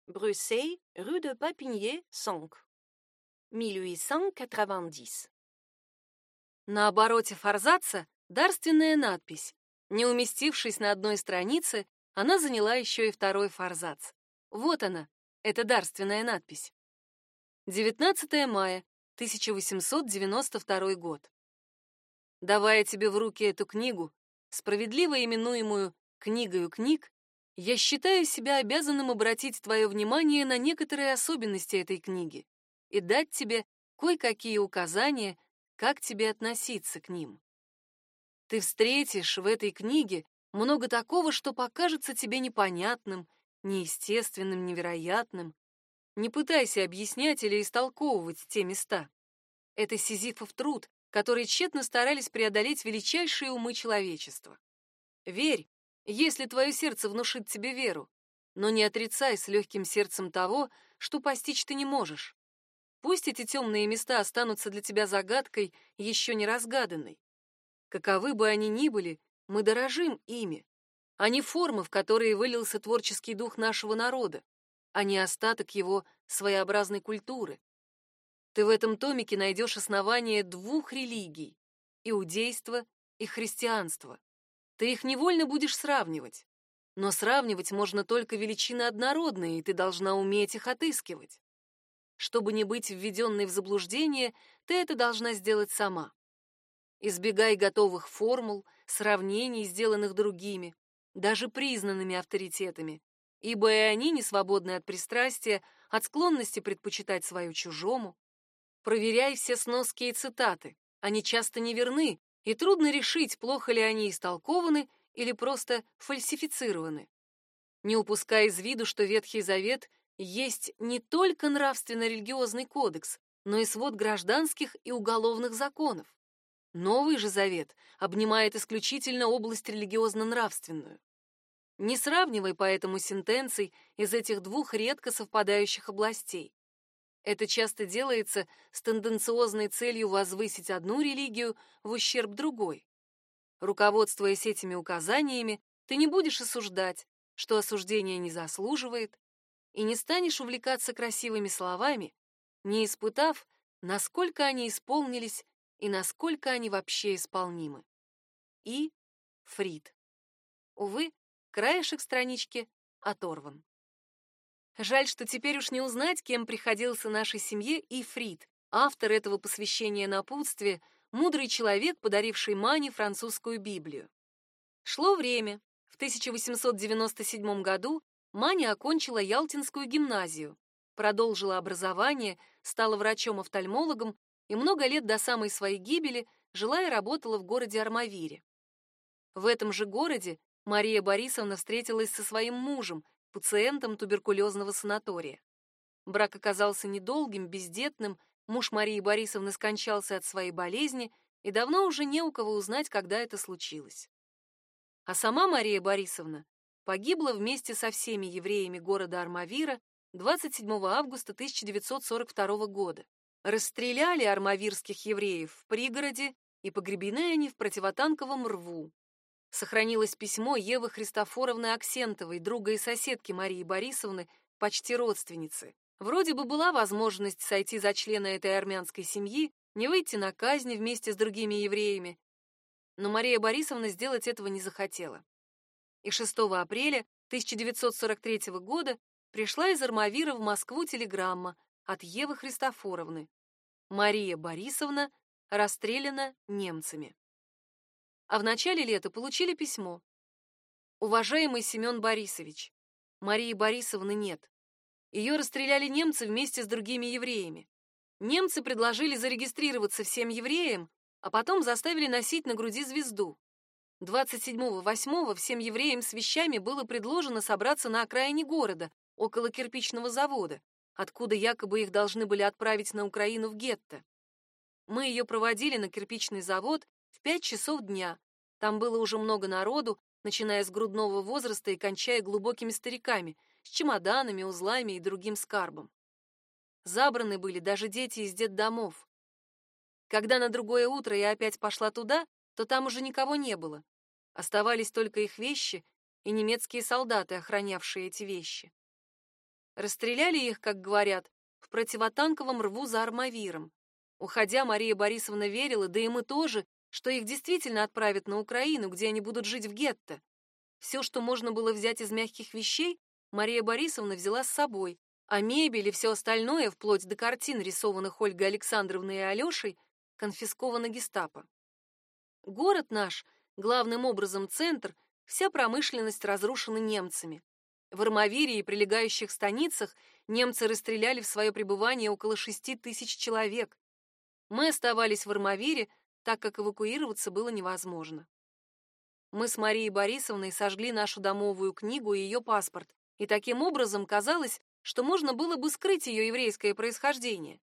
Bruxelles, rue de Papinier 5. 1890. На обороте форзаца дарственная надпись. Не уместившись на одной странице, она заняла еще и второй форзац. Вот она, эта дарственная надпись. 19 мая 1892 год. Давая тебе в руки эту книгу, справедливо именуемую «книгою книг», я считаю себя обязанным обратить твое внимание на некоторые особенности этой книги и дать тебе кое-какие указания, как тебе относиться к ним. Ты встретишь в этой книге много такого, что покажется тебе непонятным, неестественным, невероятным, не пытайся объяснять или истолковывать те места. Это сизифов труд, который тщетно старались преодолеть величайшие умы человечества. Верь, если твое сердце внушит тебе веру, но не отрицай с легким сердцем того, что постичь ты не можешь. Пусть эти темные места останутся для тебя загадкой, еще не разгаданной. Каковы бы они ни были, мы дорожим ими. Они формы, в которые вылился творческий дух нашего народа а не остаток его своеобразной культуры. Ты в этом томике найдешь основание двух религий — иудейства и христианства. Ты их невольно будешь сравнивать. Но сравнивать можно только величины однородные, и ты должна уметь их отыскивать. Чтобы не быть введенной в заблуждение, ты это должна сделать сама. Избегай готовых формул, сравнений, сделанных другими, даже признанными авторитетами, ибо и они не свободны от пристрастия, от склонности предпочитать свою чужому. Проверяй все сноски и цитаты, они часто неверны, и трудно решить, плохо ли они истолкованы или просто фальсифицированы. Не упускай из виду, что Ветхий Завет есть не только нравственно-религиозный кодекс, но и свод гражданских и уголовных законов. Новый же Завет обнимает исключительно область религиозно-нравственную. Не сравнивай поэтому сентенций из этих двух редко совпадающих областей. Это часто делается с тенденциозной целью возвысить одну религию в ущерб другой. Руководствуясь этими указаниями, ты не будешь осуждать, что осуждение не заслуживает, и не станешь увлекаться красивыми словами, не испытав, насколько они исполнились и насколько они вообще исполнимы. И Фрид. Увы, Краешек странички оторван. Жаль, что теперь уж не узнать, кем приходился нашей семье Ифрит, автор этого посвящения напутствия, мудрый человек, подаривший Мане французскую Библию. Шло время. В 1897 году Маня окончила Ялтинскую гимназию, продолжила образование, стала врачом-офтальмологом и много лет до самой своей гибели жила и работала в городе Армавире. В этом же городе Мария Борисовна встретилась со своим мужем, пациентом туберкулезного санатория. Брак оказался недолгим, бездетным, муж Марии Борисовны скончался от своей болезни, и давно уже не у кого узнать, когда это случилось. А сама Мария Борисовна погибла вместе со всеми евреями города Армавира 27 августа 1942 года. Расстреляли армавирских евреев в пригороде, и погребены они в противотанковом рву, Сохранилось письмо Евы Христофоровны Аксентовой, друга и соседки Марии Борисовны, почти родственницы. Вроде бы была возможность сойти за члена этой армянской семьи, не выйти на казнь вместе с другими евреями. Но Мария Борисовна сделать этого не захотела. И 6 апреля 1943 года пришла из Армавира в Москву телеграмма от Евы Христофоровны. Мария Борисовна расстреляна немцами. А в начале лета получили письмо. Уважаемый Семен Борисович, Марии Борисовны нет. Ее расстреляли немцы вместе с другими евреями. Немцы предложили зарегистрироваться всем евреям, а потом заставили носить на груди звезду. 27-8 всем евреям с вещами было предложено собраться на окраине города, около кирпичного завода, откуда якобы их должны были отправить на Украину в гетто. Мы ее проводили на кирпичный завод в 5 часов дня. Там было уже много народу, начиная с грудного возраста и кончая глубокими стариками, с чемоданами, узлами и другим скарбом. Забраны были даже дети из детдомов. Когда на другое утро я опять пошла туда, то там уже никого не было. Оставались только их вещи и немецкие солдаты, охранявшие эти вещи. Расстреляли их, как говорят, в противотанковом рву за Армавиром. Уходя, Мария Борисовна верила, да и мы тоже, что их действительно отправят на Украину, где они будут жить в гетто. Все, что можно было взять из мягких вещей, Мария Борисовна взяла с собой, а мебель и все остальное, вплоть до картин, рисованных Ольгой Александровной и Алешей, конфисковано гестапо. Город наш, главным образом центр, вся промышленность разрушена немцами. В Армавире и прилегающих станицах немцы расстреляли в свое пребывание около шести тысяч человек. Мы оставались в Армавире, так как эвакуироваться было невозможно. Мы с Марией Борисовной сожгли нашу домовую книгу и ее паспорт, и таким образом казалось, что можно было бы скрыть ее еврейское происхождение.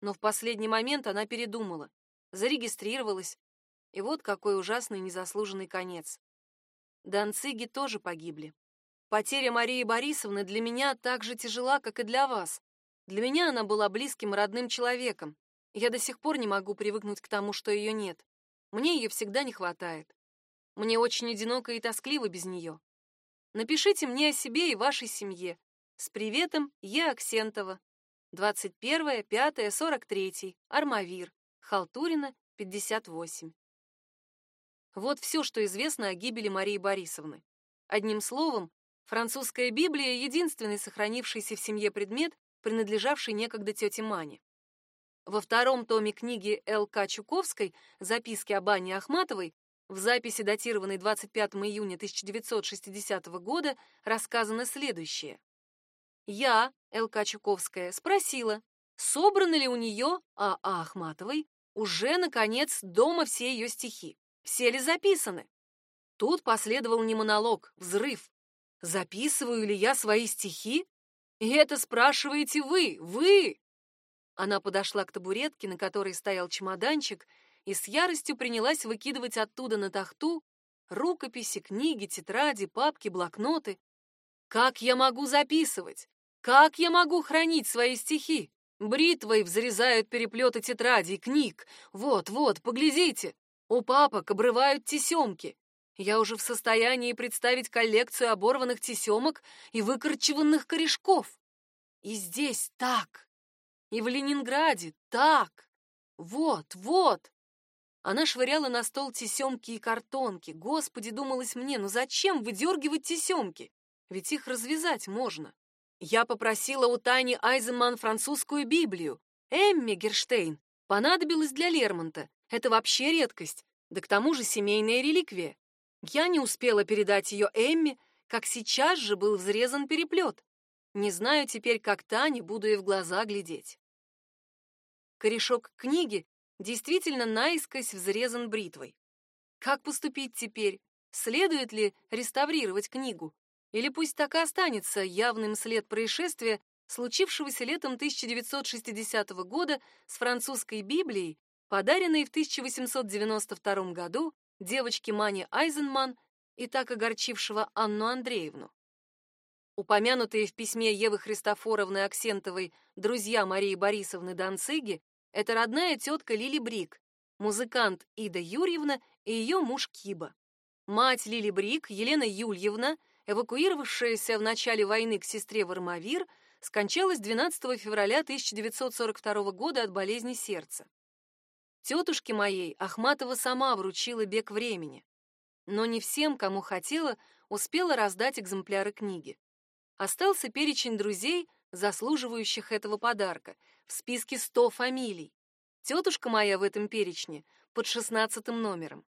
Но в последний момент она передумала, зарегистрировалась, и вот какой ужасный незаслуженный конец. Данциги тоже погибли. Потеря Марии Борисовны для меня так же тяжела, как и для вас. Для меня она была близким родным человеком, я до сих пор не могу привыкнуть к тому, что ее нет. Мне ее всегда не хватает. Мне очень одиноко и тоскливо без нее. Напишите мне о себе и вашей семье. С приветом, я Аксентова. 21 5 43 Армавир. Халтурина, 58. Вот все, что известно о гибели Марии Борисовны. Одним словом, французская Библия — единственный сохранившийся в семье предмет, принадлежавший некогда тете Мане. Во втором томе книги Л.К. Чуковской «Записки об Анне Ахматовой» в записи, датированной 25 июня 1960 года, рассказано следующее. Я, Л.К. Чуковская, спросила, собраны ли у нее, А. Ахматовой, уже, наконец, дома все ее стихи. Все ли записаны? Тут последовал не монолог, взрыв. Записываю ли я свои стихи? И это спрашиваете вы, вы! Она подошла к табуретке, на которой стоял чемоданчик, и с яростью принялась выкидывать оттуда на тахту рукописи, книги, тетради, папки, блокноты. Как я могу записывать? Как я могу хранить свои стихи? Бритвой взрезают переплеты тетрадей, книг. Вот, вот, поглядите. У папок обрывают тесемки. Я уже в состоянии представить коллекцию оборванных тесемок и выкорчеванных корешков. И здесь так. И в Ленинграде так. Вот, вот. Она швыряла на стол тесемки и картонки. Господи, думалось мне, ну зачем выдергивать тесемки? Ведь их развязать можно. Я попросила у Тани Айзенман французскую Библию. Эмми Герштейн. Понадобилась для Лермонта. Это вообще редкость. Да к тому же семейная реликвия. Я не успела передать ее Эмми, как сейчас же был взрезан переплет. Не знаю теперь, как Тане, буду ей в глаза глядеть. Корешок книги действительно наискось взрезан бритвой. Как поступить теперь? Следует ли реставрировать книгу? Или пусть так и останется явным след происшествия, случившегося летом 1960 года с французской Библией, подаренной в 1892 году девочке Мане Айзенман и так огорчившего Анну Андреевну. Упомянутые в письме Евы Христофоровны Аксентовой друзья Марии Борисовны Данциги — это родная тетка Лили Брик, музыкант Ида Юрьевна и ее муж Киба. Мать Лили Брик, Елена Юльевна, эвакуировавшаяся в начале войны к сестре в Армавир, скончалась 12 февраля 1942 года от болезни сердца. Тетушке моей Ахматова сама вручила бег времени. Но не всем, кому хотела, успела раздать экземпляры книги. Остался перечень друзей, заслуживающих этого подарка, в списке 100 фамилий. Тетушка моя в этом перечне под шестнадцатым номером.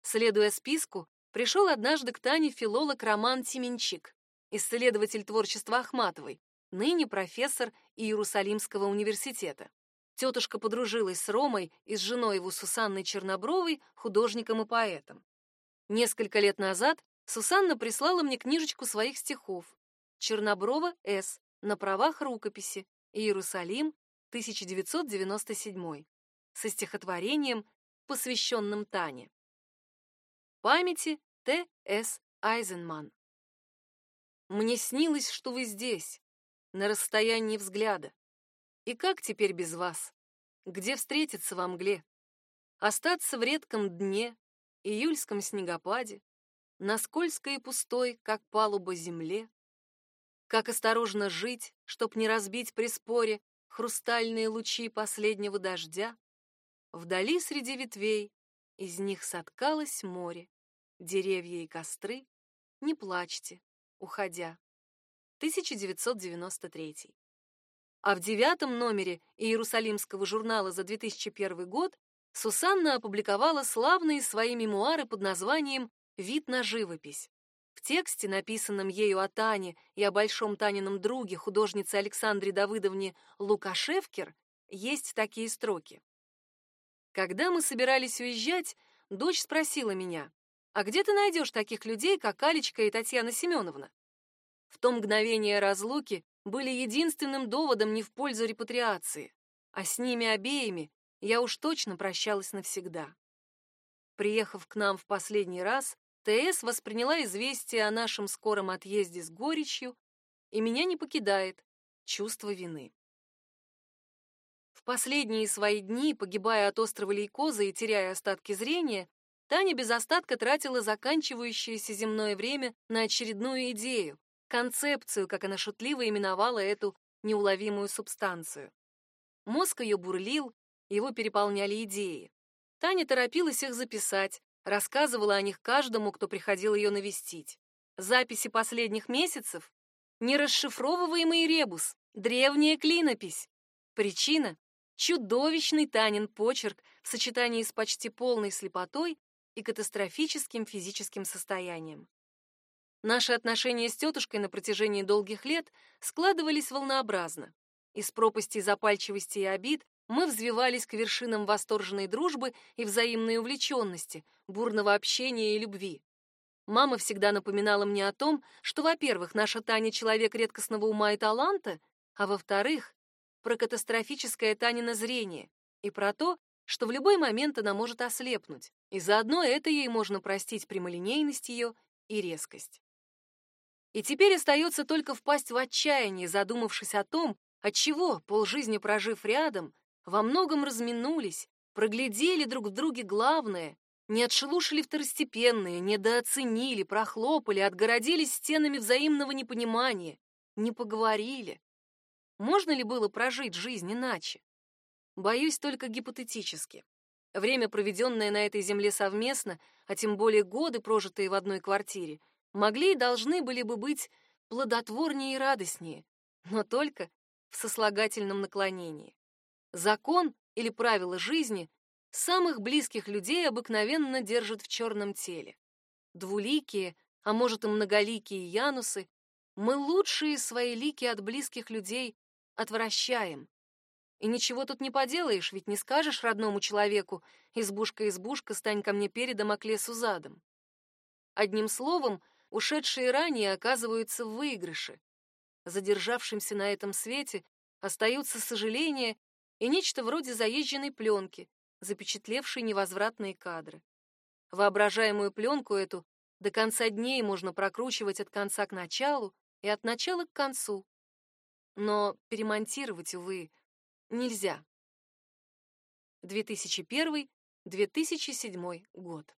Следуя списку, пришел однажды к Тане филолог Роман Тименчик, исследователь творчества Ахматовой, ныне профессор Иерусалимского университета. Тетушка подружилась с Ромой и с женой его Сусанной Чернобровой, художником и поэтом. Несколько лет назад Сусанна прислала мне книжечку своих стихов. Черноброва С. На правах рукописи. Иерусалим, 1997. Со стихотворением, посвященным Тане. Памяти Т. С. Айзенман. Мне снилось, что вы здесь, на расстоянии взгляда. И как теперь без вас? Где встретиться во мгле? Остаться в редком дне, июльском снегопаде, на скользкой и пустой, как палуба земле? Как осторожно жить, чтоб не разбить при споре хрустальные лучи последнего дождя? Вдали среди ветвей из них соткалось море, деревья и костры. Не плачьте, уходя. 1993. А в девятом номере Иерусалимского журнала за 2001 год Сусанна опубликовала славные свои мемуары под названием «Вид на живопись». В тексте, написанном ею о Тане и о большом Танином друге, художнице Александре Давыдовне Лукашевкер, есть такие строки. Когда мы собирались уезжать, дочь спросила меня, «А где ты найдешь таких людей, как Алечка и Татьяна Семеновна?» В то мгновение разлуки были единственным доводом не в пользу репатриации, а с ними обеими я уж точно прощалась навсегда. Приехав к нам в последний раз, ТС восприняла известие о нашем скором отъезде с горечью, и меня не покидает чувство вины. В последние свои дни, погибая от острого лейкоза и теряя остатки зрения, Таня без остатка тратила заканчивающееся земное время на очередную идею, концепцию, как она шутливо именовала эту неуловимую субстанцию. Мозг ее бурлил, его переполняли идеи. Таня торопилась их записать, рассказывала о них каждому, кто приходил ее навестить. Записи последних месяцев — нерасшифровываемый ребус, древняя клинопись. Причина — чудовищный Танин почерк в сочетании с почти полной слепотой и катастрофическим физическим состоянием. Наши отношения с тетушкой на протяжении долгих лет складывались волнообразно. Из пропасти запальчивости и обид мы взвивались к вершинам восторженной дружбы и взаимной увлеченности, бурного общения и любви. Мама всегда напоминала мне о том, что, во-первых, наша Таня — человек редкостного ума и таланта, а во-вторых, про катастрофическое Танино зрение и про то, что в любой момент она может ослепнуть, и заодно это ей можно простить прямолинейность ее и резкость. И теперь остается только впасть в отчаяние, задумавшись о том, отчего, полжизни прожив рядом, во многом разминулись, проглядели друг в друге главное, не отшелушили второстепенные, недооценили, прохлопали, отгородились стенами взаимного непонимания, не поговорили. Можно ли было прожить жизнь иначе? Боюсь только гипотетически. Время, проведенное на этой земле совместно, а тем более годы, прожитые в одной квартире, могли и должны были бы быть плодотворнее и радостнее, но только в сослагательном наклонении. Закон или правила жизни самых близких людей обыкновенно держат в черном теле. Двуликие, а может и многоликие янусы, мы лучшие свои лики от близких людей отвращаем. И ничего тут не поделаешь, ведь не скажешь родному человеку «избушка, избушка, стань ко мне передом, а к лесу задом». Одним словом, ушедшие ранее оказываются в выигрыше. Задержавшимся на этом свете остаются сожаления и нечто вроде заезженной пленки, запечатлевшей невозвратные кадры. Воображаемую пленку эту до конца дней можно прокручивать от конца к началу и от начала к концу. Но перемонтировать, увы, нельзя. 2001-2007 год.